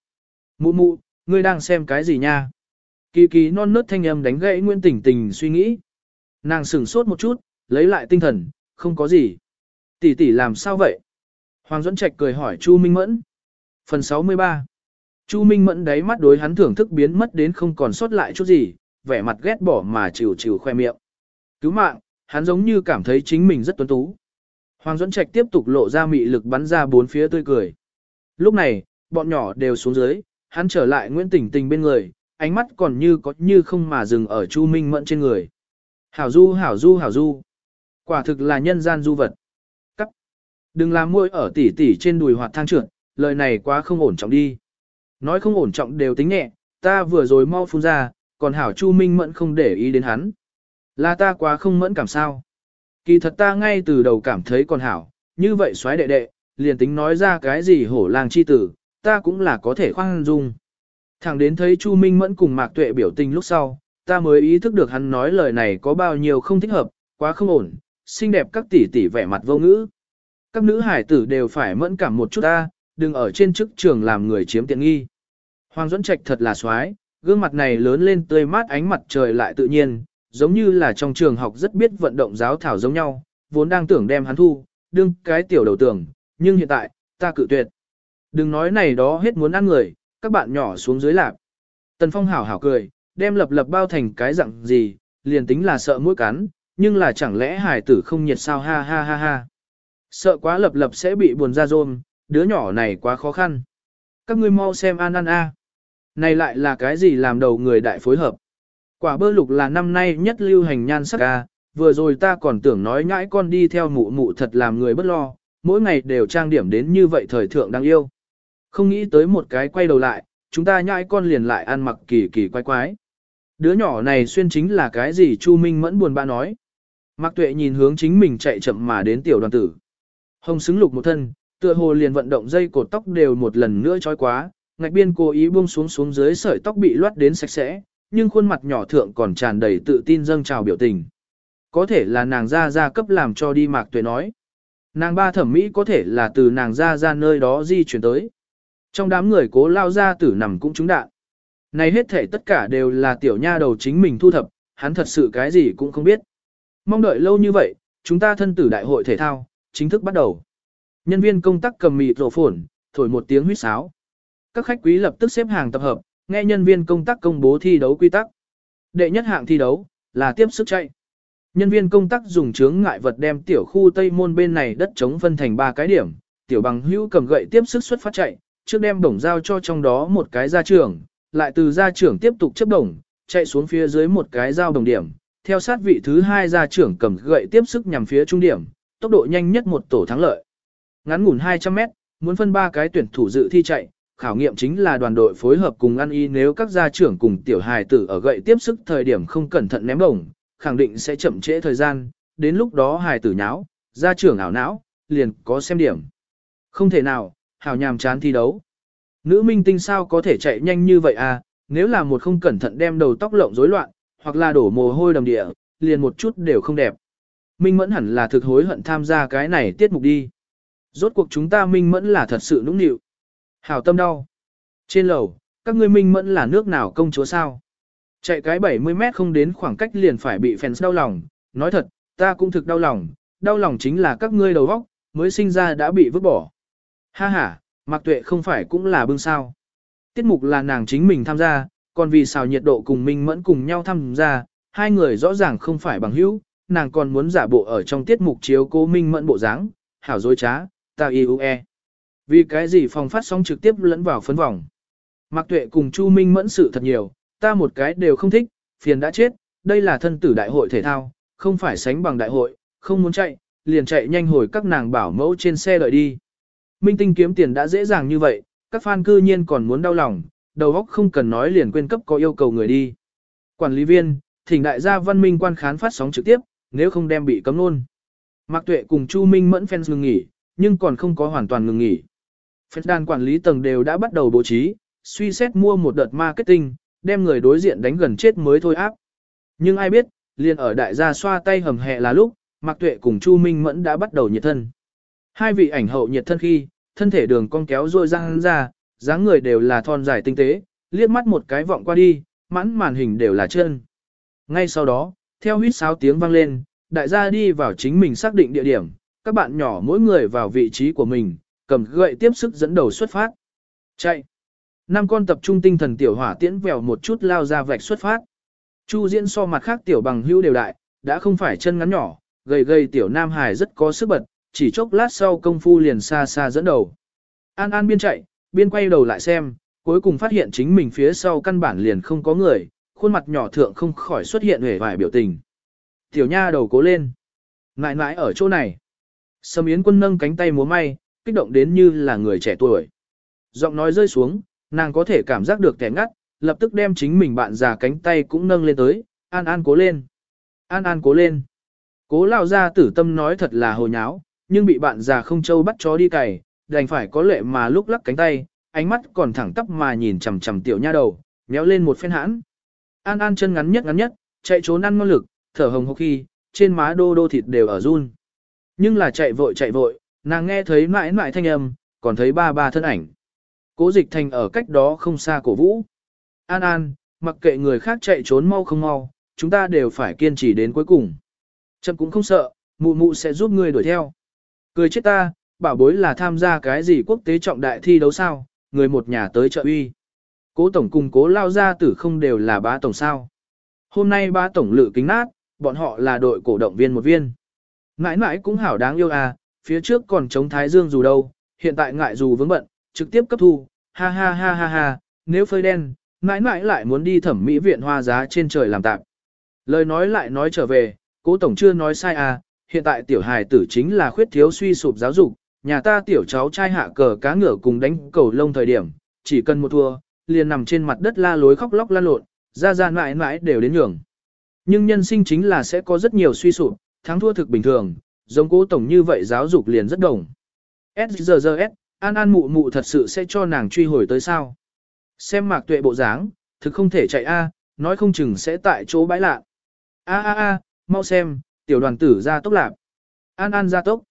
Mụ mụ, ngươi đang xem cái gì nha? Kỳ kỳ non nớt thanh âm đánh gãy Nguyễn Tỉnh Tỉnh suy nghĩ. Nàng sửng sốt một chút, lấy lại tinh thần, không có gì. Tỷ tỷ làm sao vậy? Hoàng Duẫn Trạch cười hỏi Chu Minh Mẫn. Phần 63 Chu Minh Mẫn đáy mắt đối hắn thưởng thức biến mất đến không còn sót lại chút gì, vẻ mặt ghét bỏ mà chịu chịu khoe miệng. Cứu mạng, hắn giống như cảm thấy chính mình rất tuấn tú. Hoàng Duẫn Trạch tiếp tục lộ ra mị lực bắn ra bốn phía tươi cười. Lúc này, bọn nhỏ đều xuống dưới, hắn trở lại Nguyễn Tỉnh Tình bên người, ánh mắt còn như có như không mà dừng ở Chu Minh Mẫn trên người. Hảo du hảo du hảo du. Quả thực là nhân gian du vật. Cắt. Đừng làm môi ở tỉ tỉ trên đùi hoạt thang trượt, lời này quá không ổn trọng đi. Nói không ổn trọng đều tính nhẹ, ta vừa rồi mau phun ra, còn hảo Chu Minh Mẫn không để ý đến hắn. Là ta quá không mẫn cảm sao. Kỳ thật ta ngay từ đầu cảm thấy còn hảo, như vậy xoáy đệ đệ, liền tính nói ra cái gì hổ làng chi tử, ta cũng là có thể khoan dung. Thẳng đến thấy Chu Minh Mẫn cùng Mạc Tuệ biểu tình lúc sau, ta mới ý thức được hắn nói lời này có bao nhiêu không thích hợp, quá không ổn, xinh đẹp các tỷ tỷ vẻ mặt vô ngữ. Các nữ hải tử đều phải mẫn cảm một chút ta, đừng ở trên chức trường làm người chiếm tiện nghi. Hoàng Duẫn Trạch thật là xoái, gương mặt này lớn lên tươi mát ánh mặt trời lại tự nhiên, giống như là trong trường học rất biết vận động giáo thảo giống nhau, vốn đang tưởng đem hắn thu, đương cái tiểu đầu tưởng, nhưng hiện tại, ta cự tuyệt. Đừng nói này đó hết muốn ăn người, các bạn nhỏ xuống dưới lạp. Tần Phong hảo hảo cười, đem lập lập bao thành cái dạng gì, liền tính là sợ mũi cắn, nhưng là chẳng lẽ hải tử không nhiệt sao ha ha ha ha. Sợ quá lập lập sẽ bị buồn ra rôm, đứa nhỏ này quá khó khăn. Các ngươi mau xem an ăn a. Này lại là cái gì làm đầu người đại phối hợp. Quả bơ lục là năm nay nhất lưu hành nhan sắc ca. vừa rồi ta còn tưởng nói nhãi con đi theo mụ mụ thật làm người bất lo, mỗi ngày đều trang điểm đến như vậy thời thượng đáng yêu. Không nghĩ tới một cái quay đầu lại, chúng ta nhãi con liền lại ăn mặc kỳ kỳ quái quái. Đứa nhỏ này xuyên chính là cái gì Chu Minh mẫn buồn bã nói. Mạc Tuệ nhìn hướng chính mình chạy chậm mà đến tiểu đoàn tử. Hồng xứng lục một thân, tựa hồ liền vận động dây cột tóc đều một lần nữa trói quá, ngạch biên cố ý buông xuống xuống dưới sợi tóc bị loát đến sạch sẽ, nhưng khuôn mặt nhỏ thượng còn tràn đầy tự tin dâng trào biểu tình. Có thể là nàng ra ra cấp làm cho đi Mạc Tuệ nói. Nàng ba thẩm mỹ có thể là từ nàng ra ra nơi đó di chuyển tới. Trong đám người cố lao ra tử nằm cũng trúng đạn. Này hết thể tất cả đều là tiểu nha đầu chính mình thu thập, hắn thật sự cái gì cũng không biết. Mong đợi lâu như vậy, chúng ta thân tử đại hội thể thao, chính thức bắt đầu. Nhân viên công tác cầm mịt rổ phổn, thổi một tiếng huýt sáo. Các khách quý lập tức xếp hàng tập hợp, nghe nhân viên công tác công bố thi đấu quy tắc. Đệ nhất hạng thi đấu, là tiếp sức chạy. Nhân viên công tác dùng chướng ngại vật đem tiểu khu Tây Môn bên này đất chống phân thành 3 cái điểm, tiểu bằng hữu cầm gậy tiếp sức xuất phát chạy, trước đem đồng giao cho trong đó một cái gia trưởng, lại từ gia trưởng tiếp tục chấp đồng, chạy xuống phía dưới một cái giao đồng điểm, theo sát vị thứ hai gia trưởng cầm gậy tiếp sức nhằm phía trung điểm, tốc độ nhanh nhất một tổ thắng lợi. Ngắn ngủn 200 mét, muốn phân ba cái tuyển thủ dự thi chạy, khảo nghiệm chính là đoàn đội phối hợp cùng ăn y nếu các gia trưởng cùng tiểu hài tử ở gậy tiếp sức thời điểm không cẩn thận ném đồng, khẳng định sẽ chậm trễ thời gian, đến lúc đó hài tử nháo, gia trưởng ảo não, liền có xem điểm. Không thể nào, hào nhàm chán thi đấu. Nữ minh tinh sao có thể chạy nhanh như vậy à, nếu là một không cẩn thận đem đầu tóc lộng rối loạn, hoặc là đổ mồ hôi đầm địa, liền một chút đều không đẹp. Minh Mẫn hẳn là thực hối hận tham gia cái này tiết mục đi. Rốt cuộc chúng ta Minh Mẫn là thật sự nũng nịu. Hảo tâm đau. Trên lầu, các ngươi Minh Mẫn là nước nào công chúa sao? Chạy cái 70 mét không đến khoảng cách liền phải bị fans đau lòng. Nói thật, ta cũng thực đau lòng. Đau lòng chính là các ngươi đầu óc mới sinh ra đã bị vứt bỏ. Ha ha, Mạc Tuệ không phải cũng là bưng sao. Tiết mục là nàng chính mình tham gia, còn vì sao nhiệt độ cùng Minh Mẫn cùng nhau tham gia, hai người rõ ràng không phải bằng hữu, nàng còn muốn giả bộ ở trong tiết mục chiếu cố Minh Mẫn bộ dáng, hảo dối trá, ta yêu e. Vì cái gì phòng phát sóng trực tiếp lẫn vào phấn vòng. Mạc Tuệ cùng Chu Minh Mẫn sự thật nhiều, ta một cái đều không thích, phiền đã chết, đây là thân tử đại hội thể thao, không phải sánh bằng đại hội, không muốn chạy, liền chạy nhanh hồi các nàng bảo mẫu trên xe đợi đi. Minh tinh kiếm tiền đã dễ dàng như vậy, các fan cư nhiên còn muốn đau lòng, đầu óc không cần nói liền quên cấp có yêu cầu người đi. Quản lý viên, thỉnh đại gia văn minh quan khán phát sóng trực tiếp, nếu không đem bị cấm luôn. Mạc Tuệ cùng Chu Minh mẫn fans ngừng nghỉ, nhưng còn không có hoàn toàn ngừng nghỉ. Phép đàn quản lý tầng đều đã bắt đầu bố trí, suy xét mua một đợt marketing, đem người đối diện đánh gần chết mới thôi áp. Nhưng ai biết, liền ở đại gia xoa tay hầm hẹ là lúc, Mạc Tuệ cùng Chu Minh Mẫn đã bắt đầu nhiệt thân. Hai vị ảnh hậu nhiệt thân khi, thân thể đường cong kéo rôi răng ra, dáng người đều là thon dài tinh tế, liếc mắt một cái vọng qua đi, mãn màn hình đều là chân. Ngay sau đó, theo huýt sáo tiếng vang lên, đại gia đi vào chính mình xác định địa điểm, các bạn nhỏ mỗi người vào vị trí của mình, cầm gậy tiếp sức dẫn đầu xuất phát. Chạy! Năm con tập trung tinh thần tiểu hỏa tiễn vèo một chút lao ra vạch xuất phát. Chu diễn so mặt khác tiểu bằng hữu đều đại, đã không phải chân ngắn nhỏ, gầy gầy tiểu nam hài rất có sức bật, chỉ chốc lát sau công phu liền xa xa dẫn đầu. An An biên chạy, biên quay đầu lại xem, cuối cùng phát hiện chính mình phía sau căn bản liền không có người, khuôn mặt nhỏ thượng không khỏi xuất hiện hề vài biểu tình. Tiểu nha đầu cố lên. ngại ngại ở chỗ này. Sầm Yến quân nâng cánh tay múa may, kích động đến như là người trẻ tuổi. Giọng nói rơi xuống, nàng có thể cảm giác được kẻ ngắt, lập tức đem chính mình bạn già cánh tay cũng nâng lên tới, an an cố lên. An an cố lên. Cố lao ra tử tâm nói thật là hồ nháo, nhưng bị bạn già không châu bắt chó đi cày, đành phải có lệ mà lúc lắc cánh tay, ánh mắt còn thẳng tắp mà nhìn chằm chằm tiểu nha đầu, méo lên một phen hãn. An An chân ngắn nhất ngắn nhất, chạy trốn ăn ngon lực, thở hồng hộc khi, trên má đô đô thịt đều ở run. Nhưng là chạy vội chạy vội, nàng nghe thấy mãi mãi thanh âm, còn thấy ba ba thân ảnh. Cố dịch thành ở cách đó không xa cổ vũ. An An, mặc kệ người khác chạy trốn mau không mau, chúng ta đều phải kiên trì đến cuối cùng. Chậm cũng không sợ, mụ mụ sẽ giúp ngươi đuổi theo. Cười chết ta, bảo bối là tham gia cái gì quốc tế trọng đại thi đấu sao, người một nhà tới trợ uy. Cố tổng cùng cố lao gia tử không đều là bá tổng sao. Hôm nay bá tổng lự kính nát, bọn họ là đội cổ động viên một viên. mãi mãi cũng hảo đáng yêu à, phía trước còn chống thái dương dù đâu, hiện tại ngại dù vướng bận, trực tiếp cấp thu, ha ha ha ha ha, nếu phơi đen, mãi mãi lại muốn đi thẩm mỹ viện hoa giá trên trời làm tạm. Lời nói lại nói trở về, cố tổng chưa nói sai à, hiện tại tiểu hài tử chính là khuyết thiếu suy sụp giáo dục, nhà ta tiểu cháu trai hạ cờ cá ngựa cùng đánh cầu lông thời điểm, chỉ cần một thua, liền nằm trên mặt đất la lối khóc lóc lan lộn, ra ra mãi mãi đều đến nhường. Nhưng nhân sinh chính là sẽ có rất nhiều suy sụp, thắng thua thực bình thường, giống cố tổng như vậy giáo dục liền rất đồng. SGGS, An An mụ mụ thật sự sẽ cho nàng truy hồi tới sao. Xem mạc tuệ bộ dáng, thực không thể chạy a, nói không chừng sẽ tại chỗ bãi lạ. A a a, mau xem, tiểu đoàn tử ra tốc lạp. An An ra tốc.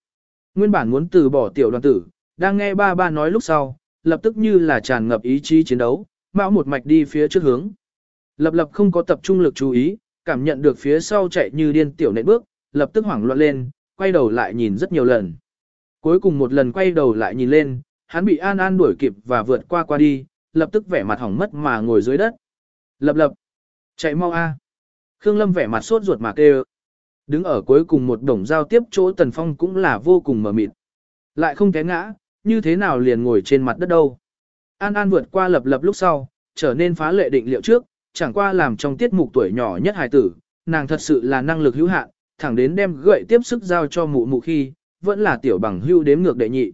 Nguyên bản muốn từ bỏ tiểu đoàn tử, đang nghe ba ba nói lúc sau, lập tức như là tràn ngập ý chí chiến đấu, mạo một mạch đi phía trước hướng. Lập lập không có tập trung lực chú ý, cảm nhận được phía sau chạy như điên tiểu nệ bước, lập tức hoảng loạn lên, quay đầu lại nhìn rất nhiều lần. Cuối cùng một lần quay đầu lại nhìn lên, hắn bị An An đuổi kịp và vượt qua qua đi, lập tức vẻ mặt hỏng mất mà ngồi dưới đất. Lập lập, chạy mau a. À. Khương Lâm vẻ mặt sốt ruột mà kêu. Đứng ở cuối cùng một đồng giao tiếp chỗ Tần Phong cũng là vô cùng mờ mịt. Lại không té ngã, như thế nào liền ngồi trên mặt đất đâu. An An vượt qua lập lập lúc sau, trở nên phá lệ định liệu trước, chẳng qua làm trong tiết mục tuổi nhỏ nhất hài tử, nàng thật sự là năng lực hữu hạn, thẳng đến đem gậy tiếp sức giao cho mụ mụ khi, vẫn là tiểu bằng hưu đếm ngược đệ nhị.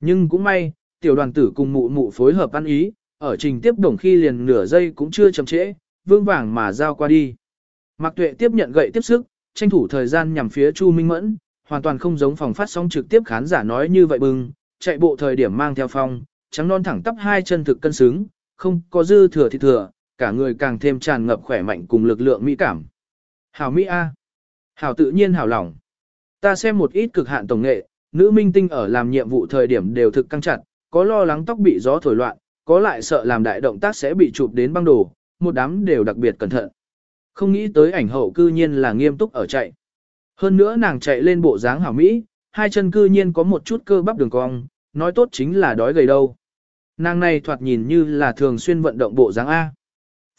Nhưng cũng may, tiểu đoàn tử cùng mụ mụ phối hợp ăn ý, ở trình tiếp đồng khi liền nửa giây cũng chưa chậm trễ, vương vàng mà giao qua đi. Mạc Tuệ tiếp nhận gậy tiếp sức, tranh thủ thời gian nhằm phía Chu Minh Mẫn, hoàn toàn không giống phòng phát sóng trực tiếp khán giả nói như vậy bừng, chạy bộ thời điểm mang theo phong, trắng non thẳng tắp hai chân thực cân xứng, không có dư thừa thì thừa, cả người càng thêm tràn ngập khỏe mạnh cùng lực lượng mỹ cảm. Hảo Mỹ A. Hảo tự nhiên hảo lòng. Ta xem một ít cực hạn tổng nghệ, nữ minh tinh ở làm nhiệm vụ thời điểm đều thực căng chặt, có lo lắng tóc bị gió thổi loạn, có lại sợ làm đại động tác sẽ bị chụp đến băng đổ, một đám đều đặc biệt cẩn thận. Không nghĩ tới ảnh hậu cư nhiên là nghiêm túc ở chạy. Hơn nữa nàng chạy lên bộ dáng hảo Mỹ, hai chân cư nhiên có một chút cơ bắp đường cong, nói tốt chính là đói gầy đâu. Nàng này thoạt nhìn như là thường xuyên vận động bộ dáng A.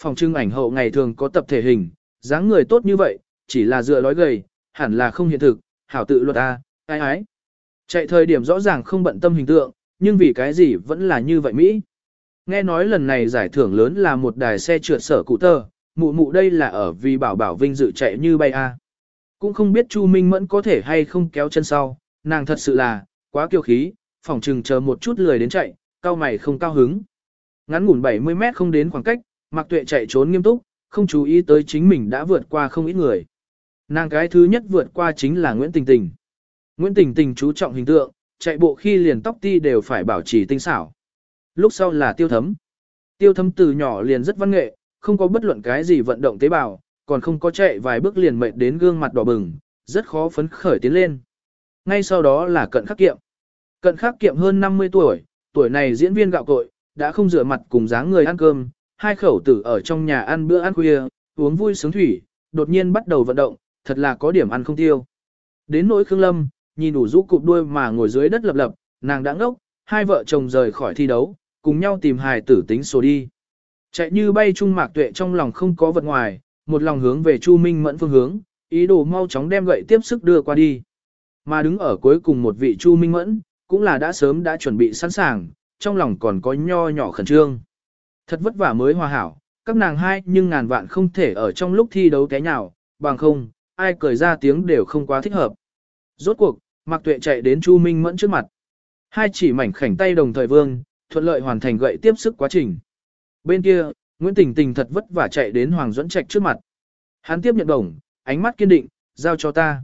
Phòng trưng ảnh hậu ngày thường có tập thể hình, dáng người tốt như vậy, chỉ là dựa lói gầy, hẳn là không hiện thực, hảo tự luật A, ai ái. Chạy thời điểm rõ ràng không bận tâm hình tượng, nhưng vì cái gì vẫn là như vậy Mỹ. Nghe nói lần này giải thưởng lớn là một đài xe trượt sở cụ tơ, mụ mụ đây là ở vì bảo bảo vinh dự chạy như bay A. Cũng không biết Chu Minh Mẫn có thể hay không kéo chân sau, nàng thật sự là, quá kiêu khí, phòng trừng chờ một chút lười đến chạy, cao mày không cao hứng. Ngắn ngủn 70 mét không đến khoảng cách, Mạc Tuệ chạy trốn nghiêm túc, không chú ý tới chính mình đã vượt qua không ít người. Nàng cái thứ nhất vượt qua chính là Nguyễn Tình Tình. Nguyễn Tình Tình chú trọng hình tượng, chạy bộ khi liền tóc ti đều phải bảo trì tinh xảo. Lúc sau là tiêu thấm. Tiêu thấm từ nhỏ liền rất văn nghệ, không có bất luận cái gì vận động tế bào, còn không có chạy vài bước liền mệt đến gương mặt đỏ bừng, rất khó phấn khởi tiến lên. Ngay sau đó là cận khắc kiệm. Cận khắc kiệm hơn 50 tuổi, tuổi này diễn viên gạo cội, đã không rửa mặt cùng dáng người ăn cơm, hai khẩu tử ở trong nhà ăn bữa ăn khuya, uống vui sướng thủy, đột nhiên bắt đầu vận động, thật là có điểm ăn không tiêu. Đến nỗi Khương Lâm, nhìn đủ rũ cụp đuôi mà ngồi dưới đất lập lập, nàng đã ngốc, hai vợ chồng rời khỏi thi đấu, cùng nhau tìm hài tử tính số đi. Chạy như bay trung mạc tuệ trong lòng không có vật ngoài, một lòng hướng về Chu Minh Mẫn phương hướng, ý đồ mau chóng đem gậy tiếp sức đưa qua đi. Mà đứng ở cuối cùng một vị Chu Minh Mẫn, cũng là đã sớm đã chuẩn bị sẵn sàng, trong lòng còn có nho nhỏ khẩn trương. Thật vất vả mới hòa hảo, các nàng hai nhưng ngàn vạn không thể ở trong lúc thi đấu té nhào, bằng không, ai cười ra tiếng đều không quá thích hợp. Rốt cuộc, Mạc Tuệ chạy đến Chu Minh Mẫn trước mặt. Hai chỉ mảnh khảnh tay đồng thời vương, thuận lợi hoàn thành gậy tiếp sức quá trình. Bên kia, Nguyễn Tình Tình thật vất vả chạy đến Hoàng Duẫn Trạch trước mặt. Hắn tiếp nhận đồng, ánh mắt kiên định, giao cho ta.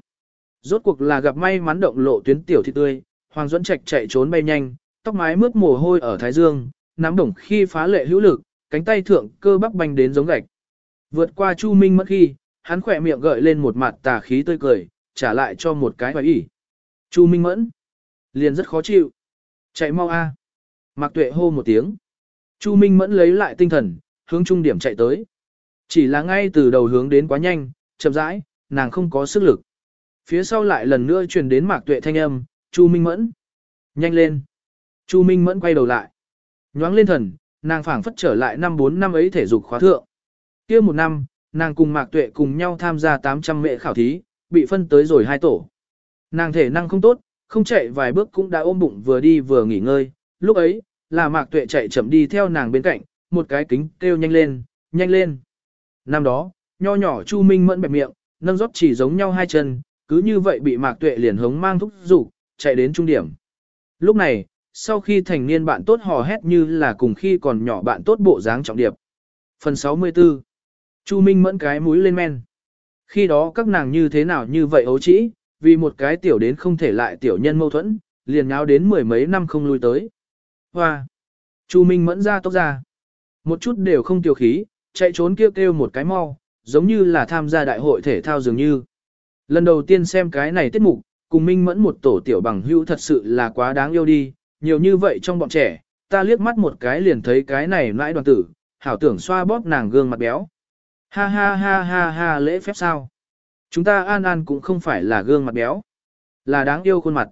Rốt cuộc là gặp may mắn động lộ tuyến tiểu thị tươi, Hoàng Duẫn Trạch chạy trốn bay nhanh, tóc mái mướt mồ hôi ở thái dương, nắm đồng khi phá lệ hữu lực, cánh tay thượng cơ bắp banh đến giống gạch. Vượt qua Chu Minh mất khi, hắn khỏe miệng gợi lên một mặt tà khí tươi cười, trả lại cho một cái hoài ỉ. Chu Minh mẫn, liền rất khó chịu. Chạy mau a. À. Mạc Tuệ hô một tiếng. Chu Minh mẫn lấy lại tinh thần, hướng trung điểm chạy tới. Chỉ là ngay từ đầu hướng đến quá nhanh, chậm rãi, nàng không có sức lực. Phía sau lại lần nữa truyền đến mạc tuệ thanh âm, Chu Minh Mẫn. Nhanh lên. Chu Minh Mẫn quay đầu lại. Nhoáng lên thần, nàng phảng phất trở lại năm 4 năm ấy thể dục khóa thượng. kia một năm, nàng cùng mạc tuệ cùng nhau tham gia 800 mệ khảo thí, bị phân tới rồi hai tổ. Nàng thể năng không tốt, không chạy vài bước cũng đã ôm bụng vừa đi vừa nghỉ ngơi. Lúc ấy, là mạc tuệ chạy chậm đi theo nàng bên cạnh, một cái kính kêu nhanh lên, nhanh lên. Năm đó, nho nhỏ Chu Minh Mẫn bẹp miệng, nâng rót chỉ giống nhau hai chân, cứ như vậy bị Mạc Tuệ liền hống mang thúc dục, chạy đến trung điểm. Lúc này, sau khi thành niên bạn tốt hò hét như là cùng khi còn nhỏ bạn tốt bộ dáng trọng điệp. Phần 64 Chu Minh mẫn cái mũi lên men. Khi đó các nàng như thế nào như vậy ấu trĩ, vì một cái tiểu đến không thể lại tiểu nhân mâu thuẫn, liền nháo đến mười mấy năm không lui tới. Hoa! Chu Minh mẫn ra tóc ra. Một chút đều không tiểu khí, chạy trốn kêu kêu một cái mau, giống như là tham gia đại hội thể thao dường như. Lần đầu tiên xem cái này tiết mục, cùng Minh Mẫn một tổ tiểu bằng hữu thật sự là quá đáng yêu đi, nhiều như vậy trong bọn trẻ, ta liếc mắt một cái liền thấy cái này nãi đoàn tử, hảo tưởng xoa bóp nàng gương mặt béo. Ha ha ha ha ha lễ phép sao? Chúng ta an an cũng không phải là gương mặt béo, là đáng yêu khuôn mặt.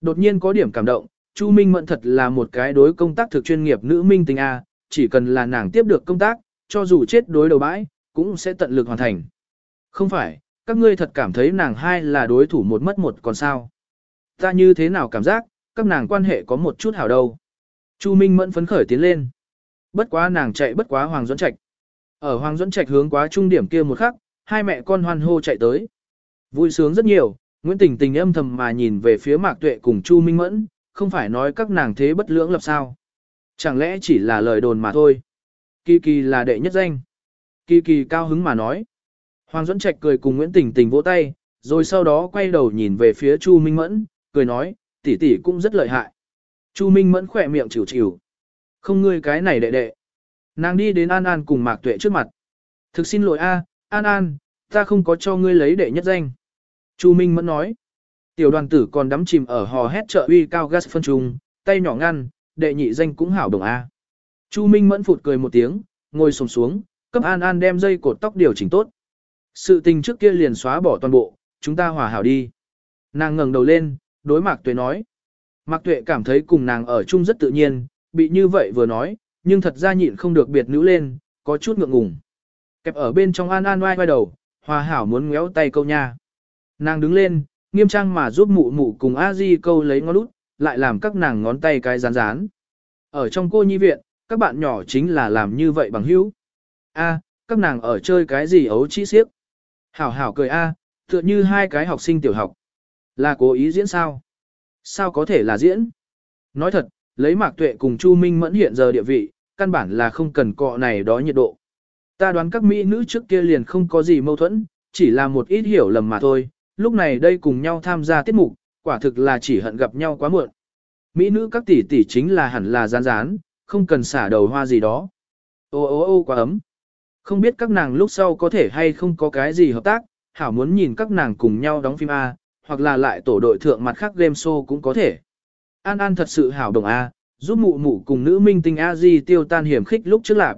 Đột nhiên có điểm cảm động, Chu Minh Mẫn thật là một cái đối công tác thực chuyên nghiệp nữ minh tình A, chỉ cần là nàng tiếp được công tác, cho dù chết đối đầu bãi, cũng sẽ tận lực hoàn thành. Không phải, các ngươi thật cảm thấy nàng hai là đối thủ một mất một còn sao. Ta như thế nào cảm giác, các nàng quan hệ có một chút hảo đâu. Chu Minh mẫn phấn khởi tiến lên. Bất quá nàng chạy bất quá Hoàng Duẫn Trạch. Ở Hoàng Duẫn Trạch hướng quá trung điểm kia một khắc, hai mẹ con hoan hô chạy tới. Vui sướng rất nhiều, Nguyễn Tình Tình âm thầm mà nhìn về phía Mạc Tuệ cùng Chu Minh Mẫn, không phải nói các nàng thế bất lưỡng lập sao. Chẳng lẽ chỉ là lời đồn mà thôi. Kỳ kỳ là đệ nhất danh. Kỳ kỳ cao hứng mà nói. Hoàng Duẫn Trạch cười cùng Nguyễn Tình Tình vỗ tay, rồi sau đó quay đầu nhìn về phía Chu Minh Mẫn, cười nói, tỷ tỷ cũng rất lợi hại. Chu Minh Mẫn khỏe miệng chịu chịu. Không ngươi cái này đệ đệ. Nàng đi đến An An cùng Mạc Tuệ trước mặt. Thực xin lỗi a, An An, ta không có cho ngươi lấy đệ nhất danh. Chu Minh Mẫn nói. Tiểu đoàn tử còn đắm chìm ở hò hét trợ uy cao gas phân trùng, tay nhỏ ngăn, đệ nhị danh cũng hảo đồng a. Chu Minh Mẫn phụt cười một tiếng, ngồi xổm xuống, cấp An An đem dây cột tóc điều chỉnh tốt. Sự tình trước kia liền xóa bỏ toàn bộ, chúng ta hòa hảo đi. Nàng ngẩng đầu lên, đối Mạc Tuệ nói. Mạc Tuệ cảm thấy cùng nàng ở chung rất tự nhiên, bị như vậy vừa nói, nhưng thật ra nhịn không được biệt nữ lên, có chút ngượng ngùng. Kẹp ở bên trong An An oai oai đầu, hòa hảo muốn ngéo tay câu nha. Nàng đứng lên, nghiêm trang mà giúp mụ mụ cùng a di câu lấy ngón út, lại làm các nàng ngón tay cái rán rán. Ở trong cô nhi viện, các bạn nhỏ chính là làm như vậy bằng hữu. A, các nàng ở chơi cái gì ấu chi xiếc. Hảo hảo cười a, tựa như hai cái học sinh tiểu học. Là cố ý diễn sao? Sao có thể là diễn? Nói thật, lấy Mạc Tuệ cùng Chu Minh Mẫn hiện giờ địa vị, căn bản là không cần cọ này đó nhiệt độ. Ta đoán các mỹ nữ trước kia liền không có gì mâu thuẫn, chỉ là một ít hiểu lầm mà thôi, lúc này đây cùng nhau tham gia tiết mục, quả thực là chỉ hận gặp nhau quá muộn. Mỹ nữ các tỷ tỷ chính là hẳn là rán rán, không cần xả đầu hoa gì đó. Ô ô ô quá ấm. Không biết các nàng lúc sau có thể hay không có cái gì hợp tác, hảo muốn nhìn các nàng cùng nhau đóng phim A, hoặc là lại tổ đội thượng mặt khác game show cũng có thể. An An thật sự hảo đồng A, giúp mụ mụ cùng nữ minh tinh A Di tiêu tan hiểm khích lúc trước lạc.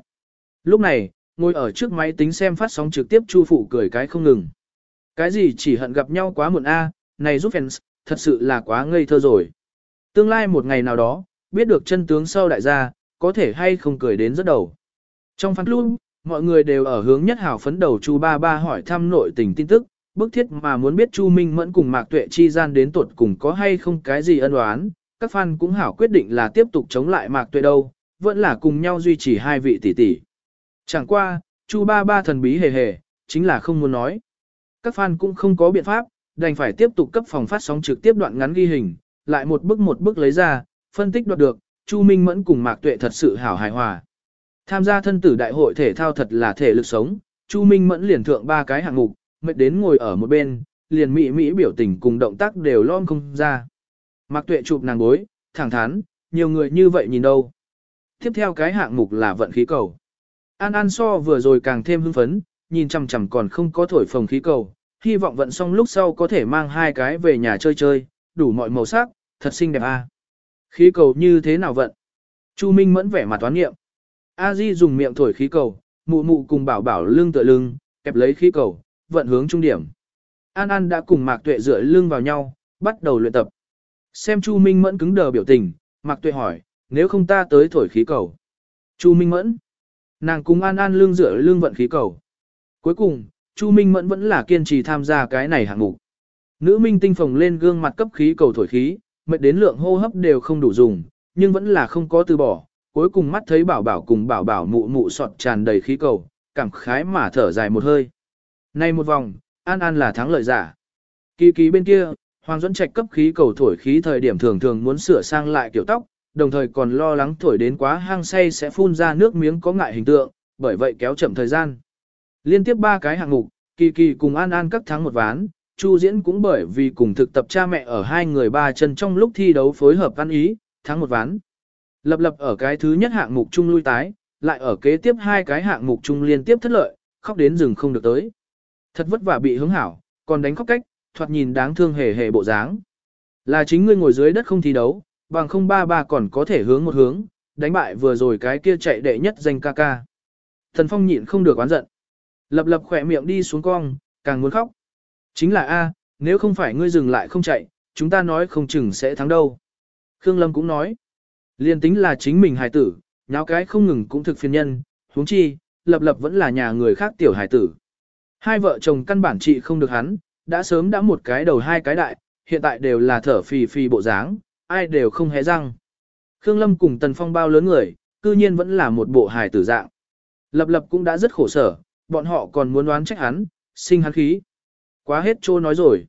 Lúc này, ngồi ở trước máy tính xem phát sóng trực tiếp Chu phụ cười cái không ngừng. Cái gì chỉ hận gặp nhau quá muộn A, này giúp fans, thật sự là quá ngây thơ rồi. Tương lai một ngày nào đó, biết được chân tướng sau đại gia, có thể hay không cười đến rất đầu. Trong phát luôn, mọi người đều ở hướng nhất hảo phấn đầu Chu Ba Ba hỏi thăm nội tình tin tức, bức thiết mà muốn biết Chu Minh Mẫn cùng Mạc Tuệ chi gian đến tuột cùng có hay không cái gì ân oán, các fan cũng hảo quyết định là tiếp tục chống lại Mạc Tuệ đâu, vẫn là cùng nhau duy trì hai vị tỷ tỷ. Chẳng qua, Chu Ba Ba thần bí hề hề, chính là không muốn nói. Các fan cũng không có biện pháp, đành phải tiếp tục cấp phòng phát sóng trực tiếp đoạn ngắn ghi hình, lại một bước một bước lấy ra, phân tích đoạt được, Chu Minh Mẫn cùng Mạc Tuệ thật sự hảo hài hòa. Tham gia thân tử đại hội thể thao thật là thể lực sống, Chu Minh Mẫn liền thượng ba cái hạng mục, mệt đến ngồi ở một bên, liền mỹ mỹ biểu tình cùng động tác đều lon không ra. Mạc Tuệ chụp nàng gối, thẳng thắn, nhiều người như vậy nhìn đâu. Tiếp theo cái hạng mục là vận khí cầu. An An so vừa rồi càng thêm hưng phấn, nhìn chằm chằm còn không có thổi phồng khí cầu, hy vọng vận xong lúc sau có thể mang hai cái về nhà chơi chơi, đủ mọi màu sắc, thật xinh đẹp a. À. Khí cầu như thế nào vận? Chu Minh mẫn vẻ mặt toán nghiệm. A Di dùng miệng thổi khí cầu, mụ mụ cùng bảo bảo lưng tựa lưng, kẹp lấy khí cầu, vận hướng trung điểm. An An đã cùng Mạc Tuệ dựa lưng vào nhau, bắt đầu luyện tập. Xem Chu Minh Mẫn cứng đờ biểu tình, Mạc Tuệ hỏi, nếu không ta tới thổi khí cầu. Chu Minh Mẫn. Nàng cùng An An lương dựa lương vận khí cầu. Cuối cùng, Chu Minh Mẫn vẫn là kiên trì tham gia cái này hạng mục. Nữ minh tinh phồng lên gương mặt cấp khí cầu thổi khí, mệt đến lượng hô hấp đều không đủ dùng, nhưng vẫn là không có từ bỏ. Cuối cùng mắt thấy bảo bảo cùng bảo bảo mụ mụ sọt tràn đầy khí cầu, cảm khái mà thở dài một hơi. Nay một vòng, An An là thắng lợi giả. Kỳ kỳ bên kia, Hoàng Duẫn Trạch cấp khí cầu thổi khí thời điểm thường thường muốn sửa sang lại kiểu tóc, đồng thời còn lo lắng thổi đến quá hang say sẽ phun ra nước miếng có ngại hình tượng, bởi vậy kéo chậm thời gian. Liên tiếp ba cái hạng mục, Kỳ Kỳ cùng An An các thắng một ván, Chu Diễn cũng bởi vì cùng thực tập cha mẹ ở hai người ba chân trong lúc thi đấu phối hợp ăn ý, thắng một ván. Lập lập ở cái thứ nhất hạng mục chung lui tái, lại ở kế tiếp hai cái hạng mục chung liên tiếp thất lợi, khóc đến rừng không được tới. Thật vất vả bị hứng hảo, còn đánh khóc cách, thoạt nhìn đáng thương hề hề bộ dáng. Là chính ngươi ngồi dưới đất không thi đấu, bằng không ba ba còn có thể hướng một hướng, đánh bại vừa rồi cái kia chạy đệ nhất danh ca ca. Thần Phong nhịn không được oán giận. Lập lập khỏe miệng đi xuống cong, càng muốn khóc. Chính là A, nếu không phải ngươi dừng lại không chạy, chúng ta nói không chừng sẽ thắng đâu. Khương Lâm cũng nói. Liên tính là chính mình hài tử, nháo cái không ngừng cũng thực phiền nhân, huống chi, lập lập vẫn là nhà người khác tiểu hài tử. Hai vợ chồng căn bản trị không được hắn, đã sớm đã một cái đầu hai cái đại, hiện tại đều là thở phì phì bộ dáng, ai đều không hé răng. Khương Lâm cùng Tần Phong bao lớn người, cư nhiên vẫn là một bộ hài tử dạng. Lập lập cũng đã rất khổ sở, bọn họ còn muốn đoán trách hắn, sinh hắn khí. Quá hết trô nói rồi.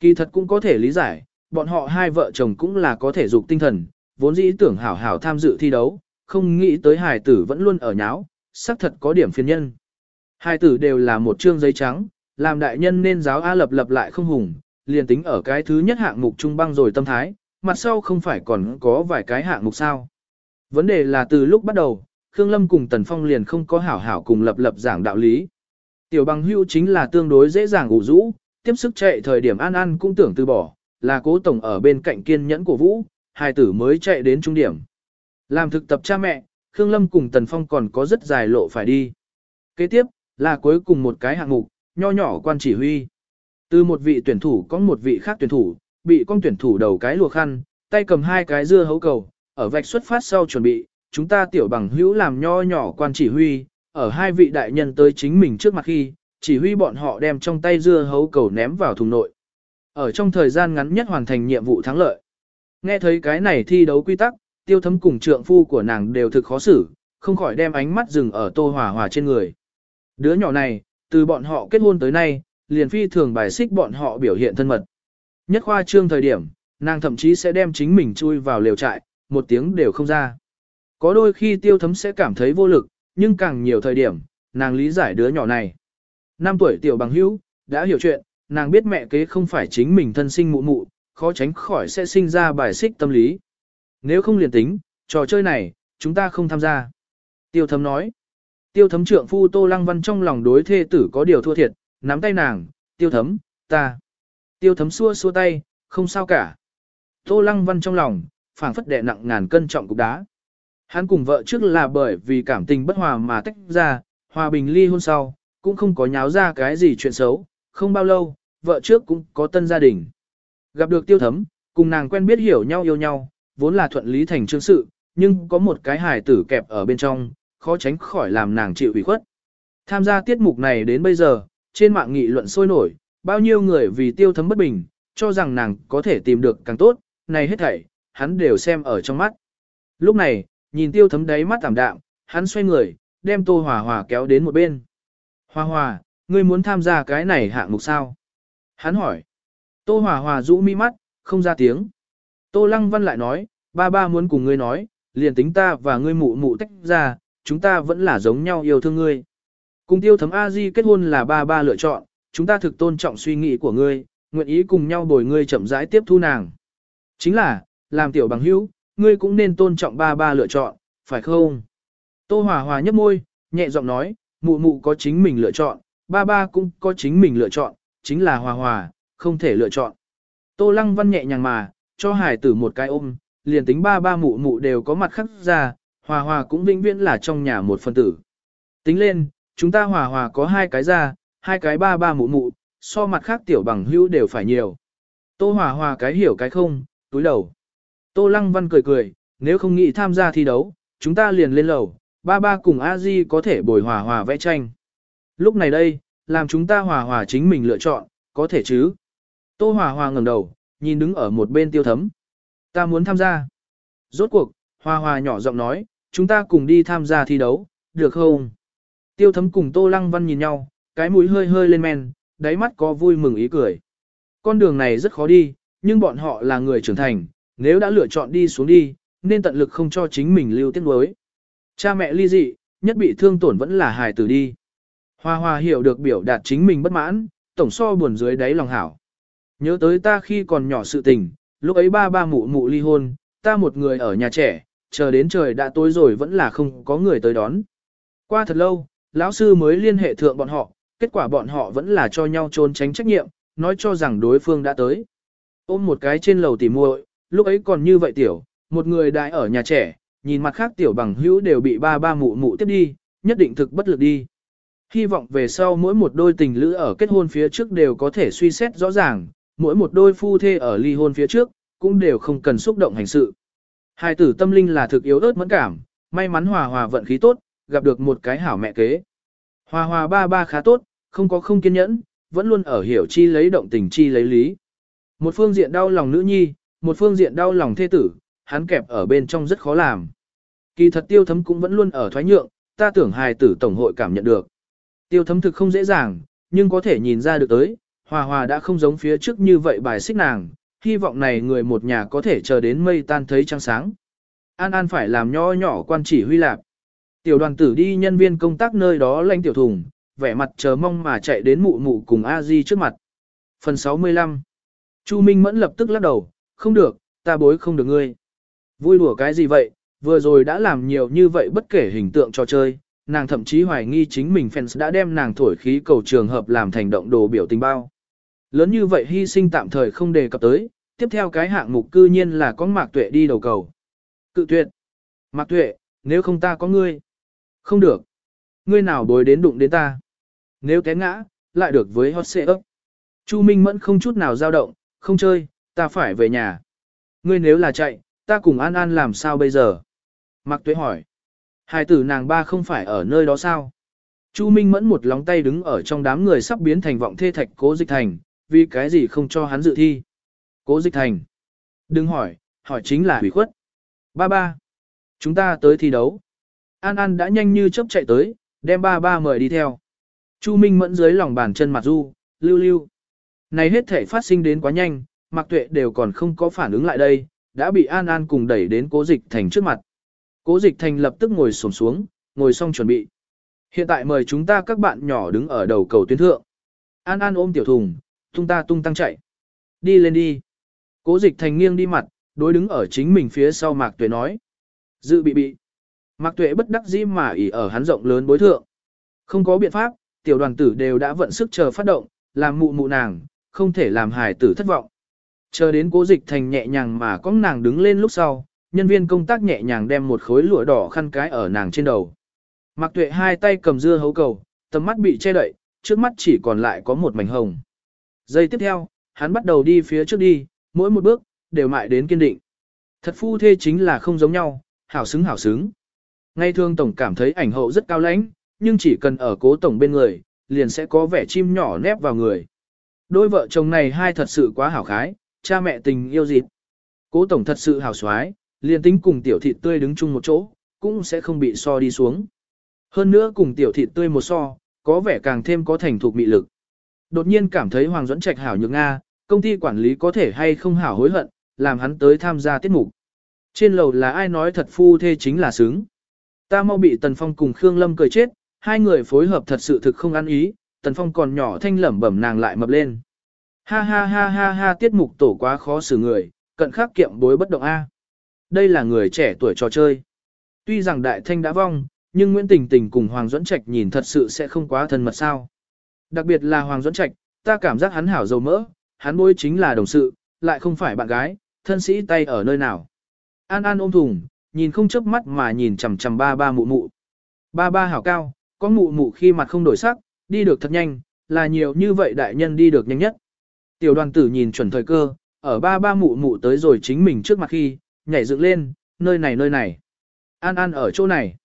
Kỳ thật cũng có thể lý giải, bọn họ hai vợ chồng cũng là có thể dục tinh thần, vốn dĩ tưởng hảo hảo tham dự thi đấu, không nghĩ tới hài tử vẫn luôn ở nháo, xác thật có điểm phiền nhân. hài tử đều là một chương giấy trắng, làm đại nhân nên giáo A lập lập lại không hùng, liền tính ở cái thứ nhất hạng mục trung băng rồi tâm thái, mặt sau không phải còn có vài cái hạng mục sao. Vấn đề là từ lúc bắt đầu, Khương Lâm cùng Tần Phong liền không có hảo hảo cùng lập lập giảng đạo lý. Tiểu bằng hưu chính là tương đối dễ dàng ủ rũ, tiếp sức chạy thời điểm an an cũng tưởng từ bỏ, là cố tổng ở bên cạnh kiên nhẫn của Vũ, hai tử mới chạy đến trung điểm. Làm thực tập cha mẹ, Khương Lâm cùng Tần Phong còn có rất dài lộ phải đi. Kế tiếp, là cuối cùng một cái hạng mục, nho nhỏ quan chỉ huy. Từ một vị tuyển thủ có một vị khác tuyển thủ, bị con tuyển thủ đầu cái lùa khăn, tay cầm hai cái dưa hấu cầu, ở vạch xuất phát sau chuẩn bị, chúng ta tiểu bằng hữu làm nho nhỏ quan chỉ huy, ở hai vị đại nhân tới chính mình trước mặt khi, chỉ huy bọn họ đem trong tay dưa hấu cầu ném vào thùng nội. Ở trong thời gian ngắn nhất hoàn thành nhiệm vụ thắng lợi. Nghe thấy cái này thi đấu quy tắc, tiêu thấm cùng trượng phu của nàng đều thực khó xử, không khỏi đem ánh mắt dừng ở tô hòa hòa trên người. Đứa nhỏ này, từ bọn họ kết hôn tới nay, liền phi thường bài xích bọn họ biểu hiện thân mật. Nhất khoa trương thời điểm, nàng thậm chí sẽ đem chính mình chui vào lều trại, một tiếng đều không ra. Có đôi khi tiêu thấm sẽ cảm thấy vô lực, nhưng càng nhiều thời điểm, nàng lý giải đứa nhỏ này. Năm tuổi tiểu bằng hữu, đã hiểu chuyện, nàng biết mẹ kế không phải chính mình thân sinh mụ mụ, khó tránh khỏi sẽ sinh ra bài xích tâm lý. Nếu không liền tính, trò chơi này, chúng ta không tham gia. Tiêu thấm nói. Tiêu thấm trượng phu Tô Lăng Văn trong lòng đối thê tử có điều thua thiệt, nắm tay nàng, tiêu thấm, ta. Tiêu thấm xua xua tay, không sao cả. Tô Lăng Văn trong lòng, phảng phất đè nặng ngàn cân trọng cục đá. Hắn cùng vợ trước là bởi vì cảm tình bất hòa mà tách ra, hòa bình ly hôn sau, cũng không có nháo ra cái gì chuyện xấu, không bao lâu, vợ trước cũng có tân gia đình. Gặp được tiêu thấm, cùng nàng quen biết hiểu nhau yêu nhau, vốn là thuận lý thành chương sự, nhưng có một cái hài tử kẹp ở bên trong, khó tránh khỏi làm nàng chịu ủy khuất. Tham gia tiết mục này đến bây giờ, trên mạng nghị luận sôi nổi, bao nhiêu người vì tiêu thấm bất bình, cho rằng nàng có thể tìm được càng tốt, này hết thảy, hắn đều xem ở trong mắt. Lúc này, nhìn tiêu thấm đáy mắt tảm đạm, hắn xoay người, đem tô hòa hòa kéo đến một bên. Hòa hòa, ngươi muốn tham gia cái này hạng mục sao? Hắn hỏi. Tô hòa hòa rũ mi mắt, không ra tiếng. Tô lăng văn lại nói, ba ba muốn cùng ngươi nói, liền tính ta và ngươi mụ mụ tách ra, chúng ta vẫn là giống nhau yêu thương ngươi. Cùng tiêu thấm A-di kết hôn là ba ba lựa chọn, chúng ta thực tôn trọng suy nghĩ của ngươi, nguyện ý cùng nhau bồi ngươi chậm rãi tiếp thu nàng. Chính là, làm tiểu bằng hữu, ngươi cũng nên tôn trọng ba ba lựa chọn, phải không? Tô Hòa Hòa nhấp môi, nhẹ giọng nói, mụ mụ có chính mình lựa chọn, ba ba cũng có chính mình lựa chọn, chính là Hòa Hòa, không thể lựa chọn. Tô Lăng Văn nhẹ nhàng mà, cho hải tử một cái ôm, liền tính ba ba mụ mụ đều có mặt khắc ra, Hòa Hòa cũng vĩnh viễn là trong nhà một phân tử. Tính lên, chúng ta hòa hòa có hai cái ra, hai cái ba ba mụ mụ, so mặt khác tiểu bằng hữu đều phải nhiều. Tô hòa hòa cái hiểu cái không, túi đầu. Tô lăng văn cười cười, nếu không nghĩ tham gia thi đấu, chúng ta liền lên lầu, ba ba cùng a di có thể bồi hòa hòa vẽ tranh. Lúc này đây, làm chúng ta hòa hòa chính mình lựa chọn, có thể chứ. Tô hòa hòa ngẩng đầu, nhìn đứng ở một bên tiêu thấm. Ta muốn tham gia. Rốt cuộc, hòa hòa nhỏ giọng nói, chúng ta cùng đi tham gia thi đấu, được không? Tiêu thấm cùng Tô Lăng Văn nhìn nhau, cái mũi hơi hơi lên men, đáy mắt có vui mừng ý cười. Con đường này rất khó đi, nhưng bọn họ là người trưởng thành, nếu đã lựa chọn đi xuống đi, nên tận lực không cho chính mình lưu tiết nuối. Cha mẹ ly dị, nhất bị thương tổn vẫn là hài tử đi. Hoa hoa hiểu được biểu đạt chính mình bất mãn, tổng so buồn dưới đáy lòng hảo. Nhớ tới ta khi còn nhỏ sự tình, lúc ấy ba ba mụ mụ ly hôn, ta một người ở nhà trẻ, chờ đến trời đã tối rồi vẫn là không có người tới đón. Qua thật lâu, lão sư mới liên hệ thượng bọn họ, kết quả bọn họ vẫn là cho nhau trốn tránh trách nhiệm, nói cho rằng đối phương đã tới. Ôm một cái trên lầu tỉ muội, lúc ấy còn như vậy tiểu, một người đại ở nhà trẻ, nhìn mặt khác tiểu bằng hữu đều bị ba ba mụ mụ tiếp đi, nhất định thực bất lực đi. Hy vọng về sau mỗi một đôi tình lữ ở kết hôn phía trước đều có thể suy xét rõ ràng, mỗi một đôi phu thê ở ly hôn phía trước, cũng đều không cần xúc động hành sự. Hai tử tâm linh là thực yếu ớt mẫn cảm, may mắn hòa hòa vận khí tốt, gặp được một cái hảo mẹ kế. Hòa hòa ba ba khá tốt, không có không kiên nhẫn, vẫn luôn ở hiểu chi lấy động tình chi lấy lý. Một phương diện đau lòng nữ nhi, một phương diện đau lòng thê tử, hắn kẹp ở bên trong rất khó làm. Kỳ thật tiêu thấm cũng vẫn luôn ở thoái nhượng, ta tưởng hài tử tổng hội cảm nhận được. Tiêu thấm thực không dễ dàng, nhưng có thể nhìn ra được tới, hòa hòa đã không giống phía trước như vậy bài xích nàng, hy vọng này người một nhà có thể chờ đến mây tan thấy trăng sáng. An An phải làm nho nhỏ quan chỉ huy lạc. Tiểu đoàn tử đi nhân viên công tác nơi đó lanh tiểu thùng, vẻ mặt chờ mong mà chạy đến mụ mụ cùng a di trước mặt. Phần 65 Chu Minh Mẫn lập tức lắc đầu, không được, ta bối không được ngươi. Vui đùa cái gì vậy, vừa rồi đã làm nhiều như vậy bất kể hình tượng trò chơi, nàng thậm chí hoài nghi chính mình fans đã đem nàng thổi khí cầu trường hợp làm thành động đồ biểu tình bao. Lớn như vậy hy sinh tạm thời không đề cập tới, tiếp theo cái hạng mục cư nhiên là có Mạc Tuệ đi đầu cầu. Cự tuyệt. Mạc Tuệ, nếu không ta có ngươi. Không được. Ngươi nào bối đến đụng đến ta. Nếu té ngã, lại được với hot xe ấp. Chu Minh Mẫn không chút nào dao động, không chơi, ta phải về nhà. Ngươi nếu là chạy, ta cùng An An làm sao bây giờ? Mạc Tuệ hỏi. Hai tử nàng ba không phải ở nơi đó sao? Chu Minh Mẫn một lóng tay đứng ở trong đám người sắp biến thành vọng thê thạch cố dịch thành, vì cái gì không cho hắn dự thi. Cố dịch thành. Đừng hỏi, hỏi chính là hủy khuất. Ba ba. Chúng ta tới thi đấu. An An đã nhanh như chớp chạy tới, đem ba ba mời đi theo. Chu Minh mẫn dưới lòng bàn chân mặt du, lưu lưu. Này hết thể phát sinh đến quá nhanh, mặc Tuệ đều còn không có phản ứng lại đây, đã bị An An cùng đẩy đến Cố Dịch Thành trước mặt. Cố Dịch Thành lập tức ngồi sổm xuống, ngồi xong chuẩn bị. Hiện tại mời chúng ta các bạn nhỏ đứng ở đầu cầu tuyến thượng. An An ôm tiểu thùng, tung ta tung tăng chạy. Đi lên đi. Cố Dịch Thành nghiêng đi mặt, đối đứng ở chính mình phía sau Mạc Tuệ nói. Dự bị bị. Mạc Tuệ bất đắc dĩ mà ỉ ở hắn rộng lớn bối thượng. Không có biện pháp, tiểu đoàn tử đều đã vận sức chờ phát động, làm mụ mụ nàng, không thể làm hài tử thất vọng. Chờ đến cố dịch thành nhẹ nhàng mà có nàng đứng lên lúc sau, nhân viên công tác nhẹ nhàng đem một khối lụa đỏ khăn cái ở nàng trên đầu. Mạc Tuệ hai tay cầm dưa hấu cầu, tầm mắt bị che đậy, trước mắt chỉ còn lại có một mảnh hồng. Giây tiếp theo, hắn bắt đầu đi phía trước đi, mỗi một bước, đều mại đến kiên định. Thật phu thê chính là không giống nhau, hảo xứng hảo xứng. Ngay thường tổng cảm thấy ảnh hậu rất cao lãnh, nhưng chỉ cần ở cố tổng bên người, liền sẽ có vẻ chim nhỏ nép vào người. Đôi vợ chồng này hai thật sự quá hảo khái, cha mẹ tình yêu dịp. Cố tổng thật sự hảo xoái, liền tính cùng tiểu thịt tươi đứng chung một chỗ, cũng sẽ không bị so đi xuống. Hơn nữa cùng tiểu thịt tươi một so, có vẻ càng thêm có thành thục mị lực. Đột nhiên cảm thấy Hoàng Duẫn Trạch hảo nhược Nga, công ty quản lý có thể hay không hảo hối hận, làm hắn tới tham gia tiết mục. Trên lầu là ai nói thật phu thê chính là sướng. Ta mau bị Tần Phong cùng Khương Lâm cười chết, hai người phối hợp thật sự thực không ăn ý, Tần Phong còn nhỏ thanh lẩm bẩm nàng lại mập lên. Ha ha ha ha ha tiết mục tổ quá khó xử người, cận khắc kiệm bối bất động A. Đây là người trẻ tuổi trò chơi. Tuy rằng đại thanh đã vong, nhưng Nguyễn Tình Tình cùng Hoàng Duẫn Trạch nhìn thật sự sẽ không quá thân mật sao. Đặc biệt là Hoàng Duẫn Trạch, ta cảm giác hắn hảo dầu mỡ, hắn bối chính là đồng sự, lại không phải bạn gái, thân sĩ tay ở nơi nào. An An ôm thùng, nhìn không chớp mắt mà nhìn chằm chằm ba ba mụ mụ. Ba ba hảo cao, có mụ mụ khi mặt không đổi sắc, đi được thật nhanh, là nhiều như vậy đại nhân đi được nhanh nhất. Tiểu đoàn tử nhìn chuẩn thời cơ, ở ba ba mụ mụ tới rồi chính mình trước mặt khi, nhảy dựng lên, nơi này nơi này. An An ở chỗ này.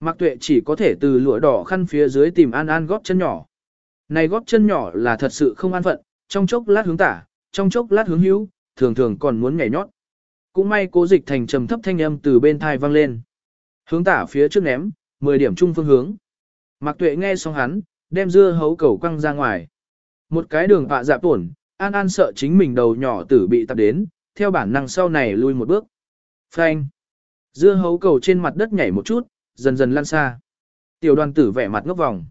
Mạc Tuệ chỉ có thể từ lụa đỏ khăn phía dưới tìm An An góp chân nhỏ. Này góp chân nhỏ là thật sự không an phận, trong chốc lát hướng tả, trong chốc lát hướng hữu, thường thường còn muốn nhảy nhót. Cũng may cố dịch thành trầm thấp thanh âm từ bên thai vang lên. Hướng tả phía trước ném, 10 điểm chung phương hướng. Mạc Tuệ nghe xong hắn, đem dưa hấu cầu quăng ra ngoài. Một cái đường vạ dạ tổn, An An sợ chính mình đầu nhỏ tử bị tập đến, theo bản năng sau này lui một bước. Phanh. Dưa hấu cầu trên mặt đất nhảy một chút, dần dần lăn xa. Tiểu đoàn tử vẻ mặt ngốc vòng.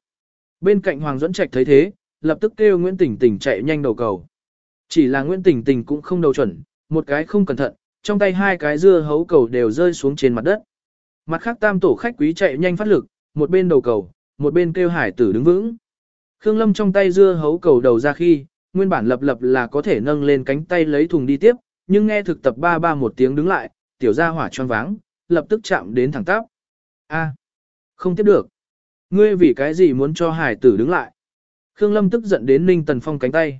Bên cạnh Hoàng Duẫn Trạch thấy thế, lập tức kêu Nguyễn Tỉnh Tỉnh chạy nhanh đầu cầu. Chỉ là Nguyễn Tỉnh Tỉnh cũng không đầu chuẩn, một cái không cẩn thận, trong tay hai cái dưa hấu cầu đều rơi xuống trên mặt đất. Mặt khác tam tổ khách quý chạy nhanh phát lực, một bên đầu cầu, một bên kêu hải tử đứng vững. Khương Lâm trong tay dưa hấu cầu đầu ra khi, nguyên bản lập lập là có thể nâng lên cánh tay lấy thùng đi tiếp, nhưng nghe thực tập ba ba một tiếng đứng lại, tiểu gia hỏa choáng váng, lập tức chạm đến thẳng tắp. A, không tiếp được. Ngươi vì cái gì muốn cho hải tử đứng lại? Khương Lâm tức giận đến Ninh Tần Phong cánh tay.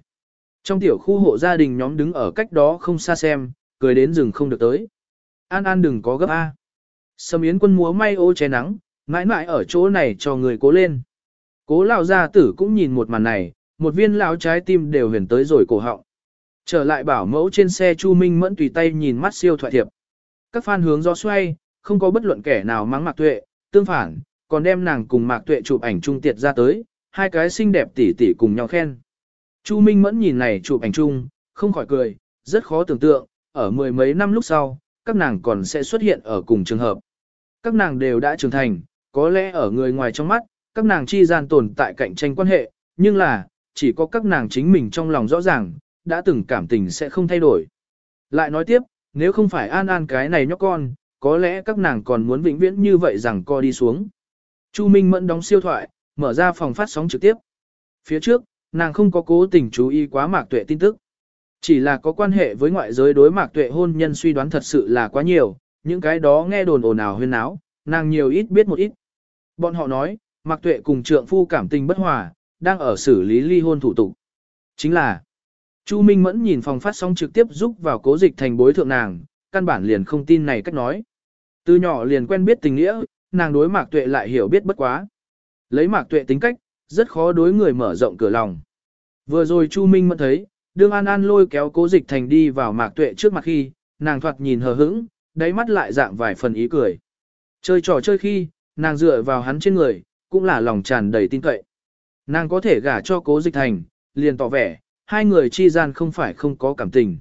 Trong tiểu khu hộ gia đình nhóm đứng ở cách đó không xa xem, cười đến rừng không được tới. An An đừng có gấp A. Sâm Yến quân múa may ô che nắng, mãi mãi ở chỗ này cho người cố lên. Cố lão gia tử cũng nhìn một màn này, một viên lão trái tim đều huyền tới rồi cổ họng. Trở lại bảo mẫu trên xe Chu Minh mẫn tùy tay nhìn mắt siêu thoại thiệp. Các fan hướng gió xoay, không có bất luận kẻ nào mắng Mạc Tuệ, tương phản, còn đem nàng cùng Mạc Tuệ chụp ảnh chung tiệt ra tới, hai cái xinh đẹp tỉ tỉ cùng nhau khen. Chu Minh mẫn nhìn này chụp ảnh chung, không khỏi cười, rất khó tưởng tượng, ở mười mấy năm lúc sau, các nàng còn sẽ xuất hiện ở cùng trường hợp. Các nàng đều đã trưởng thành, có lẽ ở người ngoài trong mắt, các nàng chi gian tồn tại cạnh tranh quan hệ, nhưng là, chỉ có các nàng chính mình trong lòng rõ ràng, đã từng cảm tình sẽ không thay đổi. Lại nói tiếp, nếu không phải an an cái này nhóc con, có lẽ các nàng còn muốn vĩnh viễn như vậy rằng co đi xuống. Chu Minh Mẫn đóng siêu thoại, mở ra phòng phát sóng trực tiếp. Phía trước, nàng không có cố tình chú ý quá mạc tuệ tin tức. Chỉ là có quan hệ với ngoại giới đối mạc tuệ hôn nhân suy đoán thật sự là quá nhiều, những cái đó nghe đồn ồn ào huyên náo, nàng nhiều ít biết một ít. Bọn họ nói, mạc tuệ cùng trượng phu cảm tình bất hòa, đang ở xử lý ly hôn thủ tục. Chính là, Chu Minh Mẫn nhìn phòng phát sóng trực tiếp giúp vào cố dịch thành bối thượng nàng, căn bản liền không tin này cách nói. Từ nhỏ liền quen biết tình nghĩa, nàng đối mạc tuệ lại hiểu biết bất quá. Lấy mạc tuệ tính cách, rất khó đối người mở rộng cửa lòng. Vừa rồi Chu Minh mất thấy, đương An An lôi kéo cố dịch thành đi vào mạc tuệ trước mặt khi, nàng thoạt nhìn hờ hững, đáy mắt lại dạng vài phần ý cười. Chơi trò chơi khi, nàng dựa vào hắn trên người, cũng là lòng tràn đầy tin cậy. Nàng có thể gả cho cố dịch thành, liền tỏ vẻ, hai người chi gian không phải không có cảm tình.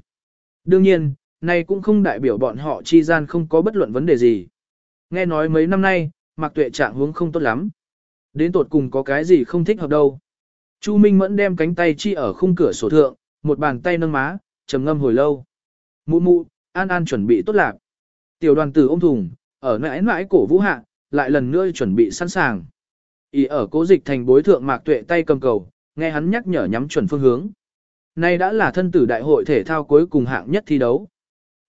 Đương nhiên, này cũng không đại biểu bọn họ chi gian không có bất luận vấn đề gì. Nghe nói mấy năm nay, Mạc Tuệ trạng huống không tốt lắm. Đến tột cùng có cái gì không thích hợp đâu. Chu Minh Mẫn đem cánh tay chi ở khung cửa sổ thượng, một bàn tay nâng má, trầm ngâm hồi lâu. Mụ mụ, An An chuẩn bị tốt lạc. Tiểu đoàn tử ôm thùng, ở mãi mãi cổ vũ hạ, lại lần nữa chuẩn bị sẵn sàng. Ý ở cố dịch thành bối thượng Mạc Tuệ tay cầm cầu, nghe hắn nhắc nhở nhắm chuẩn phương hướng. Nay đã là thân tử đại hội thể thao cuối cùng hạng nhất thi đấu.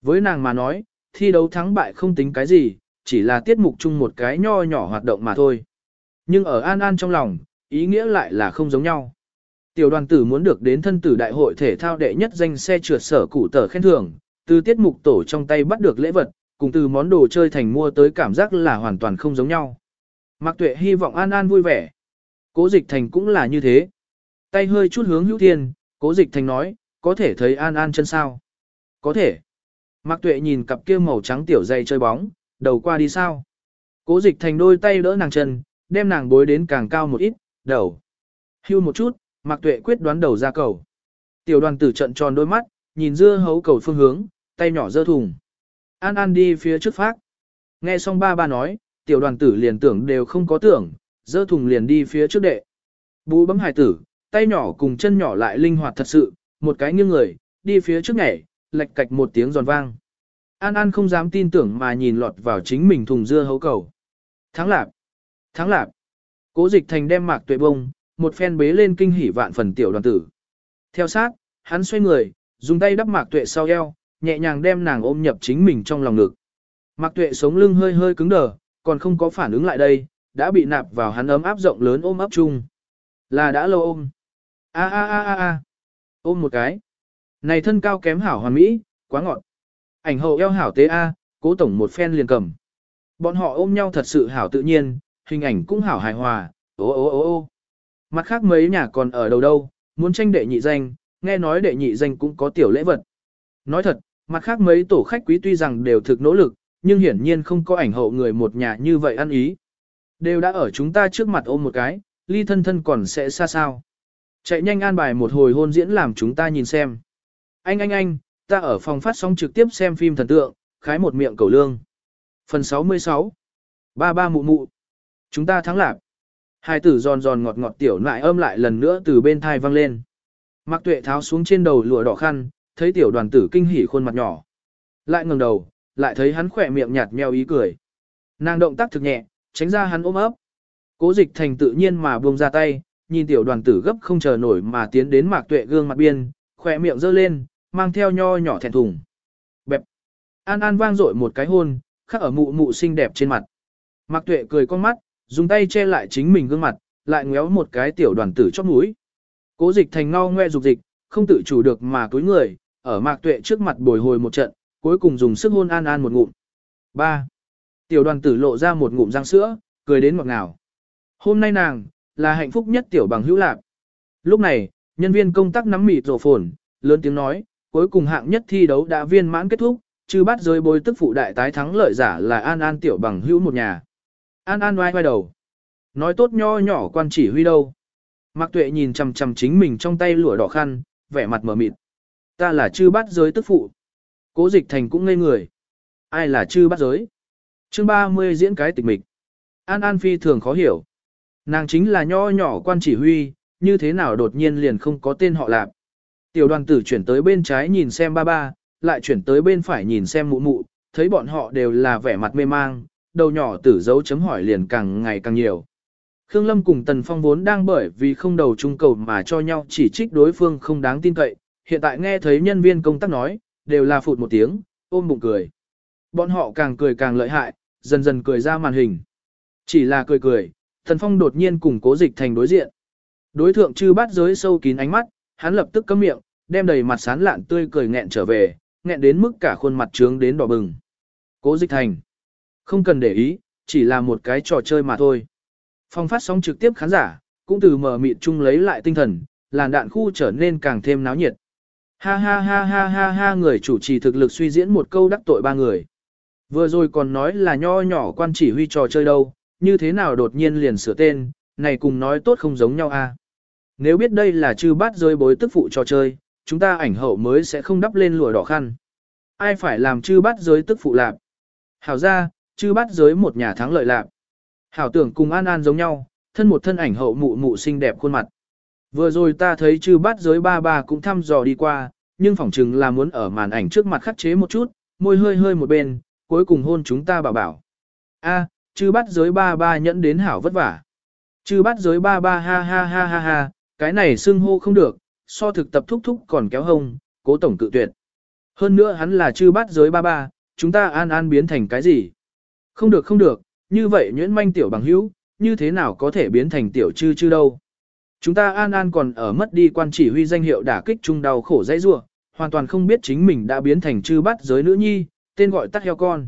Với nàng mà nói, thi đấu thắng bại không tính cái gì, chỉ là tiết mục chung một cái nho nhỏ hoạt động mà thôi. Nhưng ở An An trong lòng, ý nghĩa lại là không giống nhau. Tiểu đoàn tử muốn được đến thân tử đại hội thể thao đệ nhất danh xe trượt sở cụ tờ khen thưởng, từ tiết mục tổ trong tay bắt được lễ vật, cùng từ món đồ chơi thành mua tới cảm giác là hoàn toàn không giống nhau. Mạc Tuệ hy vọng An An vui vẻ. Cố Dịch Thành cũng là như thế. Tay hơi chút hướng Hữu Thiên, Cố Dịch Thành nói, có thể thấy An An chân sao? Có thể. Mạc Tuệ nhìn cặp kia màu trắng tiểu dây chơi bóng, đầu qua đi sao? Cố Dịch Thành đôi tay đỡ nàng chân, đem nàng bối đến càng cao một ít, đầu. Hưu một chút, Mạc Tuệ quyết đoán đầu ra cầu. Tiểu đoàn tử trận tròn đôi mắt, nhìn dưa hấu cầu phương hướng, tay nhỏ giơ thùng. An An đi phía trước phát. Nghe xong ba ba nói, tiểu đoàn tử liền tưởng đều không có tưởng, giơ thùng liền đi phía trước đệ. Bú bấm hài tử, tay nhỏ cùng chân nhỏ lại linh hoạt thật sự, một cái nghiêng người, đi phía trước nhảy, lệch cạch một tiếng giòn vang. An An không dám tin tưởng mà nhìn lọt vào chính mình thùng dưa hấu cầu. Thắng lạp! Thắng lạp! Cố dịch thành đem mạc tuệ bông, một phen bế lên kinh hỉ vạn phần tiểu đoàn tử. Theo sát, hắn xoay người, dùng tay đắp mạc tuệ sau eo, nhẹ nhàng đem nàng ôm nhập chính mình trong lòng ngực. Mạc tuệ sống lưng hơi hơi cứng đờ, còn không có phản ứng lại đây, đã bị nạp vào hắn ấm áp rộng lớn ôm ấp chung. Là đã lâu ôm. A a a a a. Ôm một cái. Này thân cao kém hảo hoàn mỹ, quá ngọt. Ảnh hậu eo hảo tế a, cố tổng một phen liền cầm. Bọn họ ôm nhau thật sự hảo tự nhiên, hình ảnh cũng hảo hài hòa, ô ô ô ô. Mặt khác mấy nhà còn ở đầu đâu, muốn tranh đệ nhị danh, nghe nói đệ nhị danh cũng có tiểu lễ vật. Nói thật, mặt khác mấy tổ khách quý tuy rằng đều thực nỗ lực, nhưng hiển nhiên không có ảnh hậu người một nhà như vậy ăn ý. Đều đã ở chúng ta trước mặt ôm một cái, ly thân thân còn sẽ xa sao. Chạy nhanh an bài một hồi hôn diễn làm chúng ta nhìn xem. Anh anh anh, ta ở phòng phát sóng trực tiếp xem phim thần tượng, khái một miệng cầu lương. Phần 66 Ba ba mụ mụ Chúng ta thắng lạc. Hai tử giòn giòn ngọt ngọt tiểu nại âm lại lần nữa từ bên thai vang lên. Mạc tuệ tháo xuống trên đầu lụa đỏ khăn, thấy tiểu đoàn tử kinh hỉ khuôn mặt nhỏ. Lại ngẩng đầu, lại thấy hắn khỏe miệng nhạt meo ý cười. Nàng động tác thực nhẹ, tránh ra hắn ôm ấp. Cố dịch thành tự nhiên mà buông ra tay, nhìn tiểu đoàn tử gấp không chờ nổi mà tiến đến mạc tuệ gương mặt biên, khỏe miệng giơ lên, mang theo nho nhỏ thẹn thùng. Bẹp. An An vang dội một cái hôn, khắc ở mụ mụ xinh đẹp trên mặt. Mạc tuệ cười con mắt, dùng tay che lại chính mình gương mặt, lại ngéo một cái tiểu đoàn tử chóp mũi. Cố dịch thành ngao ngoe dục dịch, không tự chủ được mà cúi người, ở mạc tuệ trước mặt bồi hồi một trận, cuối cùng dùng sức hôn An An một ngụm. 3. Tiểu đoàn tử lộ ra một ngụm răng sữa, cười đến ngọt ngào. Hôm nay nàng, là hạnh phúc nhất tiểu bằng hữu lạc. Lúc này, nhân viên công tác nắm mịt rồ phồn, lớn tiếng nói, cuối cùng hạng nhất thi đấu đã viên mãn kết thúc, trừ bắt rơi bối tức phụ đại tái thắng lợi giả là An An tiểu bằng hữu một nhà. An An oai oai đầu. Nói tốt nho nhỏ quan chỉ huy đâu. Mạc Tuệ nhìn chằm chằm chính mình trong tay lụa đỏ khăn, vẻ mặt mờ mịt. Ta là chư bắt giới tức phụ. Cố dịch thành cũng ngây người. Ai là chư bắt giới? Chương 30 diễn cái tịch mịch. An An phi thường khó hiểu. Nàng chính là nho nhỏ quan chỉ huy, như thế nào đột nhiên liền không có tên họ lạc. Tiểu đoàn tử chuyển tới bên trái nhìn xem ba ba, lại chuyển tới bên phải nhìn xem mụ mụ, thấy bọn họ đều là vẻ mặt mê mang, đầu nhỏ tử dấu chấm hỏi liền càng ngày càng nhiều. Khương Lâm cùng Tần Phong vốn đang bởi vì không đầu trung cầu mà cho nhau chỉ trích đối phương không đáng tin cậy, hiện tại nghe thấy nhân viên công tác nói, đều là phụt một tiếng, ôm bụng cười. Bọn họ càng cười càng lợi hại, dần dần cười ra màn hình. Chỉ là cười cười, Tần Phong đột nhiên cùng cố dịch thành đối diện. Đối thượng chư bắt giới sâu kín ánh mắt, hắn lập tức cấm miệng, đem đầy mặt sán lạn tươi cười nghẹn trở về, nghẹn đến mức cả khuôn mặt trướng đến đỏ bừng. Cố dịch thành. Không cần để ý, chỉ là một cái trò chơi mà thôi. Phong phát sóng trực tiếp khán giả, cũng từ mở mịt chung lấy lại tinh thần, làn đạn khu trở nên càng thêm náo nhiệt. Ha ha ha ha ha ha người chủ trì thực lực suy diễn một câu đắc tội ba người. Vừa rồi còn nói là nho nhỏ quan chỉ huy trò chơi đâu, như thế nào đột nhiên liền sửa tên, này cùng nói tốt không giống nhau a. À? Nếu biết đây là chư bát rơi bối tức phụ trò chơi, chúng ta ảnh hậu mới sẽ không đắp lên lụa đỏ khăn. Ai phải làm chư bát giới tức phụ lạp? Hảo ra, chư bát giới một nhà thắng lợi lạp. Hảo tưởng cùng An An giống nhau, thân một thân ảnh hậu mụ mụ xinh đẹp khuôn mặt. Vừa rồi ta thấy chư bát giới ba ba cũng thăm dò đi qua, nhưng phỏng chừng là muốn ở màn ảnh trước mặt khắc chế một chút, môi hơi hơi một bên, cuối cùng hôn chúng ta bảo bảo. A, chư bát giới ba ba nhẫn đến hảo vất vả. Chư bát giới ba ba ha ha ha ha ha, cái này xưng hô không được, so thực tập thúc thúc còn kéo hông, cố tổng cự tuyệt. Hơn nữa hắn là chư bát giới ba ba, chúng ta an an biến thành cái gì? Không được không được, như vậy nhuyễn manh tiểu bằng hữu, như thế nào có thể biến thành tiểu chư chư đâu? Chúng ta an an còn ở mất đi quan chỉ huy danh hiệu đả kích trung đau khổ dãy rua, hoàn toàn không biết chính mình đã biến thành chư bát giới nữ nhi, tên gọi tắt heo con.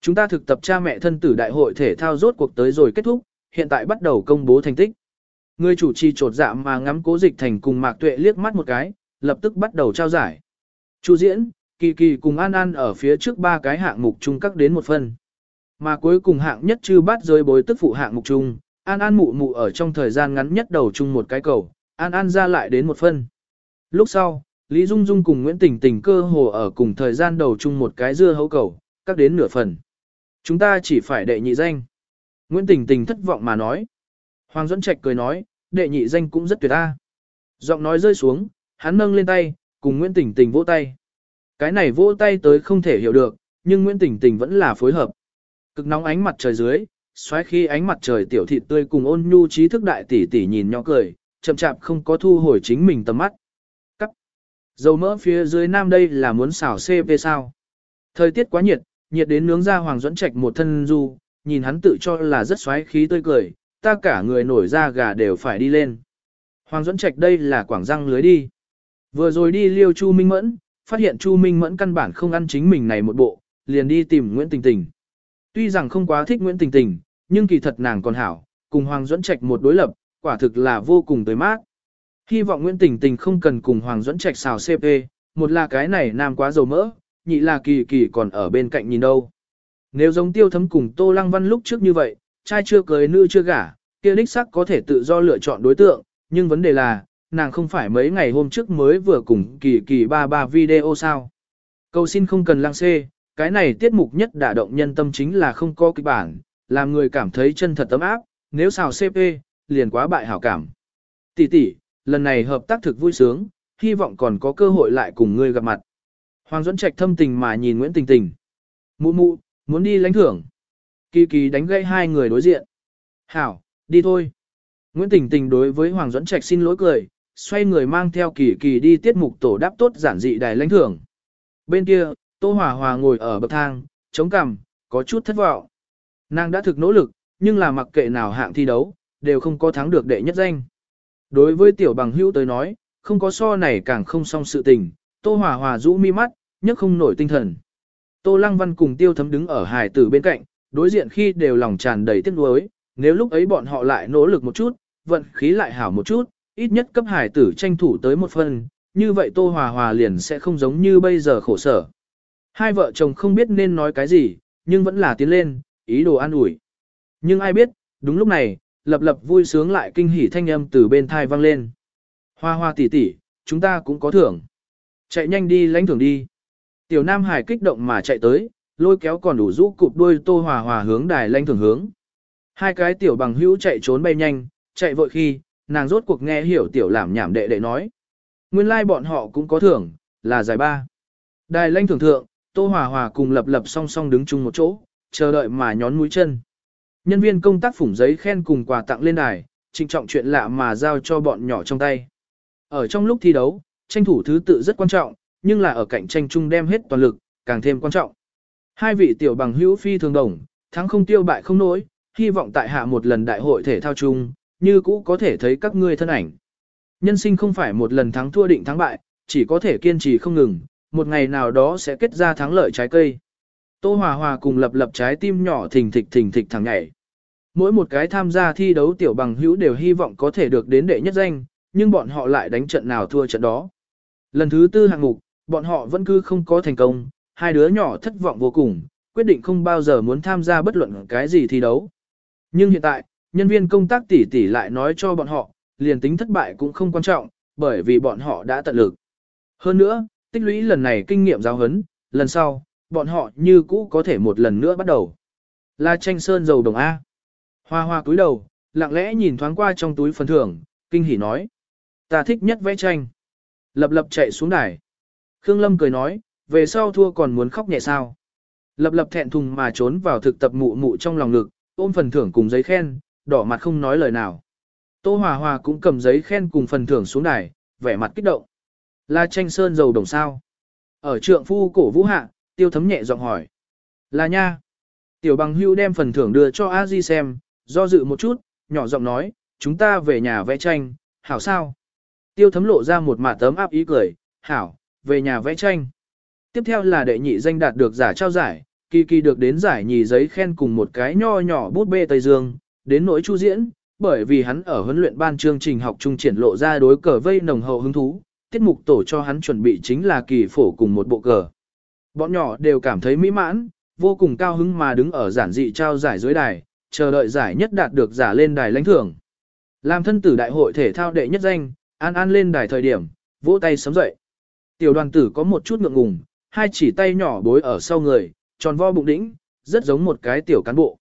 Chúng ta thực tập cha mẹ thân tử đại hội thể thao rốt cuộc tới rồi kết thúc, hiện tại bắt đầu công bố thành tích. Người chủ trì trột dạ mà ngắm cố dịch thành cùng Mạc Tuệ liếc mắt một cái, lập tức bắt đầu trao giải. Chu diễn, Kỳ Kỳ cùng An An ở phía trước ba cái hạng mục chung các đến một phần. Mà cuối cùng hạng nhất chư bát rơi bối tức phụ hạng mục chung, An An mụ mụ ở trong thời gian ngắn nhất đầu chung một cái cầu, An An ra lại đến một phân. Lúc sau, Lý Dung Dung cùng Nguyễn Tình Tình cơ hồ ở cùng thời gian đầu chung một cái dưa hấu cầu, các đến nửa phần. Chúng ta chỉ phải đệ nhị danh. Nguyễn Tình Tình thất vọng mà nói. Hoàng Duẫn Trạch cười nói, đệ nhị danh cũng rất tuyệt a. Giọng nói rơi xuống, hắn nâng lên tay, cùng Nguyễn Tỉnh Tình vỗ tay. Cái này vỗ tay tới không thể hiểu được, nhưng Nguyễn Tỉnh Tình vẫn là phối hợp. Cực nóng ánh mặt trời dưới, xoáy khi ánh mặt trời tiểu thịt tươi cùng ôn nhu trí thức đại tỷ tỷ nhìn nhỏ cười, chậm chạp không có thu hồi chính mình tầm mắt. Cắt. Dầu mỡ phía dưới nam đây là muốn xào CP sao. Thời tiết quá nhiệt, nhiệt đến nướng ra Hoàng Duẫn Trạch một thân du, nhìn hắn tự cho là rất xoáy khí tươi cười, ta cả người nổi ra gà đều phải đi lên. Hoàng Duẫn Trạch đây là quảng răng lưới đi. Vừa rồi đi liêu Chu Minh Mẫn, phát hiện Chu Minh Mẫn căn bản không ăn chính mình này một bộ, liền đi tìm Nguyễn Tình Tình. Tuy rằng không quá thích Nguyễn Tình Tình, nhưng kỳ thật nàng còn hảo, cùng Hoàng Duẫn Trạch một đối lập, quả thực là vô cùng tới mát. Hy vọng Nguyễn Tình Tình không cần cùng Hoàng Duẫn Trạch xào CP, một là cái này nam quá dầu mỡ, nhị là kỳ kỳ còn ở bên cạnh nhìn đâu. Nếu giống tiêu thấm cùng Tô Lăng Văn lúc trước như vậy, trai chưa cưới nữ chưa gả, kia đích sắc có thể tự do lựa chọn đối tượng, nhưng vấn đề là, nàng không phải mấy ngày hôm trước mới vừa cùng kỳ kỳ ba ba video sao. Cầu xin không cần lăng xê, cái này tiết mục nhất đả động nhân tâm chính là không có kịch bản, làm người cảm thấy chân thật tấm áp, nếu xào CP, liền quá bại hảo cảm. Tỷ tỷ, lần này hợp tác thực vui sướng, hy vọng còn có cơ hội lại cùng ngươi gặp mặt. Hoàng Duẫn Trạch thâm tình mà nhìn Nguyễn Tình Tình. Mụ mụ, muốn đi lãnh thưởng. Kỳ kỳ đánh gây hai người đối diện. Hảo, đi thôi. Nguyễn Tình Tình đối với Hoàng Duẫn Trạch xin lỗi cười, xoay người mang theo kỳ kỳ đi tiết mục tổ đáp tốt giản dị đài lãnh thưởng. Bên kia, Tô Hòa Hòa ngồi ở bậc thang, chống cằm, có chút thất vọng. Nàng đã thực nỗ lực, nhưng là mặc kệ nào hạng thi đấu, đều không có thắng được đệ nhất danh. Đối với tiểu bằng hữu tới nói, không có so này càng không xong sự tình, Tô Hòa Hòa rũ mi mắt, nhấc không nổi tinh thần. Tô Lăng Văn cùng Tiêu Thấm đứng ở hài tử bên cạnh, đối diện khi đều lòng tràn đầy tiếc nuối, nếu lúc ấy bọn họ lại nỗ lực một chút, vận khí lại hảo một chút, ít nhất cấp hải tử tranh thủ tới một phần, như vậy Tô Hòa Hòa liền sẽ không giống như bây giờ khổ sở. Hai vợ chồng không biết nên nói cái gì, nhưng vẫn là tiến lên, ý đồ an ủi. Nhưng ai biết, đúng lúc này, lập lập vui sướng lại kinh hỉ thanh âm từ bên thai vang lên. Hoa hoa tỷ tỷ, chúng ta cũng có thưởng. Chạy nhanh đi lãnh thưởng đi. Tiểu Nam Hải kích động mà chạy tới, lôi kéo còn đủ rũ cụp đuôi Tô Hòa Hòa hướng đài lanh thường hướng. Hai cái tiểu bằng hữu chạy trốn bay nhanh, chạy vội khi, nàng rốt cuộc nghe hiểu tiểu làm nhảm đệ đệ nói. Nguyên lai like bọn họ cũng có thưởng, là giải ba. Đài lanh thường thượng, Tô Hòa Hòa cùng lập lập song song đứng chung một chỗ, chờ đợi mà nhón mũi chân. Nhân viên công tác phủng giấy khen cùng quà tặng lên đài, trịnh trọng chuyện lạ mà giao cho bọn nhỏ trong tay. Ở trong lúc thi đấu, tranh thủ thứ tự rất quan trọng, nhưng là ở cạnh tranh chung đem hết toàn lực, càng thêm quan trọng. Hai vị tiểu bằng hữu phi thường đồng, thắng không tiêu bại không nổi, hy vọng tại hạ một lần đại hội thể thao chung, như cũ có thể thấy các ngươi thân ảnh. Nhân sinh không phải một lần thắng thua định thắng bại, chỉ có thể kiên trì không ngừng, một ngày nào đó sẽ kết ra thắng lợi trái cây. Tô Hòa Hòa cùng lập lập trái tim nhỏ thình thịch thình thịch thẳng nhảy. Mỗi một cái tham gia thi đấu tiểu bằng hữu đều hy vọng có thể được đến đệ nhất danh, nhưng bọn họ lại đánh trận nào thua trận đó. Lần thứ tư hạng mục, bọn họ vẫn cứ không có thành công, hai đứa nhỏ thất vọng vô cùng, quyết định không bao giờ muốn tham gia bất luận cái gì thi đấu. Nhưng hiện tại, nhân viên công tác tỉ tỉ lại nói cho bọn họ, liền tính thất bại cũng không quan trọng, bởi vì bọn họ đã tận lực. Hơn nữa, tích lũy lần này kinh nghiệm giáo huấn, lần sau, bọn họ như cũ có thể một lần nữa bắt đầu. Là tranh sơn dầu đồng A. Hoa hoa cúi đầu, lặng lẽ nhìn thoáng qua trong túi phần thưởng, kinh hỉ nói. Ta thích nhất vẽ tranh. Lập lập chạy xuống đài. Khương Lâm cười nói, về sau thua còn muốn khóc nhẹ sao. Lập lập thẹn thùng mà trốn vào thực tập mụ mụ trong lòng ngực, ôm phần thưởng cùng giấy khen, đỏ mặt không nói lời nào. Tô Hòa Hòa cũng cầm giấy khen cùng phần thưởng xuống đài, vẻ mặt kích động. Là tranh sơn dầu đồng sao. Ở trượng phu cổ vũ hạ, tiêu thấm nhẹ giọng hỏi. Là nha. Tiểu bằng hưu đem phần thưởng đưa cho a di xem, do dự một chút, nhỏ giọng nói, chúng ta về nhà vẽ tranh, hảo sao? Tiêu thấm lộ ra một mả tấm áp ý cười, hảo, về nhà vẽ tranh. Tiếp theo là đệ nhị danh đạt được giả trao giải, kỳ kỳ được đến giải nhì giấy khen cùng một cái nho nhỏ bút bê Tây Dương, đến nỗi chu diễn, bởi vì hắn ở huấn luyện ban chương trình học trung triển lộ ra đối cờ vây nồng hậu hứng thú, tiết mục tổ cho hắn chuẩn bị chính là kỳ phổ cùng một bộ cờ. Bọn nhỏ đều cảm thấy mỹ mãn, vô cùng cao hứng mà đứng ở giản dị trao giải dưới đài, chờ đợi giải nhất đạt được giả lên đài lãnh thưởng. Làm thân tử đại hội thể thao đệ nhất danh, An An lên đài thời điểm, vỗ tay sớm dậy. Tiểu đoàn tử có một chút ngượng ngùng, hai chỉ tay nhỏ bối ở sau người, tròn vo bụng đĩnh, rất giống một cái tiểu cán bộ.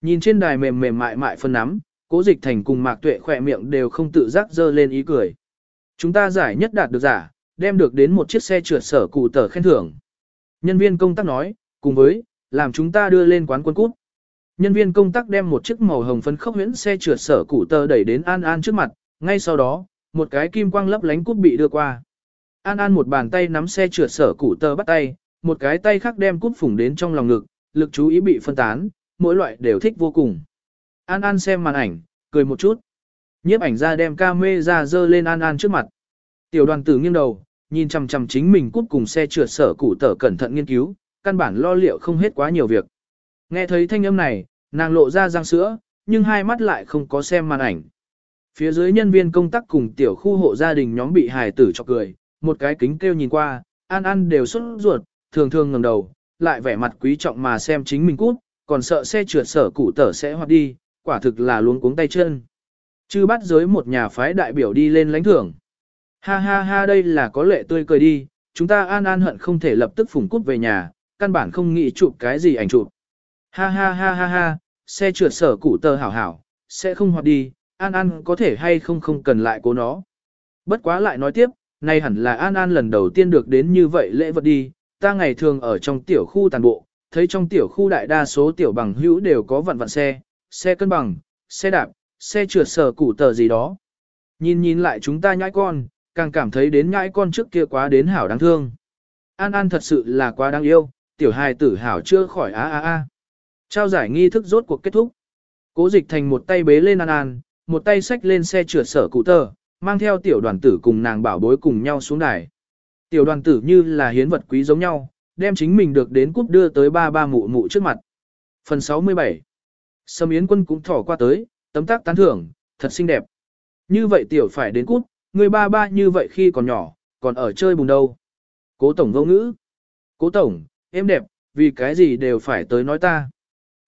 Nhìn trên đài mềm mềm mại mại phân nắm, cố dịch thành cùng mạc tuệ khỏe miệng đều không tự giác dơ lên ý cười. Chúng ta giải nhất đạt được giả, đem được đến một chiếc xe trượt sở cụ tờ khen thưởng. Nhân viên công tác nói, cùng với, làm chúng ta đưa lên quán quân cút. Nhân viên công tác đem một chiếc màu hồng phấn khốc huyễn xe trượt sở cụ tờ đẩy đến An An trước mặt, ngay sau đó, một cái kim quang lấp lánh cút bị đưa qua. An An một bàn tay nắm xe trượt sở cụ tơ bắt tay, một cái tay khác đem cút phủng đến trong lòng ngực, lực chú ý bị phân tán, mỗi loại đều thích vô cùng. An An xem màn ảnh, cười một chút. Nhiếp ảnh ra đem ca mê ra dơ lên An An trước mặt. Tiểu đoàn tử nghiêng đầu, nhìn chằm chằm chính mình cút cùng xe trượt sở cụ tơ cẩn thận nghiên cứu, căn bản lo liệu không hết quá nhiều việc. Nghe thấy thanh âm này, nàng lộ ra răng sữa, nhưng hai mắt lại không có xem màn ảnh. Phía dưới nhân viên công tác cùng tiểu khu hộ gia đình nhóm bị hài tử cho cười, một cái kính kêu nhìn qua, An An đều xuất ruột, thường thường ngẩng đầu, lại vẻ mặt quý trọng mà xem chính mình cút, còn sợ xe trượt sở cụ tở sẽ hoạt đi, quả thực là luống cuống tay chân. Chư bắt giới một nhà phái đại biểu đi lên lãnh thưởng. Ha ha ha đây là có lệ tươi cười đi, chúng ta an an hận không thể lập tức phủng cút về nhà, căn bản không nghĩ chụp cái gì ảnh chụp. Ha ha ha ha ha, xe trượt sở cụ tờ hảo hảo, sẽ không hoạt đi, an an có thể hay không không cần lại cố nó. Bất quá lại nói tiếp, nay hẳn là an an lần đầu tiên được đến như vậy lễ vật đi, ta ngày thường ở trong tiểu khu tàn bộ, thấy trong tiểu khu đại đa số tiểu bằng hữu đều có vặn vặn xe, xe cân bằng, xe đạp, xe trượt sở củ tờ gì đó. Nhìn nhìn lại chúng ta nhãi con, càng cảm thấy đến nhãi con trước kia quá đến hảo đáng thương. An An thật sự là quá đáng yêu, tiểu hài tử hảo chưa khỏi á á á. Trao giải nghi thức rốt cuộc kết thúc. Cố dịch thành một tay bế lên An An, một tay xách lên xe trượt sở cụ tờ, mang theo tiểu đoàn tử cùng nàng bảo bối cùng nhau xuống đài. Tiểu đoàn tử như là hiến vật quý giống nhau, đem chính mình được đến cúp đưa tới ba ba mụ mụ trước mặt. Phần 67 Sâm Yến quân cũng thỏ qua tới, tấm tác tán thưởng, thật xinh đẹp. Như vậy tiểu phải đến cút, người ba ba như vậy khi còn nhỏ, còn ở chơi bùng đâu. Cố tổng vô ngữ. Cố tổng, em đẹp, vì cái gì đều phải tới nói ta.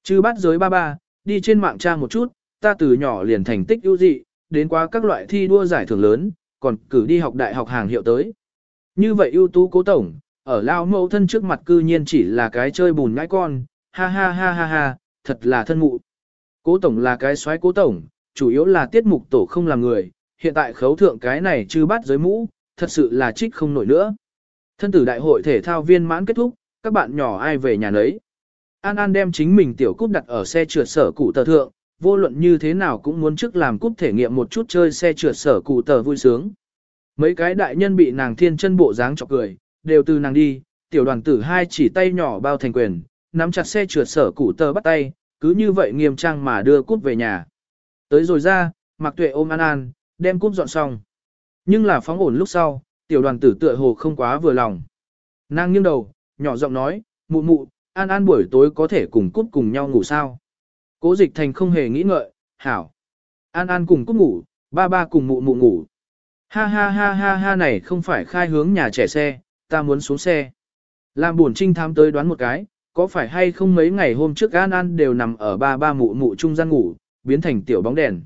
Chứ bắt giới ba ba, đi trên mạng trang một chút, ta từ nhỏ liền thành tích ưu dị, đến qua các loại thi đua giải thưởng lớn, còn cử đi học đại học hàng hiệu tới. Như vậy ưu tú cố tổng, ở lao mẫu thân trước mặt cư nhiên chỉ là cái chơi bùn ngãi con, ha ha ha ha ha, thật là thân mụ. Cố tổng là cái xoái cố tổng, chủ yếu là tiết mục tổ không làm người, hiện tại khấu thượng cái này chưa bắt giới mũ, thật sự là trích không nổi nữa. Thân tử đại hội thể thao viên mãn kết thúc, các bạn nhỏ ai về nhà nấy. An An đem chính mình tiểu cúp đặt ở xe trượt sở cụ tờ thượng, vô luận như thế nào cũng muốn trước làm cúp thể nghiệm một chút chơi xe trượt sở cụ tờ vui sướng. Mấy cái đại nhân bị nàng thiên chân bộ dáng chọc cười, đều từ nàng đi, tiểu đoàn tử hai chỉ tay nhỏ bao thành quyền, nắm chặt xe trượt sở cụ tờ bắt tay, cứ như vậy nghiêm trang mà đưa cúp về nhà. Tới rồi ra, mặc Tuệ ôm An An, đem cúp dọn xong. Nhưng là phóng ổn lúc sau, tiểu đoàn tử tựa hồ không quá vừa lòng. Nàng nghiêng đầu, nhỏ giọng nói, mụ mụ, An An buổi tối có thể cùng cúp cùng nhau ngủ sao. Cố dịch thành không hề nghĩ ngợi, hảo. An An cùng cúc ngủ, ba ba cùng mụ mụ ngủ. Ha ha ha ha ha này không phải khai hướng nhà trẻ xe, ta muốn xuống xe. Làm buồn trinh thám tới đoán một cái, có phải hay không mấy ngày hôm trước An An đều nằm ở ba ba mụ mụ trung gian ngủ, biến thành tiểu bóng đèn.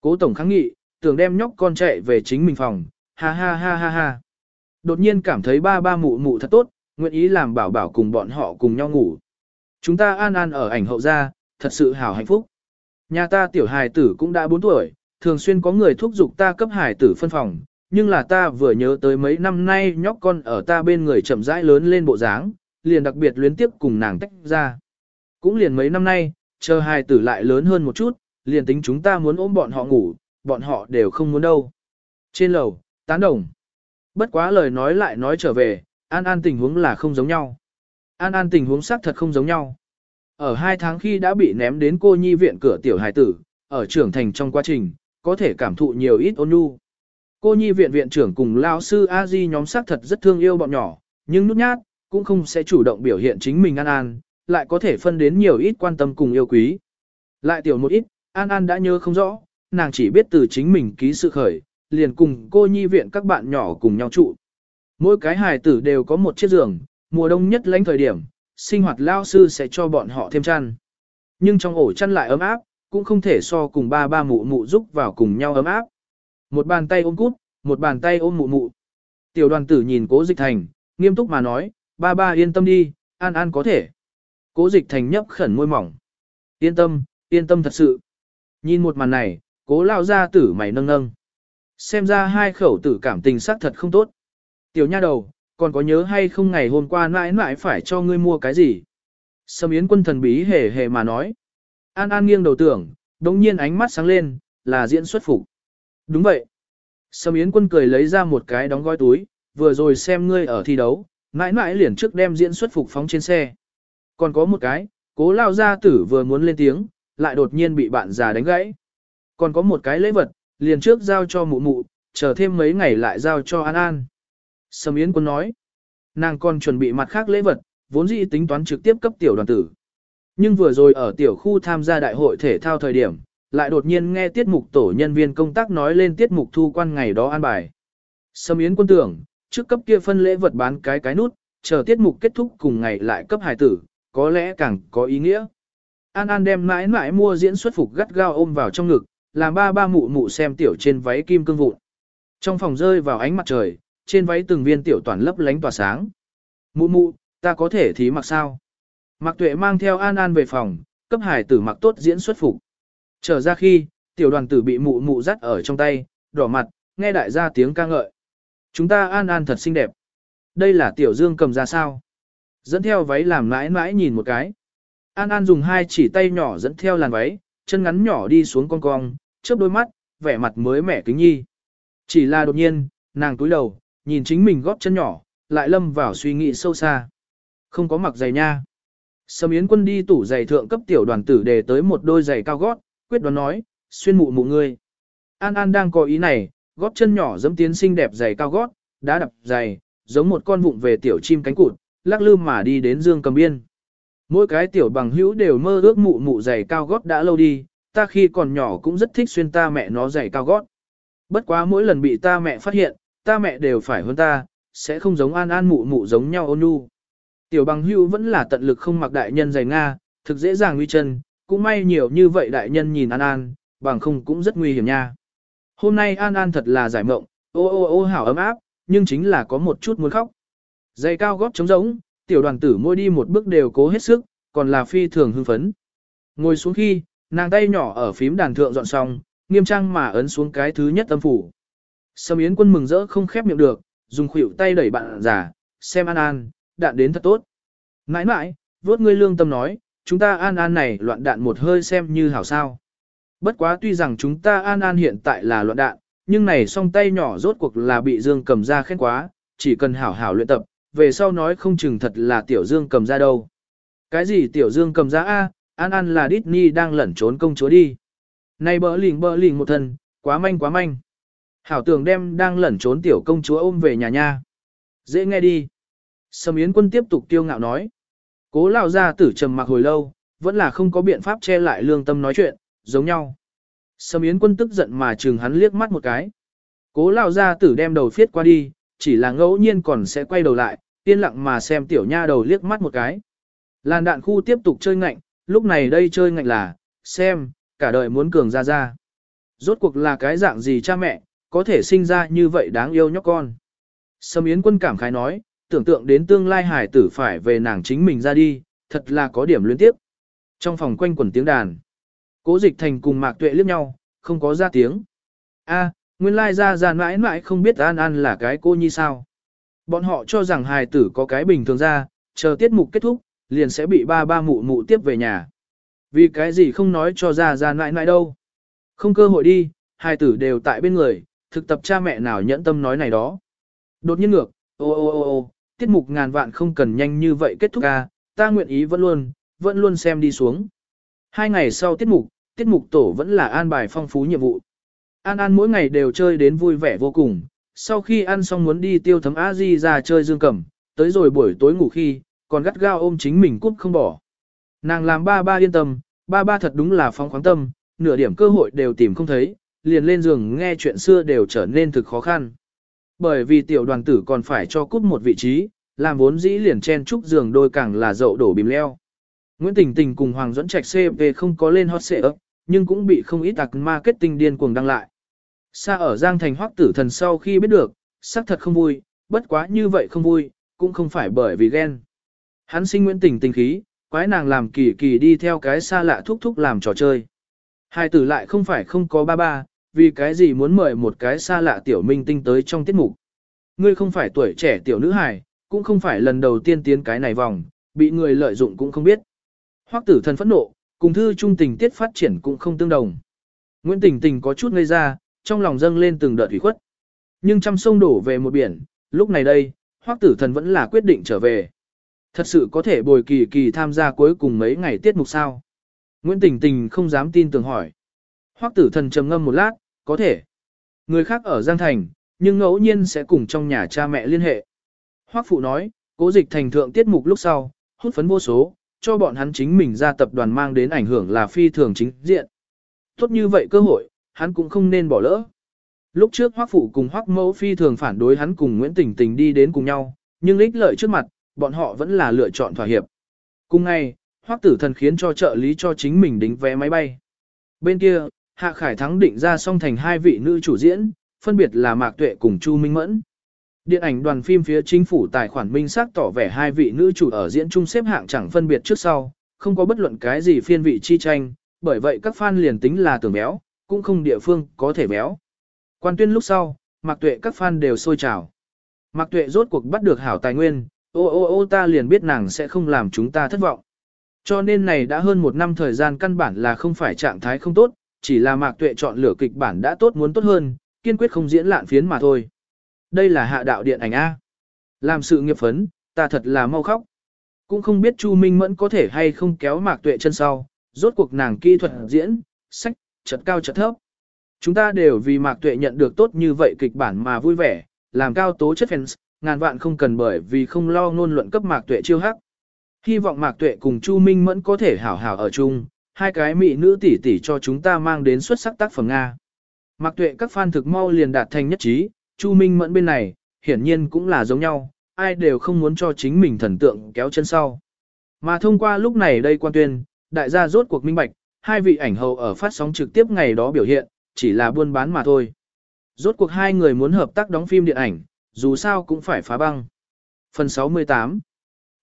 Cố tổng kháng nghị, tưởng đem nhóc con chạy về chính mình phòng, ha ha ha ha ha. Đột nhiên cảm thấy ba ba mụ mụ thật tốt, nguyện ý làm bảo bảo cùng bọn họ cùng nhau ngủ. Chúng ta an an ở ảnh hậu ra, thật sự hảo hạnh phúc. Nhà ta tiểu hài tử cũng đã 4 tuổi, thường xuyên có người thúc giục ta cấp hài tử phân phòng, nhưng là ta vừa nhớ tới mấy năm nay nhóc con ở ta bên người chậm rãi lớn lên bộ dáng, liền đặc biệt luyến tiếp cùng nàng tách ra. Cũng liền mấy năm nay, chờ hài tử lại lớn hơn một chút, liền tính chúng ta muốn ôm bọn họ ngủ, bọn họ đều không muốn đâu. Trên lầu, tán đồng. Bất quá lời nói lại nói trở về, An An tình huống là không giống nhau. An An tình huống xác thật không giống nhau. Ở hai tháng khi đã bị ném đến cô nhi viện cửa tiểu hài tử, ở trưởng thành trong quá trình, có thể cảm thụ nhiều ít ôn nhu. Cô nhi viện viện trưởng cùng lao sư a di nhóm xác thật rất thương yêu bọn nhỏ, nhưng nút nhát, cũng không sẽ chủ động biểu hiện chính mình An An, lại có thể phân đến nhiều ít quan tâm cùng yêu quý. Lại tiểu một ít, An An đã nhớ không rõ, nàng chỉ biết từ chính mình ký sự khởi, liền cùng cô nhi viện các bạn nhỏ cùng nhau trụ. Mỗi cái hài tử đều có một chiếc giường, mùa đông nhất lãnh thời điểm, sinh hoạt lao sư sẽ cho bọn họ thêm chăn. Nhưng trong ổ chăn lại ấm áp, cũng không thể so cùng ba ba mụ mụ giúp vào cùng nhau ấm áp. Một bàn tay ôm cút, một bàn tay ôm mụ mụ. Tiểu đoàn tử nhìn cố dịch thành, nghiêm túc mà nói, ba ba yên tâm đi, an an có thể. Cố dịch thành nhấp khẩn môi mỏng. Yên tâm, yên tâm thật sự. Nhìn một màn này, cố lao ra tử mày nâng nâng. Xem ra hai khẩu tử cảm tình xác thật không tốt. Tiểu nha đầu, còn có nhớ hay không ngày hôm qua mãi mãi phải cho ngươi mua cái gì? Sâm Yến quân thần bí hề hề mà nói. An An nghiêng đầu tưởng, đồng nhiên ánh mắt sáng lên, là diễn xuất phục. Đúng vậy. Sâm Yến quân cười lấy ra một cái đóng gói túi, vừa rồi xem ngươi ở thi đấu, mãi mãi liền trước đem diễn xuất phục phóng trên xe. Còn có một cái, Cố lao gia tử vừa muốn lên tiếng, lại đột nhiên bị bạn già đánh gãy. Còn có một cái lễ vật, liền trước giao cho mụ mụ, chờ thêm mấy ngày lại giao cho An An. Sầm Yến Quân nói, nàng còn chuẩn bị mặt khác lễ vật, vốn dĩ tính toán trực tiếp cấp tiểu đoàn tử. Nhưng vừa rồi ở tiểu khu tham gia đại hội thể thao thời điểm, lại đột nhiên nghe tiết mục tổ nhân viên công tác nói lên tiết mục thu quan ngày đó an bài. Sầm Yến Quân tưởng, trước cấp kia phân lễ vật bán cái cái nút, chờ tiết mục kết thúc cùng ngày lại cấp hài tử, có lẽ càng có ý nghĩa. An An đem mãi mãi mua diễn xuất phục gắt gao ôm vào trong ngực, làm ba ba mụ mụ xem tiểu trên váy kim cương vụn. Trong phòng rơi vào ánh mặt trời, trên váy từng viên tiểu toàn lấp lánh tỏa sáng. Mụ mụ, ta có thể thí mặc sao? Mạc Tuệ mang theo An An về phòng, cấp hải tử mặc tốt diễn xuất phục. Trở ra khi, tiểu đoàn tử bị mụ mụ dắt ở trong tay, đỏ mặt, nghe đại gia tiếng ca ngợi. Chúng ta An An thật xinh đẹp. Đây là tiểu dương cầm ra sao? Dẫn theo váy làm mãi mãi nhìn một cái. An An dùng hai chỉ tay nhỏ dẫn theo làn váy, chân ngắn nhỏ đi xuống con cong, chớp đôi mắt, vẻ mặt mới mẻ kính nhi. Chỉ là đột nhiên, nàng túi đầu, nhìn chính mình góp chân nhỏ, lại lâm vào suy nghĩ sâu xa. Không có mặc giày nha. Sầm Yến Quân đi tủ giày thượng cấp tiểu đoàn tử đề tới một đôi giày cao gót, quyết đoán nói, xuyên mụ mụ ngươi. An An đang có ý này, góp chân nhỏ dẫm tiến xinh đẹp giày cao gót, đá đập giày, giống một con vụng về tiểu chim cánh cụt, lắc lư mà đi đến Dương Cầm Biên. Mỗi cái tiểu bằng hữu đều mơ ước mụ mụ giày cao gót đã lâu đi, ta khi còn nhỏ cũng rất thích xuyên ta mẹ nó giày cao gót. Bất quá mỗi lần bị ta mẹ phát hiện, ta mẹ đều phải hơn ta, sẽ không giống an an mụ mụ giống nhau ôn nhu. Tiểu bằng hưu vẫn là tận lực không mặc đại nhân giày Nga, thực dễ dàng nguy chân, cũng may nhiều như vậy đại nhân nhìn an an, bằng không cũng rất nguy hiểm nha. Hôm nay an an thật là giải mộng, ô ô ô hảo ấm áp, nhưng chính là có một chút muốn khóc. Giày cao gót trống rỗng, tiểu đoàn tử môi đi một bước đều cố hết sức, còn là phi thường hưng phấn. Ngồi xuống khi, nàng tay nhỏ ở phím đàn thượng dọn xong, nghiêm trang mà ấn xuống cái thứ nhất âm phủ. Sâm Yến quân mừng rỡ không khép miệng được, dùng khuỷu tay đẩy bạn già, xem an an, đạn đến thật tốt. Nãi nãi, vốt ngươi lương tâm nói, chúng ta an an này loạn đạn một hơi xem như hảo sao. Bất quá tuy rằng chúng ta an an hiện tại là loạn đạn, nhưng này song tay nhỏ rốt cuộc là bị Dương cầm ra khen quá, chỉ cần hảo hảo luyện tập, về sau nói không chừng thật là Tiểu Dương cầm ra đâu. Cái gì Tiểu Dương cầm ra a? An An là Disney đang lẩn trốn công chúa đi. Này bỡ lỉnh bỡ lỉnh một thân, quá manh quá manh. Hảo tưởng đem đang lẩn trốn tiểu công chúa ôm về nhà nha. Dễ nghe đi. Sầm Yến quân tiếp tục tiêu ngạo nói. Cố lao ra tử trầm mặc hồi lâu, vẫn là không có biện pháp che lại lương tâm nói chuyện, giống nhau. Sầm Yến quân tức giận mà trừng hắn liếc mắt một cái. Cố lao ra tử đem đầu phiết qua đi, chỉ là ngẫu nhiên còn sẽ quay đầu lại, yên lặng mà xem tiểu nha đầu liếc mắt một cái. Làn đạn khu tiếp tục chơi ngạnh, lúc này đây chơi ngạnh là, xem, cả đời muốn cường ra ra. Rốt cuộc là cái dạng gì cha mẹ, có thể sinh ra như vậy đáng yêu nhóc con. Sâm Yến quân cảm khái nói, tưởng tượng đến tương lai hải tử phải về nàng chính mình ra đi, thật là có điểm luyến tiếp. Trong phòng quanh quẩn tiếng đàn, cố dịch thành cùng mạc tuệ liếc nhau, không có ra tiếng. a nguyên lai ra ra mãi mãi không biết an an là cái cô nhi sao. Bọn họ cho rằng hài tử có cái bình thường ra, chờ tiết mục kết thúc, liền sẽ bị ba ba mụ mụ tiếp về nhà. Vì cái gì không nói cho ra ra mãi mãi đâu. Không cơ hội đi, hài tử đều tại bên người, thực tập cha mẹ nào nhẫn tâm nói này đó. Đột nhiên ngược, ô ô ô ô, tiết mục ngàn vạn không cần nhanh như vậy kết thúc ca, ta nguyện ý vẫn luôn, vẫn luôn xem đi xuống. Hai ngày sau tiết mục, tiết mục tổ vẫn là an bài phong phú nhiệm vụ. An An mỗi ngày đều chơi đến vui vẻ vô cùng, sau khi ăn xong muốn đi tiêu thấm a di ra chơi dương cầm, tới rồi buổi tối ngủ khi, còn gắt gao ôm chính mình cút không bỏ. Nàng làm ba ba yên tâm, ba ba thật đúng là phong khoáng tâm, nửa điểm cơ hội đều tìm không thấy, liền lên giường nghe chuyện xưa đều trở nên thực khó khăn. Bởi vì tiểu đoàn tử còn phải cho cút một vị trí, làm vốn dĩ liền chen chúc giường đôi càng là dậu đổ bìm leo. Nguyễn Tình Tình cùng Hoàng Duẫn Trạch CV không có lên hot ấp, nhưng cũng bị không ít tạc marketing điên cuồng đăng lại. Xa ở Giang Thành Hoắc Tử Thần sau khi biết được, xác thật không vui, bất quá như vậy không vui, cũng không phải bởi vì ghen. Hắn sinh Nguyễn Tình tình khí, quái nàng làm kỳ kỳ đi theo cái xa lạ thúc thúc làm trò chơi. Hai tử lại không phải không có ba ba, vì cái gì muốn mời một cái xa lạ tiểu minh tinh tới trong tiết mục. Ngươi không phải tuổi trẻ tiểu nữ hài, cũng không phải lần đầu tiên tiến cái này vòng, bị người lợi dụng cũng không biết. Hoắc tử thần phẫn nộ, cùng thư trung tình tiết phát triển cũng không tương đồng. Nguyễn Tình Tình có chút ngây ra, trong lòng dâng lên từng đợt thủy khuất. Nhưng trăm sông đổ về một biển, lúc này đây, Hoắc tử thần vẫn là quyết định trở về. Thật sự có thể bồi kỳ kỳ tham gia cuối cùng mấy ngày tiết mục sao? Nguyễn Tình Tình không dám tin tưởng hỏi. Hoắc tử thần trầm ngâm một lát, có thể. Người khác ở Giang Thành, nhưng ngẫu nhiên sẽ cùng trong nhà cha mẹ liên hệ. Hoắc phụ nói, cố dịch thành thượng tiết mục lúc sau, hút phấn vô số, cho bọn hắn chính mình ra tập đoàn mang đến ảnh hưởng là phi thường chính diện. Tốt như vậy cơ hội, hắn cũng không nên bỏ lỡ. Lúc trước Hoắc phụ cùng Hoắc mẫu phi thường phản đối hắn cùng Nguyễn Tình Tình đi đến cùng nhau, nhưng ích lợi trước mặt, bọn họ vẫn là lựa chọn thỏa hiệp. Cùng ngày, Hoắc tử thần khiến cho trợ lý cho chính mình đính vé máy bay. Bên kia, Hạ Khải Thắng định ra song thành hai vị nữ chủ diễn, phân biệt là Mạc Tuệ cùng Chu Minh Mẫn. Điện ảnh đoàn phim phía chính phủ tài khoản minh xác tỏ vẻ hai vị nữ chủ ở diễn chung xếp hạng chẳng phân biệt trước sau, không có bất luận cái gì phiên vị chi tranh, bởi vậy các fan liền tính là tưởng béo, cũng không địa phương có thể béo. Quan tuyên lúc sau, Mạc Tuệ các fan đều sôi trào. Mạc Tuệ rốt cuộc bắt được hảo tài nguyên, ô ô ô ta liền biết nàng sẽ không làm chúng ta thất vọng. Cho nên này đã hơn một năm thời gian căn bản là không phải trạng thái không tốt, chỉ là Mạc Tuệ chọn lựa kịch bản đã tốt muốn tốt hơn, kiên quyết không diễn lạn phiến mà thôi. Đây là hạ đạo điện ảnh A. Làm sự nghiệp phấn, ta thật là mau khóc. Cũng không biết Chu Minh Mẫn có thể hay không kéo Mạc Tuệ chân sau, rốt cuộc nàng kỹ thuật diễn, sách, chật cao chật thấp. Chúng ta đều vì Mạc Tuệ nhận được tốt như vậy kịch bản mà vui vẻ, làm cao tố chất fans, ngàn vạn không cần bởi vì không lo ngôn luận cấp Mạc Tuệ chiêu hắc. Hy vọng Mạc Tuệ cùng Chu Minh Mẫn có thể hảo hảo ở chung, hai cái mỹ nữ tỷ tỷ cho chúng ta mang đến xuất sắc tác phẩm Nga. Mạc Tuệ các fan thực mau liền đạt thành nhất trí, Chu Minh Mẫn bên này, hiển nhiên cũng là giống nhau, ai đều không muốn cho chính mình thần tượng kéo chân sau. Mà thông qua lúc này đây quan tuyên, đại gia rốt cuộc minh bạch, hai vị ảnh hậu ở phát sóng trực tiếp ngày đó biểu hiện, chỉ là buôn bán mà thôi. Rốt cuộc hai người muốn hợp tác đóng phim điện ảnh, dù sao cũng phải phá băng. Phần 68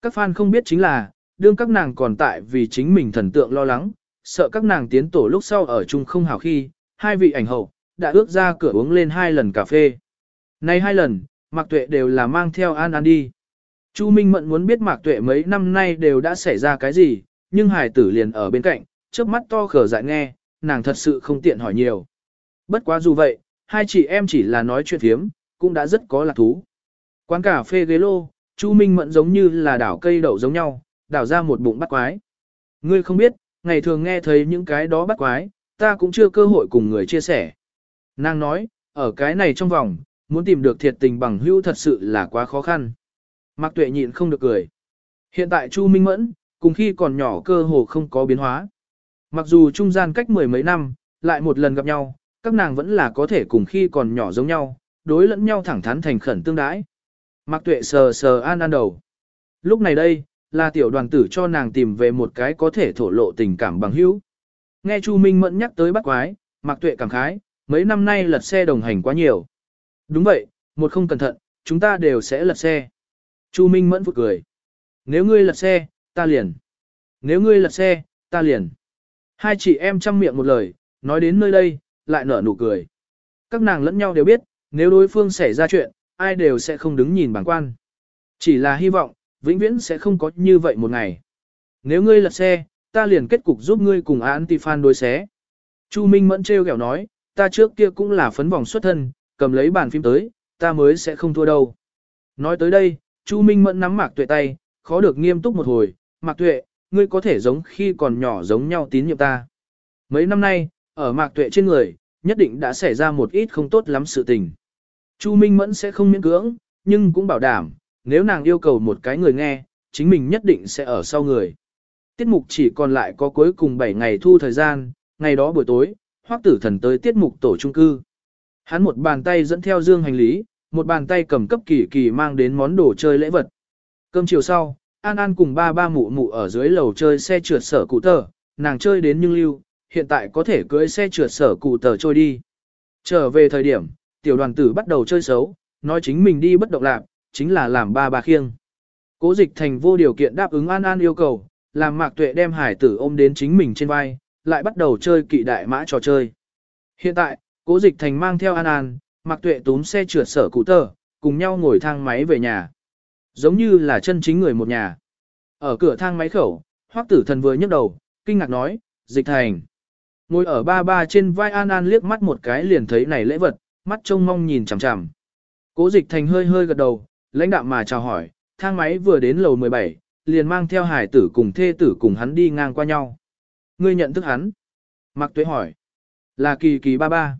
Các fan không biết chính là, đương các nàng còn tại vì chính mình thần tượng lo lắng, sợ các nàng tiến tổ lúc sau ở chung không hảo khi, hai vị ảnh hậu, đã ước ra cửa uống lên hai lần cà phê. Nay hai lần, Mạc Tuệ đều là mang theo An An đi. Chu Minh Mẫn muốn biết Mạc Tuệ mấy năm nay đều đã xảy ra cái gì, nhưng hải tử liền ở bên cạnh, chớp mắt to khở dại nghe, nàng thật sự không tiện hỏi nhiều. Bất quá dù vậy, hai chị em chỉ là nói chuyện thiếm, cũng đã rất có lạc thú. Quán cà phê ghế lô, Chu Minh Mẫn giống như là đảo cây đậu giống nhau, đảo ra một bụng bắt quái. Ngươi không biết, ngày thường nghe thấy những cái đó bắt quái, ta cũng chưa cơ hội cùng người chia sẻ. Nàng nói, ở cái này trong vòng, muốn tìm được thiệt tình bằng hữu thật sự là quá khó khăn. Mạc Tuệ nhịn không được cười. Hiện tại Chu Minh Mẫn, cùng khi còn nhỏ cơ hồ không có biến hóa. Mặc dù trung gian cách mười mấy năm, lại một lần gặp nhau, các nàng vẫn là có thể cùng khi còn nhỏ giống nhau, đối lẫn nhau thẳng thắn thành khẩn tương đãi. Mạc Tuệ sờ sờ An An đầu. Lúc này đây, là tiểu đoàn tử cho nàng tìm về một cái có thể thổ lộ tình cảm bằng hữu. Nghe Chu Minh Mẫn nhắc tới bắt quái, Mạc Tuệ cảm khái, mấy năm nay lật xe đồng hành quá nhiều. Đúng vậy, một không cẩn thận, chúng ta đều sẽ lật xe. Chu Minh Mẫn phụt cười. Nếu ngươi lật xe, ta liền. Nếu ngươi lật xe, ta liền. Hai chị em chăm miệng một lời, nói đến nơi đây, lại nở nụ cười. Các nàng lẫn nhau đều biết, nếu đối phương xảy ra chuyện, ai đều sẽ không đứng nhìn bằng quan. Chỉ là hy vọng, vĩnh viễn sẽ không có như vậy một ngày. Nếu ngươi lật xe, ta liền kết cục giúp ngươi cùng Antifan đối xé. Chu Minh Mẫn treo kẹo nói, ta trước kia cũng là phấn vòng xuất thân, cầm lấy bàn phim tới, ta mới sẽ không thua đâu. Nói tới đây, Chu Minh Mẫn nắm Mạc Tuệ tay, khó được nghiêm túc một hồi, Mạc Tuệ, ngươi có thể giống khi còn nhỏ giống nhau tín nhiệm ta. Mấy năm nay, ở Mạc Tuệ trên người, nhất định đã xảy ra một ít không tốt lắm sự tình. Chu Minh Mẫn sẽ không miễn cưỡng, nhưng cũng bảo đảm, nếu nàng yêu cầu một cái người nghe, chính mình nhất định sẽ ở sau người. Tiết mục chỉ còn lại có cuối cùng 7 ngày thu thời gian, ngày đó buổi tối, Hoắc Tử Thần tới tiết mục tổ trung cư. Hắn một bàn tay dẫn theo dương hành lý, một bàn tay cầm cấp kỳ kỳ mang đến món đồ chơi lễ vật. Cơm chiều sau, An An cùng ba ba mụ mụ ở dưới lầu chơi xe trượt sở cụ tờ, nàng chơi đến nhưng lưu, hiện tại có thể cưỡi xe trượt sở cụ tờ trôi đi. Trở về thời điểm, tiểu đoàn tử bắt đầu chơi xấu, nói chính mình đi bất động lạc, chính là làm ba bà khiêng. Cố dịch thành vô điều kiện đáp ứng An An yêu cầu, làm mạc tuệ đem hải tử ôm đến chính mình trên vai, lại bắt đầu chơi kỵ đại mã trò chơi. Hiện tại, cố dịch thành mang theo An An, mạc tuệ túm xe trượt sở cụ tờ, cùng nhau ngồi thang máy về nhà. Giống như là chân chính người một nhà. Ở cửa thang máy khẩu, hoác tử thần vừa nhấc đầu, kinh ngạc nói, dịch thành. Ngồi ở ba ba trên vai An An liếc mắt một cái liền thấy này lễ vật, mắt trông mong nhìn chằm chằm. Cố dịch thành hơi hơi gật đầu, lãnh đạm mà chào hỏi, thang máy vừa đến lầu 17, liền mang theo hải tử cùng thê tử cùng hắn đi ngang qua nhau. Ngươi nhận thức hắn? Mạc Tuế hỏi. Là kỳ kỳ ba ba.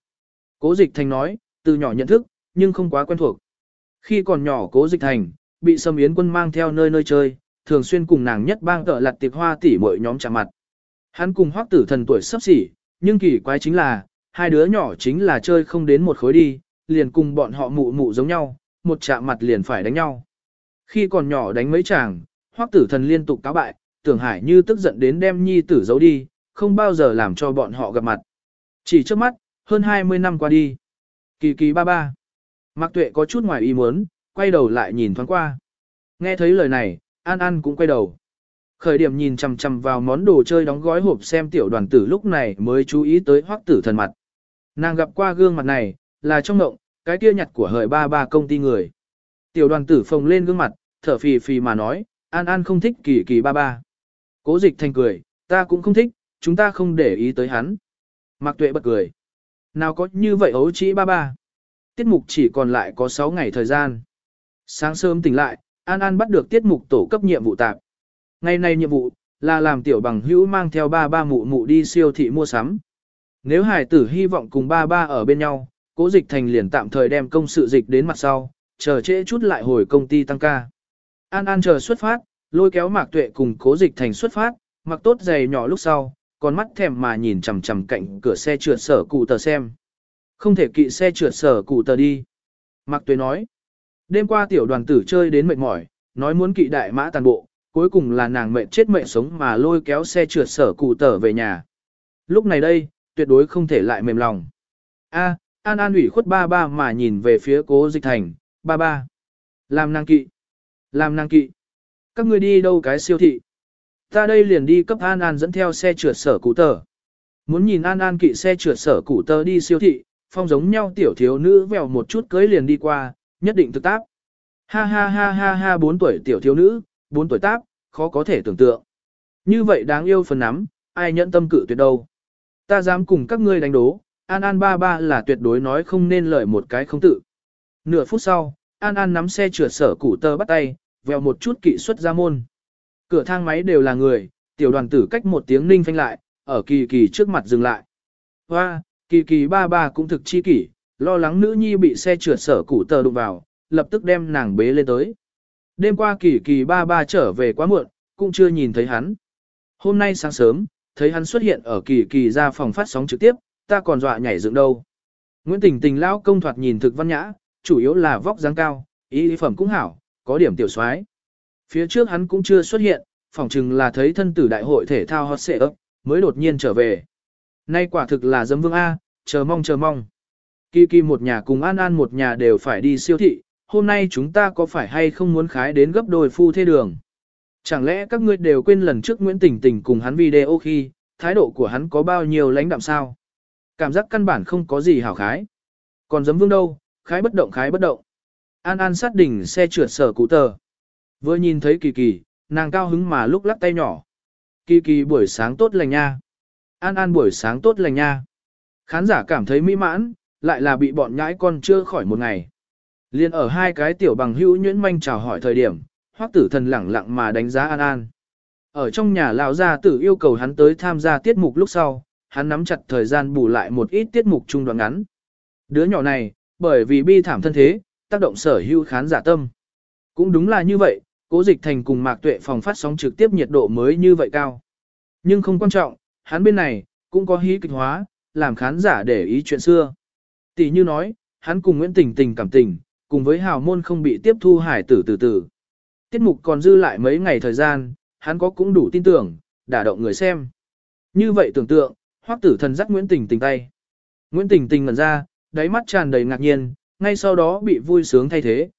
Cố dịch thành nói, từ nhỏ nhận thức, nhưng không quá quen thuộc. Khi còn nhỏ cố dịch thành, bị Sâm Yến quân mang theo nơi nơi chơi, thường xuyên cùng nàng nhất bang tợ lặt tiệp hoa tỷ mỗi nhóm chạm mặt. Hắn cùng hoắc tử thần tuổi sắp xỉ, nhưng kỳ quái chính là, hai đứa nhỏ chính là chơi không đến một khối đi, liền cùng bọn họ mụ mụ giống nhau, một chạm mặt liền phải đánh nhau. Khi còn nhỏ đánh mấy chàng, hoắc tử thần liên tục cáo bại, tưởng hải như tức giận đến đem nhi tử giấu đi, không bao giờ làm cho bọn họ gặp mặt. Chỉ trước mắt, hơn 20 năm qua đi. Kỳ kỳ ba ba. Mạc Tuệ có chút ngoài ý muốn, quay đầu lại nhìn thoáng qua. Nghe thấy lời này, An An cũng quay đầu. Khởi điểm nhìn chằm chằm vào món đồ chơi đóng gói hộp xem tiểu đoàn tử lúc này mới chú ý tới hoắc tử thần mặt. Nàng gặp qua gương mặt này, là trong động, cái kia nhặt của hời ba ba công ty người. Tiểu đoàn tử phồng lên gương mặt, thở phì phì mà nói, An An không thích kỳ kỳ ba ba. Cố dịch thành cười, ta cũng không thích, chúng ta không để ý tới hắn. Mạc tuệ bật cười. Nào có như vậy ấu trĩ ba ba. Tiết mục chỉ còn lại có 6 ngày thời gian. Sáng sớm tỉnh lại, An An bắt được tiết mục tổ cấp nhiệm vụ tạp. Ngày nay nhiệm vụ, là làm tiểu bằng hữu mang theo ba ba mụ mụ đi siêu thị mua sắm. Nếu hải tử hy vọng cùng ba ba ở bên nhau, cố dịch thành liền tạm thời đem công sự dịch đến mặt sau, chờ trễ chút lại hồi công ty tăng ca. An An chờ xuất phát, lôi kéo mạc tuệ cùng cố dịch thành xuất phát, mặc tốt giày nhỏ lúc sau, còn mắt thèm mà nhìn chằm chằm cạnh cửa xe trượt sở cụ tờ xem. Không thể kỵ xe trượt sở cụ tờ đi. Mạc tuệ nói, đêm qua tiểu đoàn tử chơi đến mệt mỏi, nói muốn kỵ đại mã toàn bộ, cuối cùng là nàng mệt chết mệt sống mà lôi kéo xe trượt sở cụ tờ về nhà. Lúc này đây, tuyệt đối không thể lại mềm lòng. A, An An ủy khuất ba ba mà nhìn về phía cố dịch thành, ba ba. Làm nàng kỵ. Làm nàng kỵ. Các ngươi đi đâu cái siêu thị? Ta đây liền đi cấp An An dẫn theo xe trượt sở cụ tờ. Muốn nhìn An An kỵ xe trượt sở cụ tờ đi siêu thị, phong giống nhau tiểu thiếu nữ vèo một chút cưới liền đi qua, nhất định thực tác. Ha ha ha ha ha bốn tuổi tiểu thiếu nữ, bốn tuổi tác, khó có thể tưởng tượng. Như vậy đáng yêu phần nắm, ai nhận tâm cự tuyệt đâu. Ta dám cùng các ngươi đánh đố, An An ba ba là tuyệt đối nói không nên lời một cái không tự. Nửa phút sau, An An nắm xe trượt sở củ tơ bắt tay, vèo một chút kỵ xuất ra môn. Cửa thang máy đều là người, tiểu đoàn tử cách một tiếng ninh phanh lại, ở kỳ kỳ trước mặt dừng lại. Hoa, kỳ kỳ ba ba cũng thực chi kỷ, lo lắng nữ nhi bị xe trượt sở củ tơ đụng vào, lập tức đem nàng bế lên tới. Đêm qua kỳ kỳ ba ba trở về quá muộn, cũng chưa nhìn thấy hắn. Hôm nay sáng sớm, thấy hắn xuất hiện ở kỳ kỳ ra phòng phát sóng trực tiếp, ta còn dọa nhảy dựng đâu. Nguyễn Tình Tình lão công thoạt nhìn thực văn nhã, chủ yếu là vóc dáng cao, y phẩm cũng hảo, có điểm tiểu soái. Phía trước hắn cũng chưa xuất hiện, phỏng chừng là thấy thân tử đại hội thể thao hot xệ ấp, mới đột nhiên trở về. Nay quả thực là dấm vương A, chờ mong chờ mong. Kỳ kỳ một nhà cùng An An một nhà đều phải đi siêu thị, hôm nay chúng ta có phải hay không muốn khái đến gấp đôi phu thế đường? Chẳng lẽ các ngươi đều quên lần trước Nguyễn Tình Tình cùng hắn video khi, thái độ của hắn có bao nhiêu lãnh đạm sao? Cảm giác căn bản không có gì hảo khái. Còn giấm vương đâu, khái bất động khái bất động. An An sát đỉnh xe trượt sở cụ tờ. Vừa nhìn thấy kỳ kỳ, nàng cao hứng mà lúc lắc tay nhỏ. Kỳ kỳ buổi sáng tốt lành nha. An An buổi sáng tốt lành nha. Khán giả cảm thấy mỹ mãn, lại là bị bọn nhãi con chưa khỏi một ngày. Liên ở hai cái tiểu bằng hữu nhuyễn manh chào hỏi thời điểm, hoắc tử thần lẳng lặng mà đánh giá An An. Ở trong nhà lão gia tử yêu cầu hắn tới tham gia tiết mục lúc sau, hắn nắm chặt thời gian bù lại một ít tiết mục trung đoạn ngắn. Đứa nhỏ này, bởi vì bi thảm thân thế, tác động sở hữu khán giả tâm. Cũng đúng là như vậy, cố dịch thành cùng mạc tuệ phòng phát sóng trực tiếp nhiệt độ mới như vậy cao. Nhưng không quan trọng, hắn bên này, cũng có hí kịch hóa, làm khán giả để ý chuyện xưa. Tỷ như nói, hắn cùng Nguyễn Tình Tình cảm tình, cùng với hào môn không bị tiếp thu hải tử từ từ. Tiết mục còn dư lại mấy ngày thời gian, hắn có cũng đủ tin tưởng, đả động người xem. Như vậy tưởng tượng, hoắc tử thần dắt Nguyễn Tình Tình tay. Nguyễn Tình Tình ngẩn ra, đáy mắt tràn đầy ngạc nhiên, ngay sau đó bị vui sướng thay thế.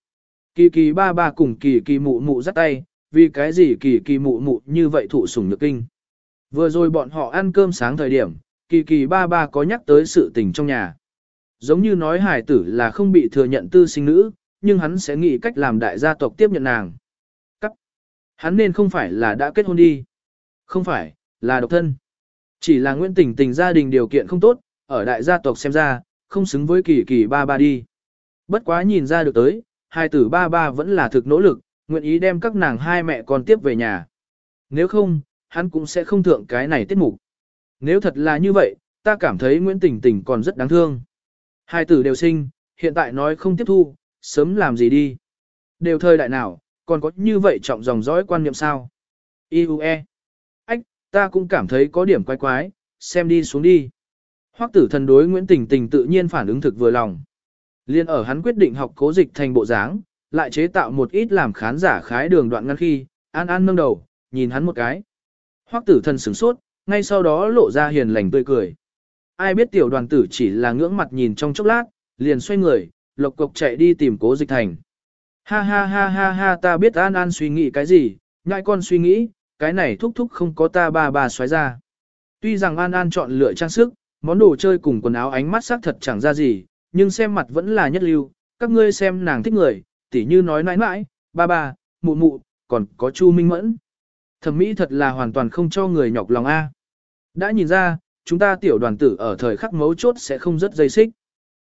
Kỳ kỳ ba ba cùng kỳ kỳ mụ mụ dắt tay, vì cái gì kỳ kỳ mụ mụ như vậy thụ sủng nhược kinh. Vừa rồi bọn họ ăn cơm sáng thời điểm, kỳ kỳ ba ba có nhắc tới sự tình trong nhà. Giống như nói hải tử là không bị thừa nhận tư sinh nữ, nhưng hắn sẽ nghĩ cách làm đại gia tộc tiếp nhận nàng. Cắt. Hắn nên không phải là đã kết hôn đi. Không phải, là độc thân. Chỉ là Nguyễn Tình Tình gia đình điều kiện không tốt, ở đại gia tộc xem ra, không xứng với kỳ kỳ ba ba đi. Bất quá nhìn ra được tới, hai tử ba ba vẫn là thực nỗ lực, nguyện ý đem các nàng hai mẹ con tiếp về nhà. Nếu không, hắn cũng sẽ không thượng cái này tiết mục. Nếu thật là như vậy, ta cảm thấy Nguyễn Tình Tình còn rất đáng thương. Hai tử đều sinh, hiện tại nói không tiếp thu, sớm làm gì đi. Đều thời đại nào, còn có như vậy trọng dòng dõi quan niệm sao? IUE. Ta cũng cảm thấy có điểm quái quái, xem đi xuống đi. Hoắc tử thần đối Nguyễn Tình Tình tự nhiên phản ứng thực vừa lòng. Liên ở hắn quyết định học cố dịch thành bộ dáng, lại chế tạo một ít làm khán giả khái đường đoạn ngăn khi, an an nâng đầu, nhìn hắn một cái. Hoắc tử thần sửng sốt, ngay sau đó lộ ra hiền lành tươi cười. Ai biết tiểu đoàn tử chỉ là ngưỡng mặt nhìn trong chốc lát, liền xoay người, lộc cộc chạy đi tìm cố dịch thành. Ha ha ha ha ha ta biết an an suy nghĩ cái gì, ngại con suy nghĩ, cái này thúc thúc không có ta ba ba xoáy ra. Tuy rằng an an chọn lựa trang sức, món đồ chơi cùng quần áo ánh mắt sắc thật chẳng ra gì, nhưng xem mặt vẫn là nhất lưu, các ngươi xem nàng thích người, tỉ như nói nãi nãi, ba ba, mụ mụ, còn có Chu Minh Mẫn. Thẩm mỹ thật là hoàn toàn không cho người nhọc lòng A. Đã nhìn ra, chúng ta tiểu đoàn tử ở thời khắc mấu chốt sẽ không rất dây xích.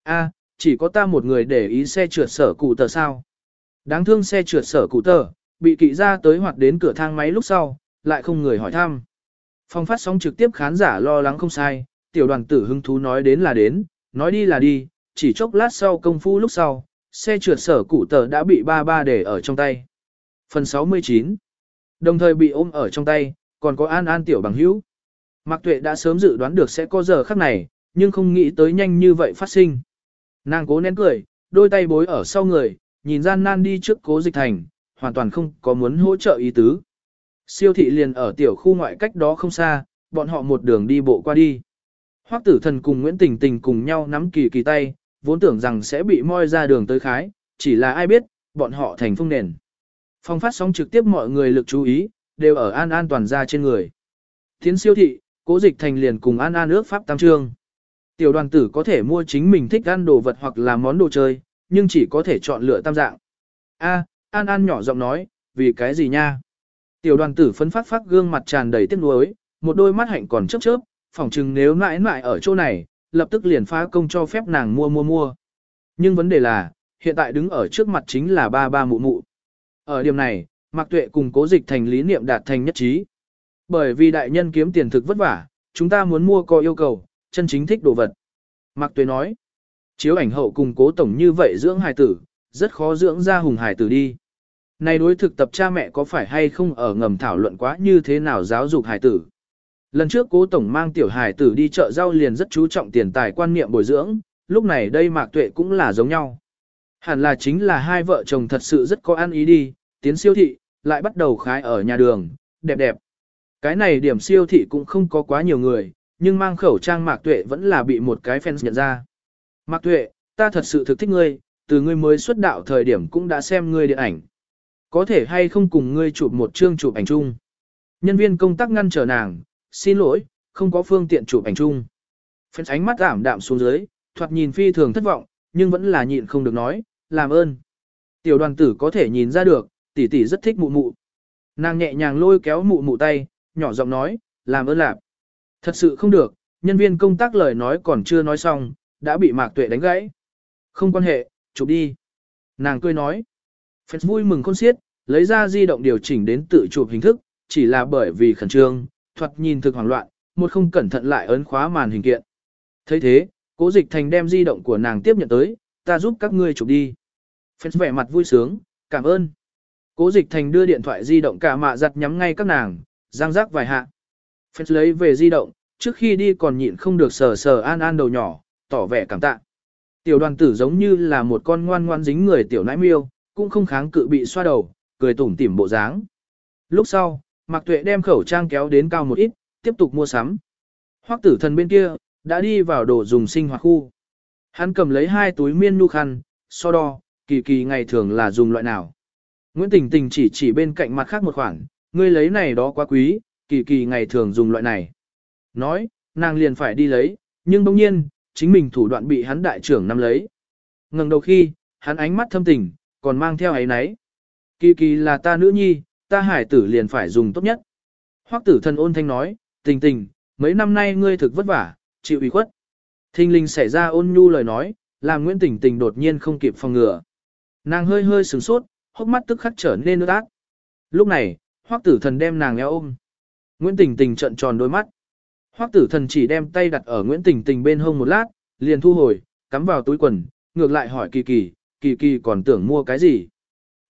A, chỉ có ta một người để ý xe trượt sở cụ tờ sao. Đáng thương xe trượt sở cụ tờ, bị kỵ ra tới hoặc đến cửa thang máy lúc sau, lại không người hỏi thăm. Phong phát sóng trực tiếp khán giả lo lắng không sai, tiểu đoàn tử hứng thú nói đến là đến, nói đi là đi, chỉ chốc lát sau công phu lúc sau, xe trượt sở cụ tờ đã bị ba ba để ở trong tay. Phần 69 Đồng thời bị ôm ở trong tay, còn có an an tiểu bằng hữu. Mạc Tuệ đã sớm dự đoán được sẽ có giờ khắc này, nhưng không nghĩ tới nhanh như vậy phát sinh. Nàng cố nén cười, đôi tay bối ở sau người, nhìn gian nan đi trước cố dịch thành, hoàn toàn không có muốn hỗ trợ ý tứ. Siêu thị liền ở tiểu khu ngoại cách đó không xa, bọn họ một đường đi bộ qua đi. Hoắc tử thần cùng Nguyễn Tình Tình cùng nhau nắm kỳ kỳ tay, vốn tưởng rằng sẽ bị moi ra đường tới khái, chỉ là ai biết, bọn họ thành phong nền. Phong phát sóng trực tiếp mọi người lực chú ý, đều ở an an toàn ra trên người. Tiến siêu thị, cố dịch thành liền cùng an an ước pháp tam trương. Tiểu đoàn tử có thể mua chính mình thích ăn đồ vật hoặc là món đồ chơi, nhưng chỉ có thể chọn lựa tam dạng. A, an an nhỏ giọng nói, vì cái gì nha? Tiểu đoàn tử phấn phát phát gương mặt tràn đầy tiếc nuối, một đôi mắt hạnh còn chớp chớp, phỏng chừng nếu mãi mãi ở chỗ này, lập tức liền phá công cho phép nàng mua mua mua. Nhưng vấn đề là, hiện tại đứng ở trước mặt chính là ba ba mụ mụ. Ở điểm này, Mạc Tuệ cùng cố dịch thành lý niệm đạt thành nhất trí. Bởi vì đại nhân kiếm tiền thực vất vả, chúng ta muốn mua có yêu cầu, chân chính thích đồ vật. Mạc Tuệ nói, chiếu ảnh hậu cùng cố tổng như vậy dưỡng hài tử, rất khó dưỡng ra hùng hài tử đi. Này đối thực tập cha mẹ có phải hay không ở ngầm thảo luận quá như thế nào giáo dục hài tử. Lần trước cố tổng mang tiểu hài tử đi chợ rau liền rất chú trọng tiền tài quan niệm bồi dưỡng, lúc này đây mạc tuệ cũng là giống nhau. Hẳn là chính là hai vợ chồng thật sự rất có ăn ý đi, tiến siêu thị, lại bắt đầu khái ở nhà đường, đẹp đẹp. Cái này điểm siêu thị cũng không có quá nhiều người, nhưng mang khẩu trang mạc tuệ vẫn là bị một cái fans nhận ra. Mạc tuệ, ta thật sự thực thích ngươi, từ ngươi mới xuất đạo thời điểm cũng đã xem ngươi điện ảnh. Có thể hay không cùng ngươi chụp một chương chụp ảnh chung. Nhân viên công tác ngăn trở nàng, xin lỗi, không có phương tiện chụp ảnh chung. Phấn ánh mắt giảm đạm xuống dưới, thoạt nhìn phi thường thất vọng, nhưng vẫn là nhịn không được nói, làm ơn. Tiểu đoàn tử có thể nhìn ra được, tỷ tỷ rất thích mụ mụ. Nàng nhẹ nhàng lôi kéo mụ mụ tay, nhỏ giọng nói, làm ơn lạp. Thật sự không được, nhân viên công tác lời nói còn chưa nói xong, đã bị mạc tuệ đánh gãy. Không quan hệ, chụp đi. Nàng cười nói. Phật vui mừng khôn xiết, lấy ra di động điều chỉnh đến tự chụp hình thức, chỉ là bởi vì khẩn trương, thoạt nhìn thực hoảng loạn, một không cẩn thận lại ấn khóa màn hình kiện. thấy thế, cố dịch thành đem di động của nàng tiếp nhận tới, ta giúp các ngươi chụp đi. Phật vẻ mặt vui sướng, cảm ơn. Cố dịch thành đưa điện thoại di động cả mạ giặt nhắm ngay các nàng, giang rác vài hạ. Phật lấy về di động, trước khi đi còn nhịn không được sờ sờ an an đầu nhỏ, tỏ vẻ cảm tạ. Tiểu đoàn tử giống như là một con ngoan ngoan dính người tiểu nãi miêu, cũng không kháng cự bị xoa đầu, cười tủm tỉm bộ dáng. Lúc sau, Mạc Tuệ đem khẩu trang kéo đến cao một ít, tiếp tục mua sắm. Hoắc tử thần bên kia, đã đi vào đồ dùng sinh hoạt khu. Hắn cầm lấy hai túi miên nu khăn, so đo, kỳ kỳ ngày thường là dùng loại nào. Nguyễn Tình Tình chỉ chỉ bên cạnh mặt khác một khoản, ngươi lấy này đó quá quý, kỳ kỳ ngày thường dùng loại này. Nói, nàng liền phải đi lấy, nhưng bỗng nhiên, chính mình thủ đoạn bị hắn đại trưởng nắm lấy. Ngừng đầu khi, hắn ánh mắt thâm tình, còn mang theo ấy nấy. Kỳ kỳ là ta nữ nhi, ta hải tử liền phải dùng tốt nhất. Hoắc tử thần ôn thanh nói, tình tình, mấy năm nay ngươi thực vất vả, chịu ủy khuất. Thinh linh xảy ra ôn nhu lời nói, làm Nguyễn Tình Tình đột nhiên không kịp phòng ngừa. Nàng hơi hơi sửng sốt, hốc mắt tức khắc trở nên nước át. Lúc này, hoắc tử thần đem nàng eo ôm. Nguyễn Tình Tình trợn tròn đôi mắt. Hoắc tử thần chỉ đem tay đặt ở Nguyễn Tình Tình bên hông một lát, liền thu hồi, cắm vào túi quần, ngược lại hỏi Kỳ Kỳ, Kỳ Kỳ còn tưởng mua cái gì?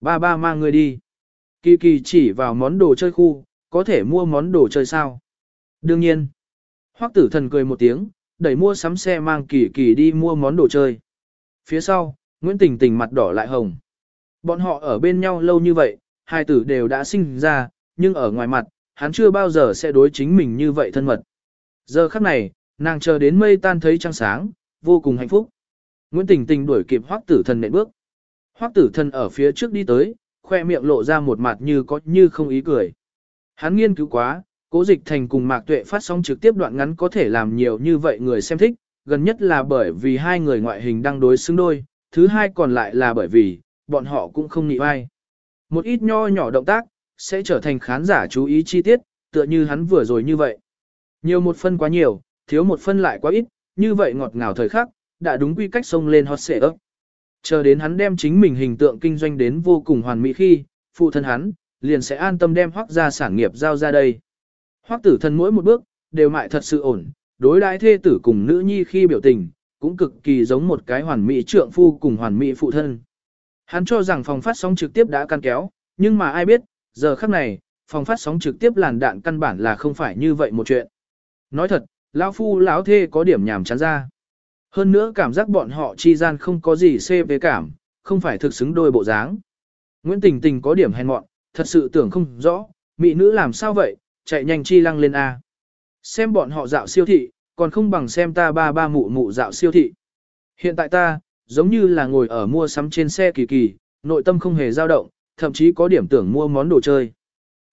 Ba ba mang người đi. Kỳ Kỳ chỉ vào món đồ chơi khu, có thể mua món đồ chơi sao? Đương nhiên. Hoắc tử thần cười một tiếng, đẩy mua sắm xe mang Kỳ Kỳ đi mua món đồ chơi. Phía sau, Nguyễn Tình Tình mặt đỏ lại hồng. Bọn họ ở bên nhau lâu như vậy, hai tử đều đã sinh ra, nhưng ở ngoài mặt, hắn chưa bao giờ sẽ đối chính mình như vậy thân mật. Giờ khắc này, nàng chờ đến mây tan thấy trăng sáng, vô cùng hạnh phúc. Nguyễn Tình Tình đuổi kịp Hoắc Tử Thần nện bước. Hoắc Tử Thần ở phía trước đi tới, khoe miệng lộ ra một mặt như có như không ý cười. Hắn nghiên cứu quá, Cố Dịch Thành cùng Mạc Tuệ phát sóng trực tiếp đoạn ngắn có thể làm nhiều như vậy người xem thích, gần nhất là bởi vì hai người ngoại hình đang đối xứng đôi, thứ hai còn lại là bởi vì bọn họ cũng không nhị ai. Một ít nho nhỏ động tác sẽ trở thành khán giả chú ý chi tiết, tựa như hắn vừa rồi như vậy. Nhiều một phân quá nhiều, thiếu một phân lại quá ít, như vậy ngọt ngào thời khắc, đã đúng quy cách xông lên hot xệ ấp. Chờ đến hắn đem chính mình hình tượng kinh doanh đến vô cùng hoàn mỹ khi, phụ thân hắn, liền sẽ an tâm đem hoác ra sản nghiệp giao ra đây. Hoác tử thân mỗi một bước, đều mại thật sự ổn, đối đãi thê tử cùng nữ nhi khi biểu tình, cũng cực kỳ giống một cái hoàn mỹ trượng phu cùng hoàn mỹ phụ thân. Hắn cho rằng phòng phát sóng trực tiếp đã căn kéo, nhưng mà ai biết, giờ khắc này, phòng phát sóng trực tiếp làn đạn căn bản là không phải như vậy một chuyện. Nói thật, lão phu lão thê có điểm nhảm chán ra. Hơn nữa cảm giác bọn họ chi gian không có gì xê về cảm, không phải thực xứng đôi bộ dáng. Nguyễn Tình Tình có điểm hèn mọn, thật sự tưởng không rõ, mỹ nữ làm sao vậy, chạy nhanh chi lăng lên A. Xem bọn họ dạo siêu thị, còn không bằng xem ta ba ba mụ mụ dạo siêu thị. Hiện tại ta, giống như là ngồi ở mua sắm trên xe kỳ kỳ, nội tâm không hề dao động, thậm chí có điểm tưởng mua món đồ chơi.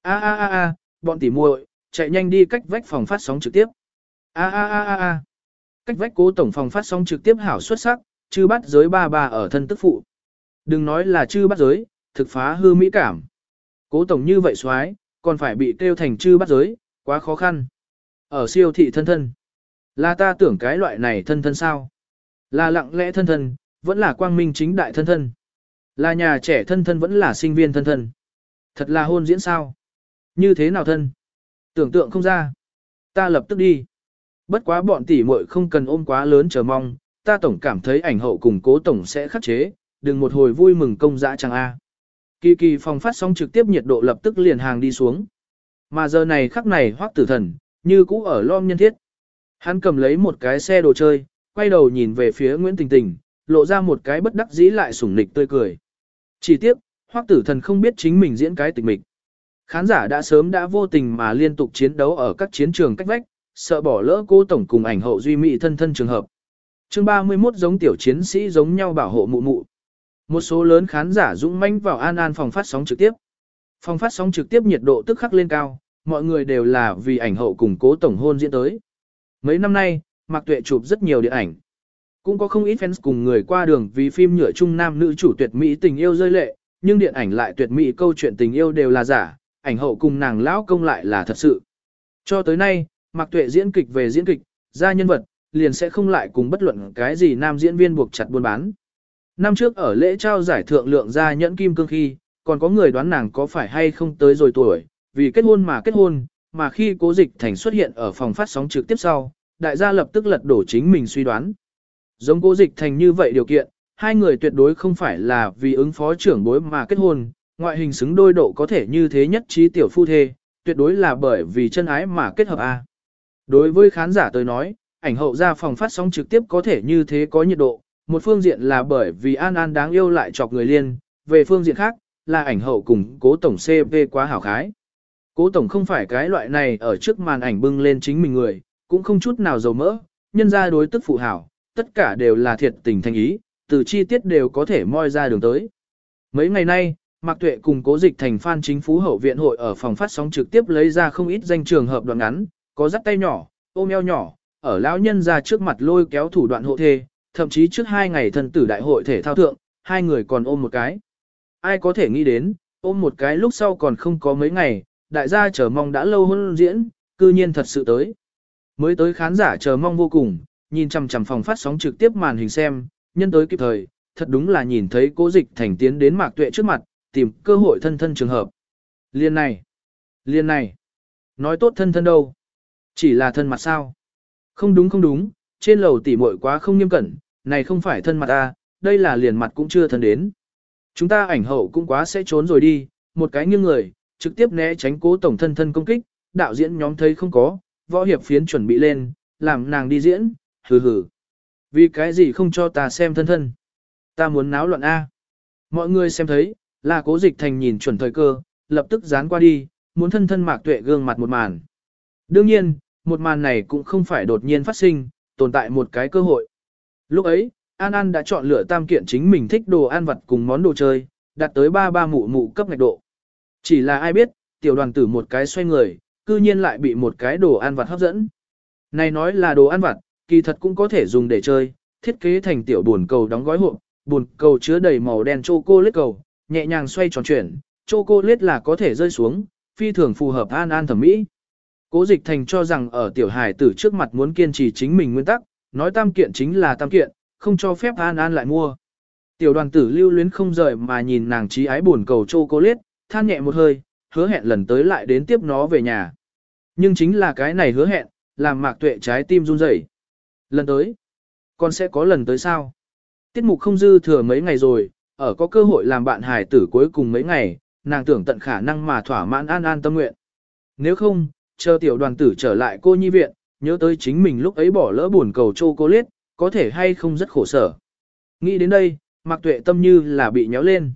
A a a a, bọn tỉ muội, chạy nhanh đi cách vách phòng phát sóng trực tiếp. A a a a a. Cách vách cố tổng phòng phát sóng trực tiếp hảo xuất sắc, chư bắt giới ba ba ở thân tức phụ. Đừng nói là chư bắt giới, thực phá hư mỹ cảm. Cố tổng như vậy xoái, còn phải bị kêu thành chư bắt giới, quá khó khăn. Ở siêu thị thân thân. Là ta tưởng cái loại này thân thân sao? Là lặng lẽ thân thân, vẫn là quang minh chính đại thân thân. Là nhà trẻ thân thân vẫn là sinh viên thân thân. Thật là hôn diễn sao? Như thế nào thân? Tưởng tượng không ra. Ta lập tức đi. Bất quá bọn tỷ muội không cần ôm quá lớn chờ mong, ta tổng cảm thấy ảnh hậu cùng cố tổng sẽ khắc chế, đừng một hồi vui mừng công dã chẳng a. Kỳ kỳ phòng phát sóng trực tiếp nhiệt độ lập tức liền hàng đi xuống. Mà giờ này khắc này hoắc tử thần, như cũ ở lom nhân thiết. Hắn cầm lấy một cái xe đồ chơi, quay đầu nhìn về phía Nguyễn Tình Tình, lộ ra một cái bất đắc dĩ lại sủng nịch tươi cười. Chỉ tiếc, hoắc tử thần không biết chính mình diễn cái tình mịch. Khán giả đã sớm đã vô tình mà liên tục chiến đấu ở các chiến trường cách vách, sợ bỏ lỡ cô tổng cùng ảnh hậu duy mỹ thân thân trường hợp. Chương 31 giống tiểu chiến sĩ giống nhau bảo hộ mụ mụ. Một số lớn khán giả dũng manh vào An An phòng phát sóng trực tiếp. Phòng phát sóng trực tiếp nhiệt độ tức khắc lên cao, mọi người đều là vì ảnh hậu cùng cố tổng hôn diễn tới. Mấy năm nay, Mạc Tuệ chụp rất nhiều điện ảnh. Cũng có không ít fans cùng người qua đường vì phim nhựa chung nam nữ chủ tuyệt mỹ tình yêu rơi lệ, nhưng điện ảnh lại tuyệt mỹ câu chuyện tình yêu đều là giả, ảnh hậu cùng nàng lão công lại là thật sự. Cho tới nay, Mạc Tuệ diễn kịch về diễn kịch, ra nhân vật, liền sẽ không lại cùng bất luận cái gì nam diễn viên buộc chặt buôn bán. Năm trước ở lễ trao giải thượng lượng ra nhẫn kim cương khi, còn có người đoán nàng có phải hay không tới rồi tuổi, vì kết hôn mà kết hôn, mà khi cố dịch thành xuất hiện ở phòng phát sóng trực tiếp sau, đại gia lập tức lật đổ chính mình suy đoán. Giống cố dịch thành như vậy điều kiện, hai người tuyệt đối không phải là vì ứng phó trưởng bối mà kết hôn, ngoại hình xứng đôi độ có thể như thế nhất trí tiểu phu thê, tuyệt đối là bởi vì chân ái mà kết hợp A. Đối với khán giả tôi nói, ảnh hậu ra phòng phát sóng trực tiếp có thể như thế có nhiệt độ, một phương diện là bởi vì An An đáng yêu lại chọc người liên, về phương diện khác, là ảnh hậu cùng cố tổng CP quá hảo khái. Cố tổng không phải cái loại này ở trước màn ảnh bưng lên chính mình người, cũng không chút nào dầu mỡ, nhân ra đối tức phụ hảo, tất cả đều là thiệt tình thành ý, từ chi tiết đều có thể moi ra đường tới. Mấy ngày nay, Mạc Tuệ cùng Cố Dịch thành fan chính phú hậu viện hội ở phòng phát sóng trực tiếp lấy ra không ít danh trường hợp đoạn ngắn, có dắt tay nhỏ, ôm eo nhỏ, ở lão nhân ra trước mặt lôi kéo thủ đoạn hộ thê, thậm chí trước hai ngày thân tử đại hội thể thao thượng, hai người còn ôm một cái. Ai có thể nghĩ đến, ôm một cái lúc sau còn không có mấy ngày, đại gia chờ mong đã lâu hơn diễn, cư nhiên thật sự tới. Mới tới khán giả chờ mong vô cùng, nhìn chằm chằm phòng phát sóng trực tiếp màn hình xem, nhân tới kịp thời, thật đúng là nhìn thấy cố dịch thành tiến đến mạc tuệ trước mặt, tìm cơ hội thân thân trường hợp. Liên này, liên này, nói tốt thân thân đâu. Chỉ là thân mặt sao? Không đúng không đúng, trên lầu tỉ muội quá không nghiêm cẩn, này không phải thân mặt ta, đây là liền mặt cũng chưa thân đến. Chúng ta ảnh hậu cũng quá sẽ trốn rồi đi, một cái nghiêng người, trực tiếp né tránh cố tổng thân thân công kích, đạo diễn nhóm thấy không có, võ hiệp phiến chuẩn bị lên, làm nàng đi diễn, hừ hừ. Vì cái gì không cho ta xem thân thân? Ta muốn náo loạn A. Mọi người xem thấy, là cố dịch thành nhìn chuẩn thời cơ, lập tức dán qua đi, muốn thân thân mạc tuệ gương mặt một màn. Đương nhiên, một màn này cũng không phải đột nhiên phát sinh, tồn tại một cái cơ hội. Lúc ấy, An An đã chọn lựa tam kiện chính mình thích đồ ăn vặt cùng món đồ chơi, đạt tới ba ba mụ mụ cấp ngạch độ. Chỉ là ai biết, tiểu đoàn tử một cái xoay người, cư nhiên lại bị một cái đồ ăn vặt hấp dẫn. Này nói là đồ ăn vặt, kỳ thật cũng có thể dùng để chơi, thiết kế thành tiểu buồn cầu đóng gói hộp, buồn cầu chứa đầy màu đen chocolate cầu, nhẹ nhàng xoay tròn chuyển, chocolate là có thể rơi xuống, phi thường phù hợp an an thẩm mỹ. Cố dịch thành cho rằng ở tiểu hải tử trước mặt muốn kiên trì chính mình nguyên tắc, nói tam kiện chính là tam kiện, không cho phép an an lại mua. Tiểu đoàn tử lưu luyến không rời mà nhìn nàng trí ái buồn cầu chô cô liết, than nhẹ một hơi, hứa hẹn lần tới lại đến tiếp nó về nhà. Nhưng chính là cái này hứa hẹn, làm mạc tuệ trái tim run rẩy. Lần tới, con sẽ có lần tới sao? Tiết mục không dư thừa mấy ngày rồi, ở có cơ hội làm bạn hải tử cuối cùng mấy ngày, nàng tưởng tận khả năng mà thỏa mãn an an tâm nguyện. Nếu không, chờ tiểu đoàn tử trở lại cô nhi viện, nhớ tới chính mình lúc ấy bỏ lỡ buồn cầu chocolate, có thể hay không rất khổ sở. Nghĩ đến đây, Mạc Tuệ tâm như là bị nhéo lên.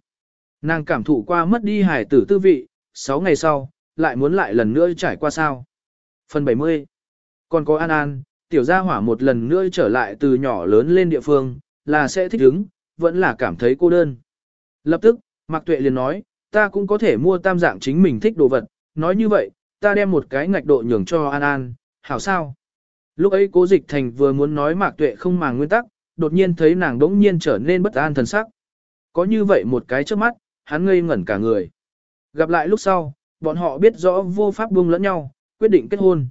Nàng cảm thụ qua mất đi hải tử tư vị, 6 ngày sau, lại muốn lại lần nữa trải qua sao. Phần 70 Còn có An An, tiểu gia hỏa một lần nữa trở lại từ nhỏ lớn lên địa phương, là sẽ thích ứng, vẫn là cảm thấy cô đơn. Lập tức, Mạc Tuệ liền nói, ta cũng có thể mua tam dạng chính mình thích đồ vật, nói như vậy, ta đem một cái ngạch độ nhường cho An An, hảo sao? Lúc ấy cố dịch thành vừa muốn nói Mạc Tuệ không màng nguyên tắc, đột nhiên thấy nàng đống nhiên trở nên bất an thần sắc. Có như vậy một cái trước mắt, hắn ngây ngẩn cả người. Gặp lại lúc sau, bọn họ biết rõ vô pháp buông lẫn nhau, quyết định kết hôn.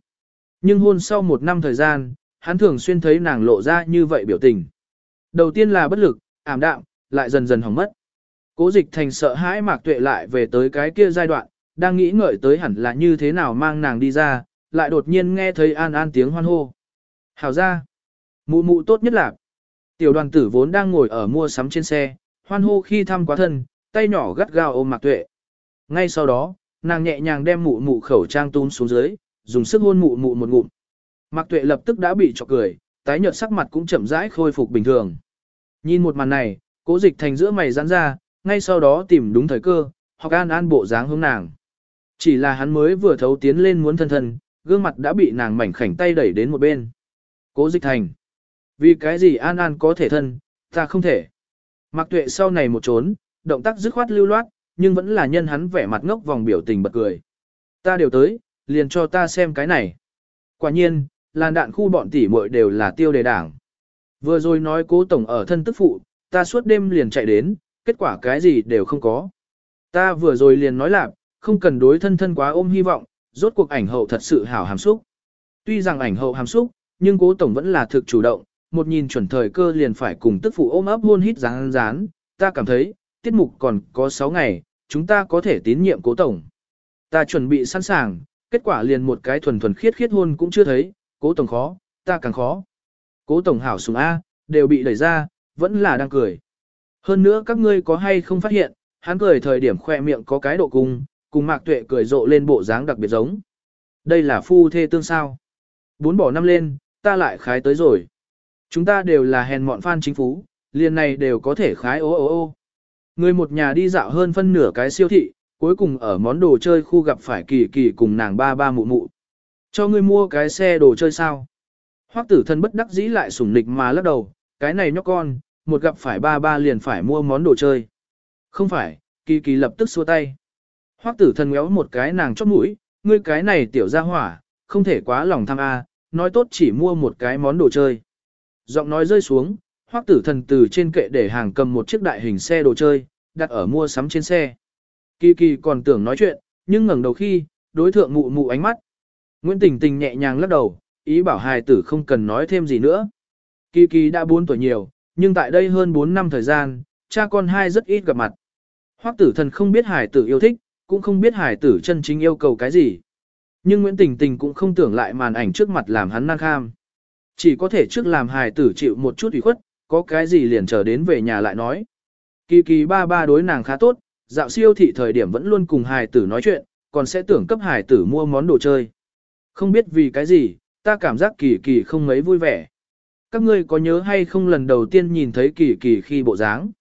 Nhưng hôn sau một năm thời gian, hắn thường xuyên thấy nàng lộ ra như vậy biểu tình. Đầu tiên là bất lực, ảm đạm, lại dần dần hỏng mất. Cố dịch thành sợ hãi mạc tuệ lại về tới cái kia giai đoạn, đang nghĩ ngợi tới hẳn là như thế nào mang nàng đi ra, lại đột nhiên nghe thấy an an tiếng hoan hô. Hảo ra, mụ mụ tốt nhất là, tiểu đoàn tử vốn đang ngồi ở mua sắm trên xe, hoan hô khi thăm quá thân, tay nhỏ gắt gao ôm mạc tuệ. Ngay sau đó, nàng nhẹ nhàng đem mụ mụ khẩu trang tún xuống dưới, dùng sức hôn mụ mụ một ngụm. Mạc tuệ lập tức đã bị chọc cười, tái nhợt sắc mặt cũng chậm rãi khôi phục bình thường. Nhìn một màn này, cố dịch thành giữa mày giãn ra, ngay sau đó tìm đúng thời cơ, hoặc an an bộ dáng hướng nàng. Chỉ là hắn mới vừa thấu tiến lên muốn thân thân, gương mặt đã bị nàng mảnh khảnh tay đẩy đến một bên. Cố dịch thành. Vì cái gì an an có thể thân, ta không thể. Mạc tuệ sau này một trốn, động tác dứt khoát lưu loát, nhưng vẫn là nhân hắn vẻ mặt ngốc vòng biểu tình bật cười. Ta đều tới, liền cho ta xem cái này. Quả nhiên, làn đạn khu bọn tỷ muội đều là tiêu đề đảng. Vừa rồi nói cố tổng ở thân tức phụ, ta suốt đêm liền chạy đến, kết quả cái gì đều không có. Ta vừa rồi liền nói là, không cần đối thân thân quá ôm hy vọng, rốt cuộc ảnh hậu thật sự hảo hàm xúc. Tuy rằng ảnh hậu hàm xúc, nhưng cố tổng vẫn là thực chủ động, một nhìn chuẩn thời cơ liền phải cùng tức phụ ôm ấp hôn hít rán rán, ta cảm thấy, tiết mục còn có 6 ngày, chúng ta có thể tín nhiệm cố tổng. Ta chuẩn bị sẵn sàng, kết quả liền một cái thuần thuần khiết khiết hôn cũng chưa thấy, cố tổng khó, ta càng khó. Cố tổng hảo sùng A, đều bị đẩy ra, vẫn là đang cười. Hơn nữa các ngươi có hay không phát hiện, hắn cười thời điểm khoe miệng có cái độ cung, cùng mạc tuệ cười rộ lên bộ dáng đặc biệt giống. Đây là phu thê tương sao. Bốn bỏ năm lên, ta lại khái tới rồi. Chúng ta đều là hèn mọn fan chính phú, liền này đều có thể khái ô ô ô. Người một nhà đi dạo hơn phân nửa cái siêu thị, cuối cùng ở món đồ chơi khu gặp phải kỳ kỳ cùng nàng ba ba mụ mụ. Cho ngươi mua cái xe đồ chơi sao? Hoắc tử thân bất đắc dĩ lại sủng nịch mà lắc đầu, cái này nhóc con, một gặp phải ba ba liền phải mua món đồ chơi. Không phải, kỳ kỳ lập tức xua tay. Hoắc tử Thần ngéo một cái nàng chót mũi, ngươi cái này tiểu gia hỏa, không thể quá lòng tham a, nói tốt chỉ mua một cái món đồ chơi. Giọng nói rơi xuống, Hoắc tử thần từ trên kệ để hàng cầm một chiếc đại hình xe đồ chơi, đặt ở mua sắm trên xe. Kỳ kỳ còn tưởng nói chuyện, nhưng ngẩng đầu khi, đối thượng mụ mụ ánh mắt. Nguyễn Tình Tình nhẹ nhàng lắc đầu, ý bảo hài tử không cần nói thêm gì nữa. Kỳ kỳ đã 4 tuổi nhiều, nhưng tại đây hơn 4 năm thời gian, cha con hai rất ít gặp mặt. Hoắc tử thần không biết hải tử yêu thích, cũng không biết hải tử chân chính yêu cầu cái gì. Nhưng Nguyễn Tình Tình cũng không tưởng lại màn ảnh trước mặt làm hắn năng kham. Chỉ có thể trước làm hải tử chịu một chút ủy khuất, có cái gì liền chờ đến về nhà lại nói. Kỳ kỳ ba ba đối nàng khá tốt, dạo siêu thị thời điểm vẫn luôn cùng hải tử nói chuyện, còn sẽ tưởng cấp hải tử mua món đồ chơi. Không biết vì cái gì, ta cảm giác kỳ kỳ không mấy vui vẻ. Các ngươi có nhớ hay không lần đầu tiên nhìn thấy kỳ kỳ khi bộ dáng?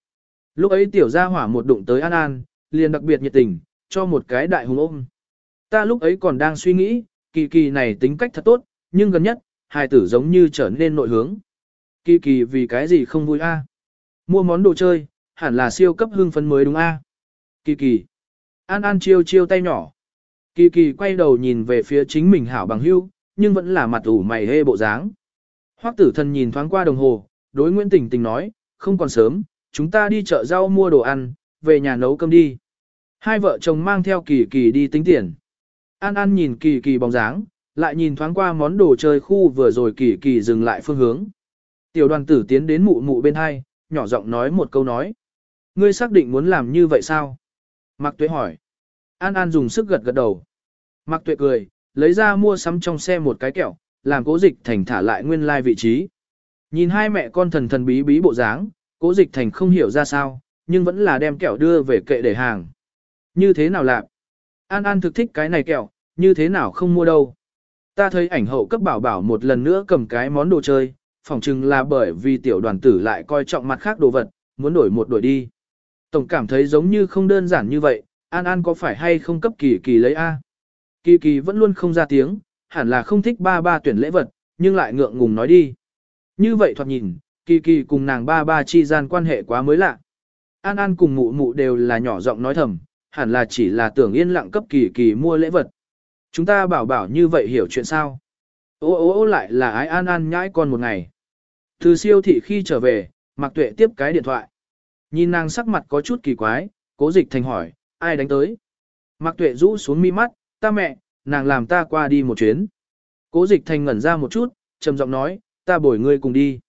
Lúc ấy tiểu gia hỏa một đụng tới An An, liền đặc biệt nhiệt tình, cho một cái đại hùng ôm. Ta lúc ấy còn đang suy nghĩ, kỳ kỳ này tính cách thật tốt, nhưng gần nhất, hài tử giống như trở nên nội hướng. Kỳ kỳ vì cái gì không vui a? Mua món đồ chơi, hẳn là siêu cấp hương phấn mới đúng a? Kỳ kỳ. An An chiêu chiêu tay nhỏ. Kỳ kỳ quay đầu nhìn về phía chính mình hảo bằng hưu, nhưng vẫn là mặt ủ mày hê bộ dáng. Hoắc tử thần nhìn thoáng qua đồng hồ, đối Nguyễn Tình Tình nói, không còn sớm, chúng ta đi chợ rau mua đồ ăn, về nhà nấu cơm đi. Hai vợ chồng mang theo kỳ kỳ đi tính tiền. An An nhìn kỳ kỳ bóng dáng, lại nhìn thoáng qua món đồ chơi khu vừa rồi kỳ kỳ dừng lại phương hướng. Tiểu đoàn tử tiến đến mụ mụ bên hai, nhỏ giọng nói một câu nói. Ngươi xác định muốn làm như vậy sao? Mạc Tuệ hỏi. An An dùng sức gật gật đầu. Mạc Tuệ cười, lấy ra mua sắm trong xe một cái kẹo, làm cố dịch thành thả lại nguyên lai vị trí. Nhìn hai mẹ con thần thần bí bí bộ dáng, cố dịch thành không hiểu ra sao, nhưng vẫn là đem kẹo đưa về kệ để hàng. Như thế nào lạc? An An thực thích cái này kẹo, như thế nào không mua đâu. Ta thấy ảnh hậu cấp bảo bảo một lần nữa cầm cái món đồ chơi, phỏng chừng là bởi vì tiểu đoàn tử lại coi trọng mặt khác đồ vật, muốn đổi một đổi đi. Tổng cảm thấy giống như không đơn giản như vậy, An An có phải hay không cấp kỳ kỳ lấy A? Kỳ kỳ vẫn luôn không ra tiếng, hẳn là không thích ba ba tuyển lễ vật, nhưng lại ngượng ngùng nói đi. Như vậy thoạt nhìn, kỳ kỳ cùng nàng ba ba chi gian quan hệ quá mới lạ. An An cùng mụ mụ đều là nhỏ giọng nói thầm, hẳn là chỉ là tưởng yên lặng cấp kỳ kỳ mua lễ vật. Chúng ta bảo bảo như vậy hiểu chuyện sao? Ô ô ô lại là ái An An nhãi con một ngày. Từ siêu thị khi trở về, Mạc Tuệ tiếp cái điện thoại. Nhìn nàng sắc mặt có chút kỳ quái, cố dịch thành hỏi, ai đánh tới? Mạc Tuệ rũ xuống mi mắt, ta mẹ, nàng làm ta qua đi một chuyến. Cố dịch thành ngẩn ra một chút, trầm giọng nói, ta bồi ngươi cùng đi.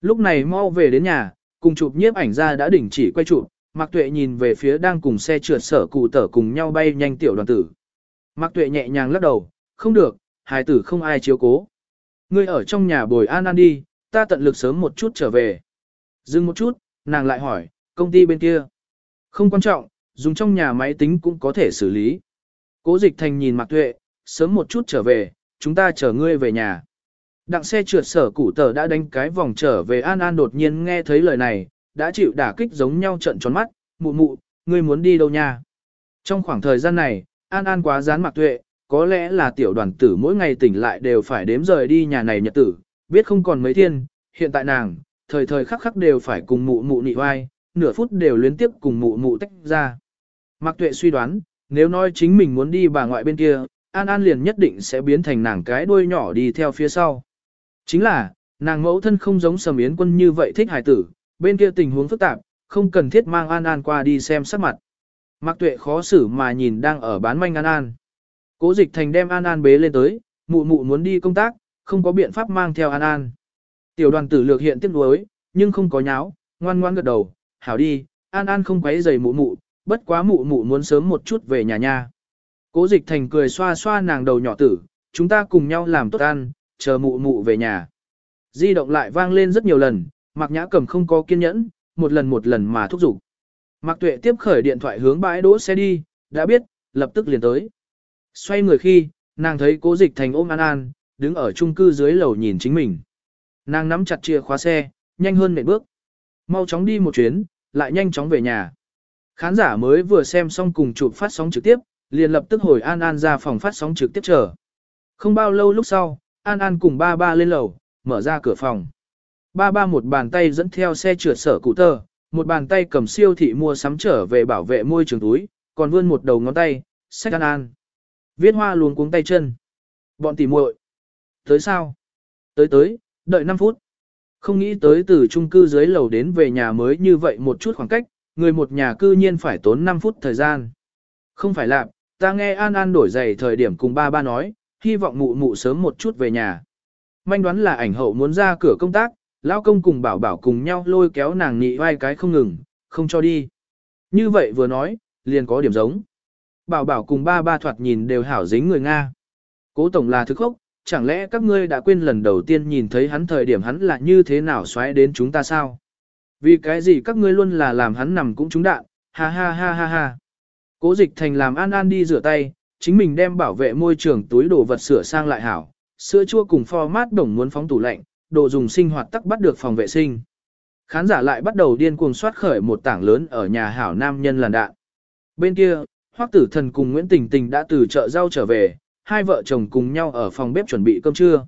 Lúc này mau về đến nhà, cùng chụp nhiếp ảnh ra đã đỉnh chỉ quay chụp, Mạc Tuệ nhìn về phía đang cùng xe trượt sở cụ tở cùng nhau bay nhanh tiểu đoàn tử. Mạc Tuệ nhẹ nhàng lắc đầu, không được, hài tử không ai chiếu cố. Ngươi ở trong nhà bồi an an đi, ta tận lực sớm một chút trở về. Dừng một chút, nàng lại hỏi, công ty bên kia. Không quan trọng, dùng trong nhà máy tính cũng có thể xử lý. Cố dịch thành nhìn Mạc Tuệ, sớm một chút trở về, chúng ta chờ ngươi về nhà. Đặng xe trượt sở cụ tờ đã đánh cái vòng trở về An An đột nhiên nghe thấy lời này, đã chịu đả kích giống nhau trận tròn mắt, mụ mụ, ngươi muốn đi đâu nha? Trong khoảng thời gian này, An An quá gián Mạc Tuệ, có lẽ là tiểu đoàn tử mỗi ngày tỉnh lại đều phải đếm rời đi nhà này nhật tử, biết không còn mấy thiên, hiện tại nàng, thời thời khắc khắc đều phải cùng mụ mụ nị oai, nửa phút đều liên tiếp cùng mụ mụ tách ra. Mạc Tuệ suy đoán, nếu nói chính mình muốn đi bà ngoại bên kia, An An liền nhất định sẽ biến thành nàng cái đuôi nhỏ đi theo phía sau. Chính là, nàng mẫu thân không giống sầm yến quân như vậy thích hải tử, bên kia tình huống phức tạp, không cần thiết mang An An qua đi xem sắc mặt. Mạc Tuệ khó xử mà nhìn đang ở bán manh An An. Cố Dịch Thành đem An An bế lên tới, mụ mụ muốn đi công tác, không có biện pháp mang theo An An. Tiểu đoàn tử lược hiện tiếc nuối, nhưng không có nháo, ngoan ngoãn gật đầu, hảo đi, An An không quấy rầy mụ mụ, bất quá mụ mụ muốn sớm một chút về nhà nha. Cố Dịch Thành cười xoa xoa nàng đầu nhỏ tử, chúng ta cùng nhau làm tốt ăn, chờ mụ mụ về nhà. Di động lại vang lên rất nhiều lần, Mạc Nhã Cầm không có kiên nhẫn, một lần một lần mà thúc giục. Mạc Tuệ tiếp khởi điện thoại hướng bãi đỗ xe đi, đã biết, lập tức liền tới. Xoay người khi, nàng thấy Cố Dịch Thành ôm An An, đứng ở chung cư dưới lầu nhìn chính mình. Nàng nắm chặt chìa khóa xe, nhanh hơn mấy bước. Mau chóng đi một chuyến, lại nhanh chóng về nhà. Khán giả mới vừa xem xong cùng chụp phát sóng trực tiếp, liền lập tức hồi An An ra phòng phát sóng trực tiếp chờ. Không bao lâu lúc sau, An An cùng ba ba lên lầu, mở ra cửa phòng. Ba ba một bàn tay dẫn theo xe trượt sở cụ tờ, một bàn tay cầm siêu thị mua sắm trở về bảo vệ môi trường túi, còn vươn một đầu ngón tay, sách An An. Viết hoa luống cuống tay chân. Bọn tỉ muội Tới sao? Tới tới, đợi 5 phút. Không nghĩ tới từ chung cư dưới lầu đến về nhà mới như vậy một chút khoảng cách, người một nhà cư nhiên phải tốn 5 phút thời gian. Không phải làm, ta nghe An An đổi giày thời điểm cùng ba ba nói, hy vọng mụ mụ sớm một chút về nhà. Manh đoán là ảnh hậu muốn ra cửa công tác, lão công cùng bảo bảo cùng nhau lôi kéo nàng nhị vai cái không ngừng, không cho đi. Như vậy vừa nói, liền có điểm giống. Bảo bảo cùng ba ba thoạt nhìn đều hảo dính người Nga. Cố tổng là thức khốc, chẳng lẽ các ngươi đã quên lần đầu tiên nhìn thấy hắn thời điểm hắn là như thế nào xoáy đến chúng ta sao? Vì cái gì các ngươi luôn là làm hắn nằm cũng trúng đạn, ha ha ha ha ha. Cố dịch thành làm an an đi rửa tay, chính mình đem bảo vệ môi trường túi đồ vật sửa sang lại hảo, sữa chua cùng format đồng muốn phóng tủ lạnh, đồ dùng sinh hoạt tắc bắt được phòng vệ sinh. Khán giả lại bắt đầu điên cuồng soát khởi một tảng lớn ở nhà hảo nam nhân làn đạn. Bên kia, Hoắc Tử Thần cùng Nguyễn Tình Tình đã từ chợ rau trở về, hai vợ chồng cùng nhau ở phòng bếp chuẩn bị cơm trưa.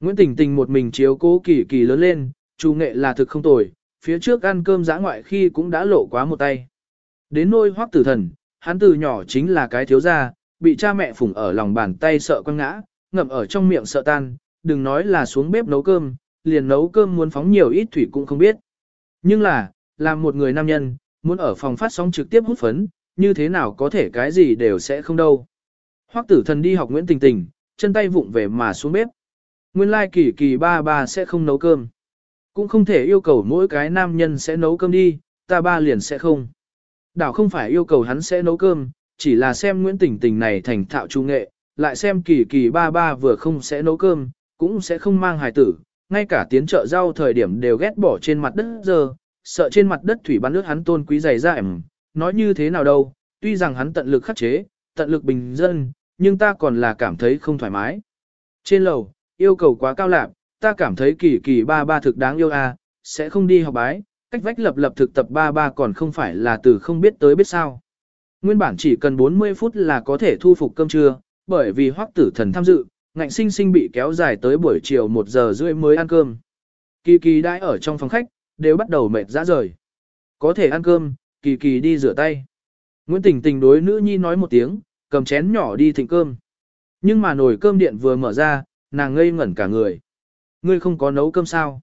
Nguyễn Tình Tình một mình chiếu cố kỳ kỳ lớn lên, chú nghệ là thực không tồi, phía trước ăn cơm giã ngoại khi cũng đã lộ quá một tay. Đến nôi Hoắc Tử Thần, hắn từ nhỏ chính là cái thiếu gia, bị cha mẹ phủng ở lòng bàn tay sợ quăng ngã, ngậm ở trong miệng sợ tan, đừng nói là xuống bếp nấu cơm, liền nấu cơm muốn phóng nhiều ít thủy cũng không biết. Nhưng là, làm một người nam nhân, muốn ở phòng phát sóng trực tiếp hút phấn, như thế nào có thể cái gì đều sẽ không đâu. Hoắc tử thần đi học Nguyễn Tình Tình, chân tay vụng về mà xuống bếp. Nguyên lai kỳ kỳ ba ba sẽ không nấu cơm. Cũng không thể yêu cầu mỗi cái nam nhân sẽ nấu cơm đi, ta ba liền sẽ không. Đảo không phải yêu cầu hắn sẽ nấu cơm, chỉ là xem Nguyễn Tình Tình này thành thạo trung nghệ, lại xem kỳ kỳ ba ba vừa không sẽ nấu cơm, cũng sẽ không mang hài tử, ngay cả tiến chợ rau thời điểm đều ghét bỏ trên mặt đất giờ, sợ trên mặt đất thủy bắn nước hắn tôn quý dày ra nói như thế nào đâu, tuy rằng hắn tận lực khắc chế, tận lực bình dân, nhưng ta còn là cảm thấy không thoải mái. Trên lầu, yêu cầu quá cao lạc, ta cảm thấy kỳ kỳ ba ba thực đáng yêu à, sẽ không đi học bái, cách vách lập lập thực tập ba ba còn không phải là từ không biết tới biết sao. Nguyên bản chỉ cần 40 phút là có thể thu phục cơm trưa, bởi vì hoắc tử thần tham dự, ngạnh sinh sinh bị kéo dài tới buổi chiều 1 giờ rưỡi mới ăn cơm. Kỳ kỳ đãi ở trong phòng khách, đều bắt đầu mệt ra rời. Có thể ăn cơm, kỳ kỳ đi rửa tay. Nguyễn Tình Tình đối nữ nhi nói một tiếng, cầm chén nhỏ đi thịnh cơm. Nhưng mà nồi cơm điện vừa mở ra, nàng ngây ngẩn cả người. Ngươi không có nấu cơm sao?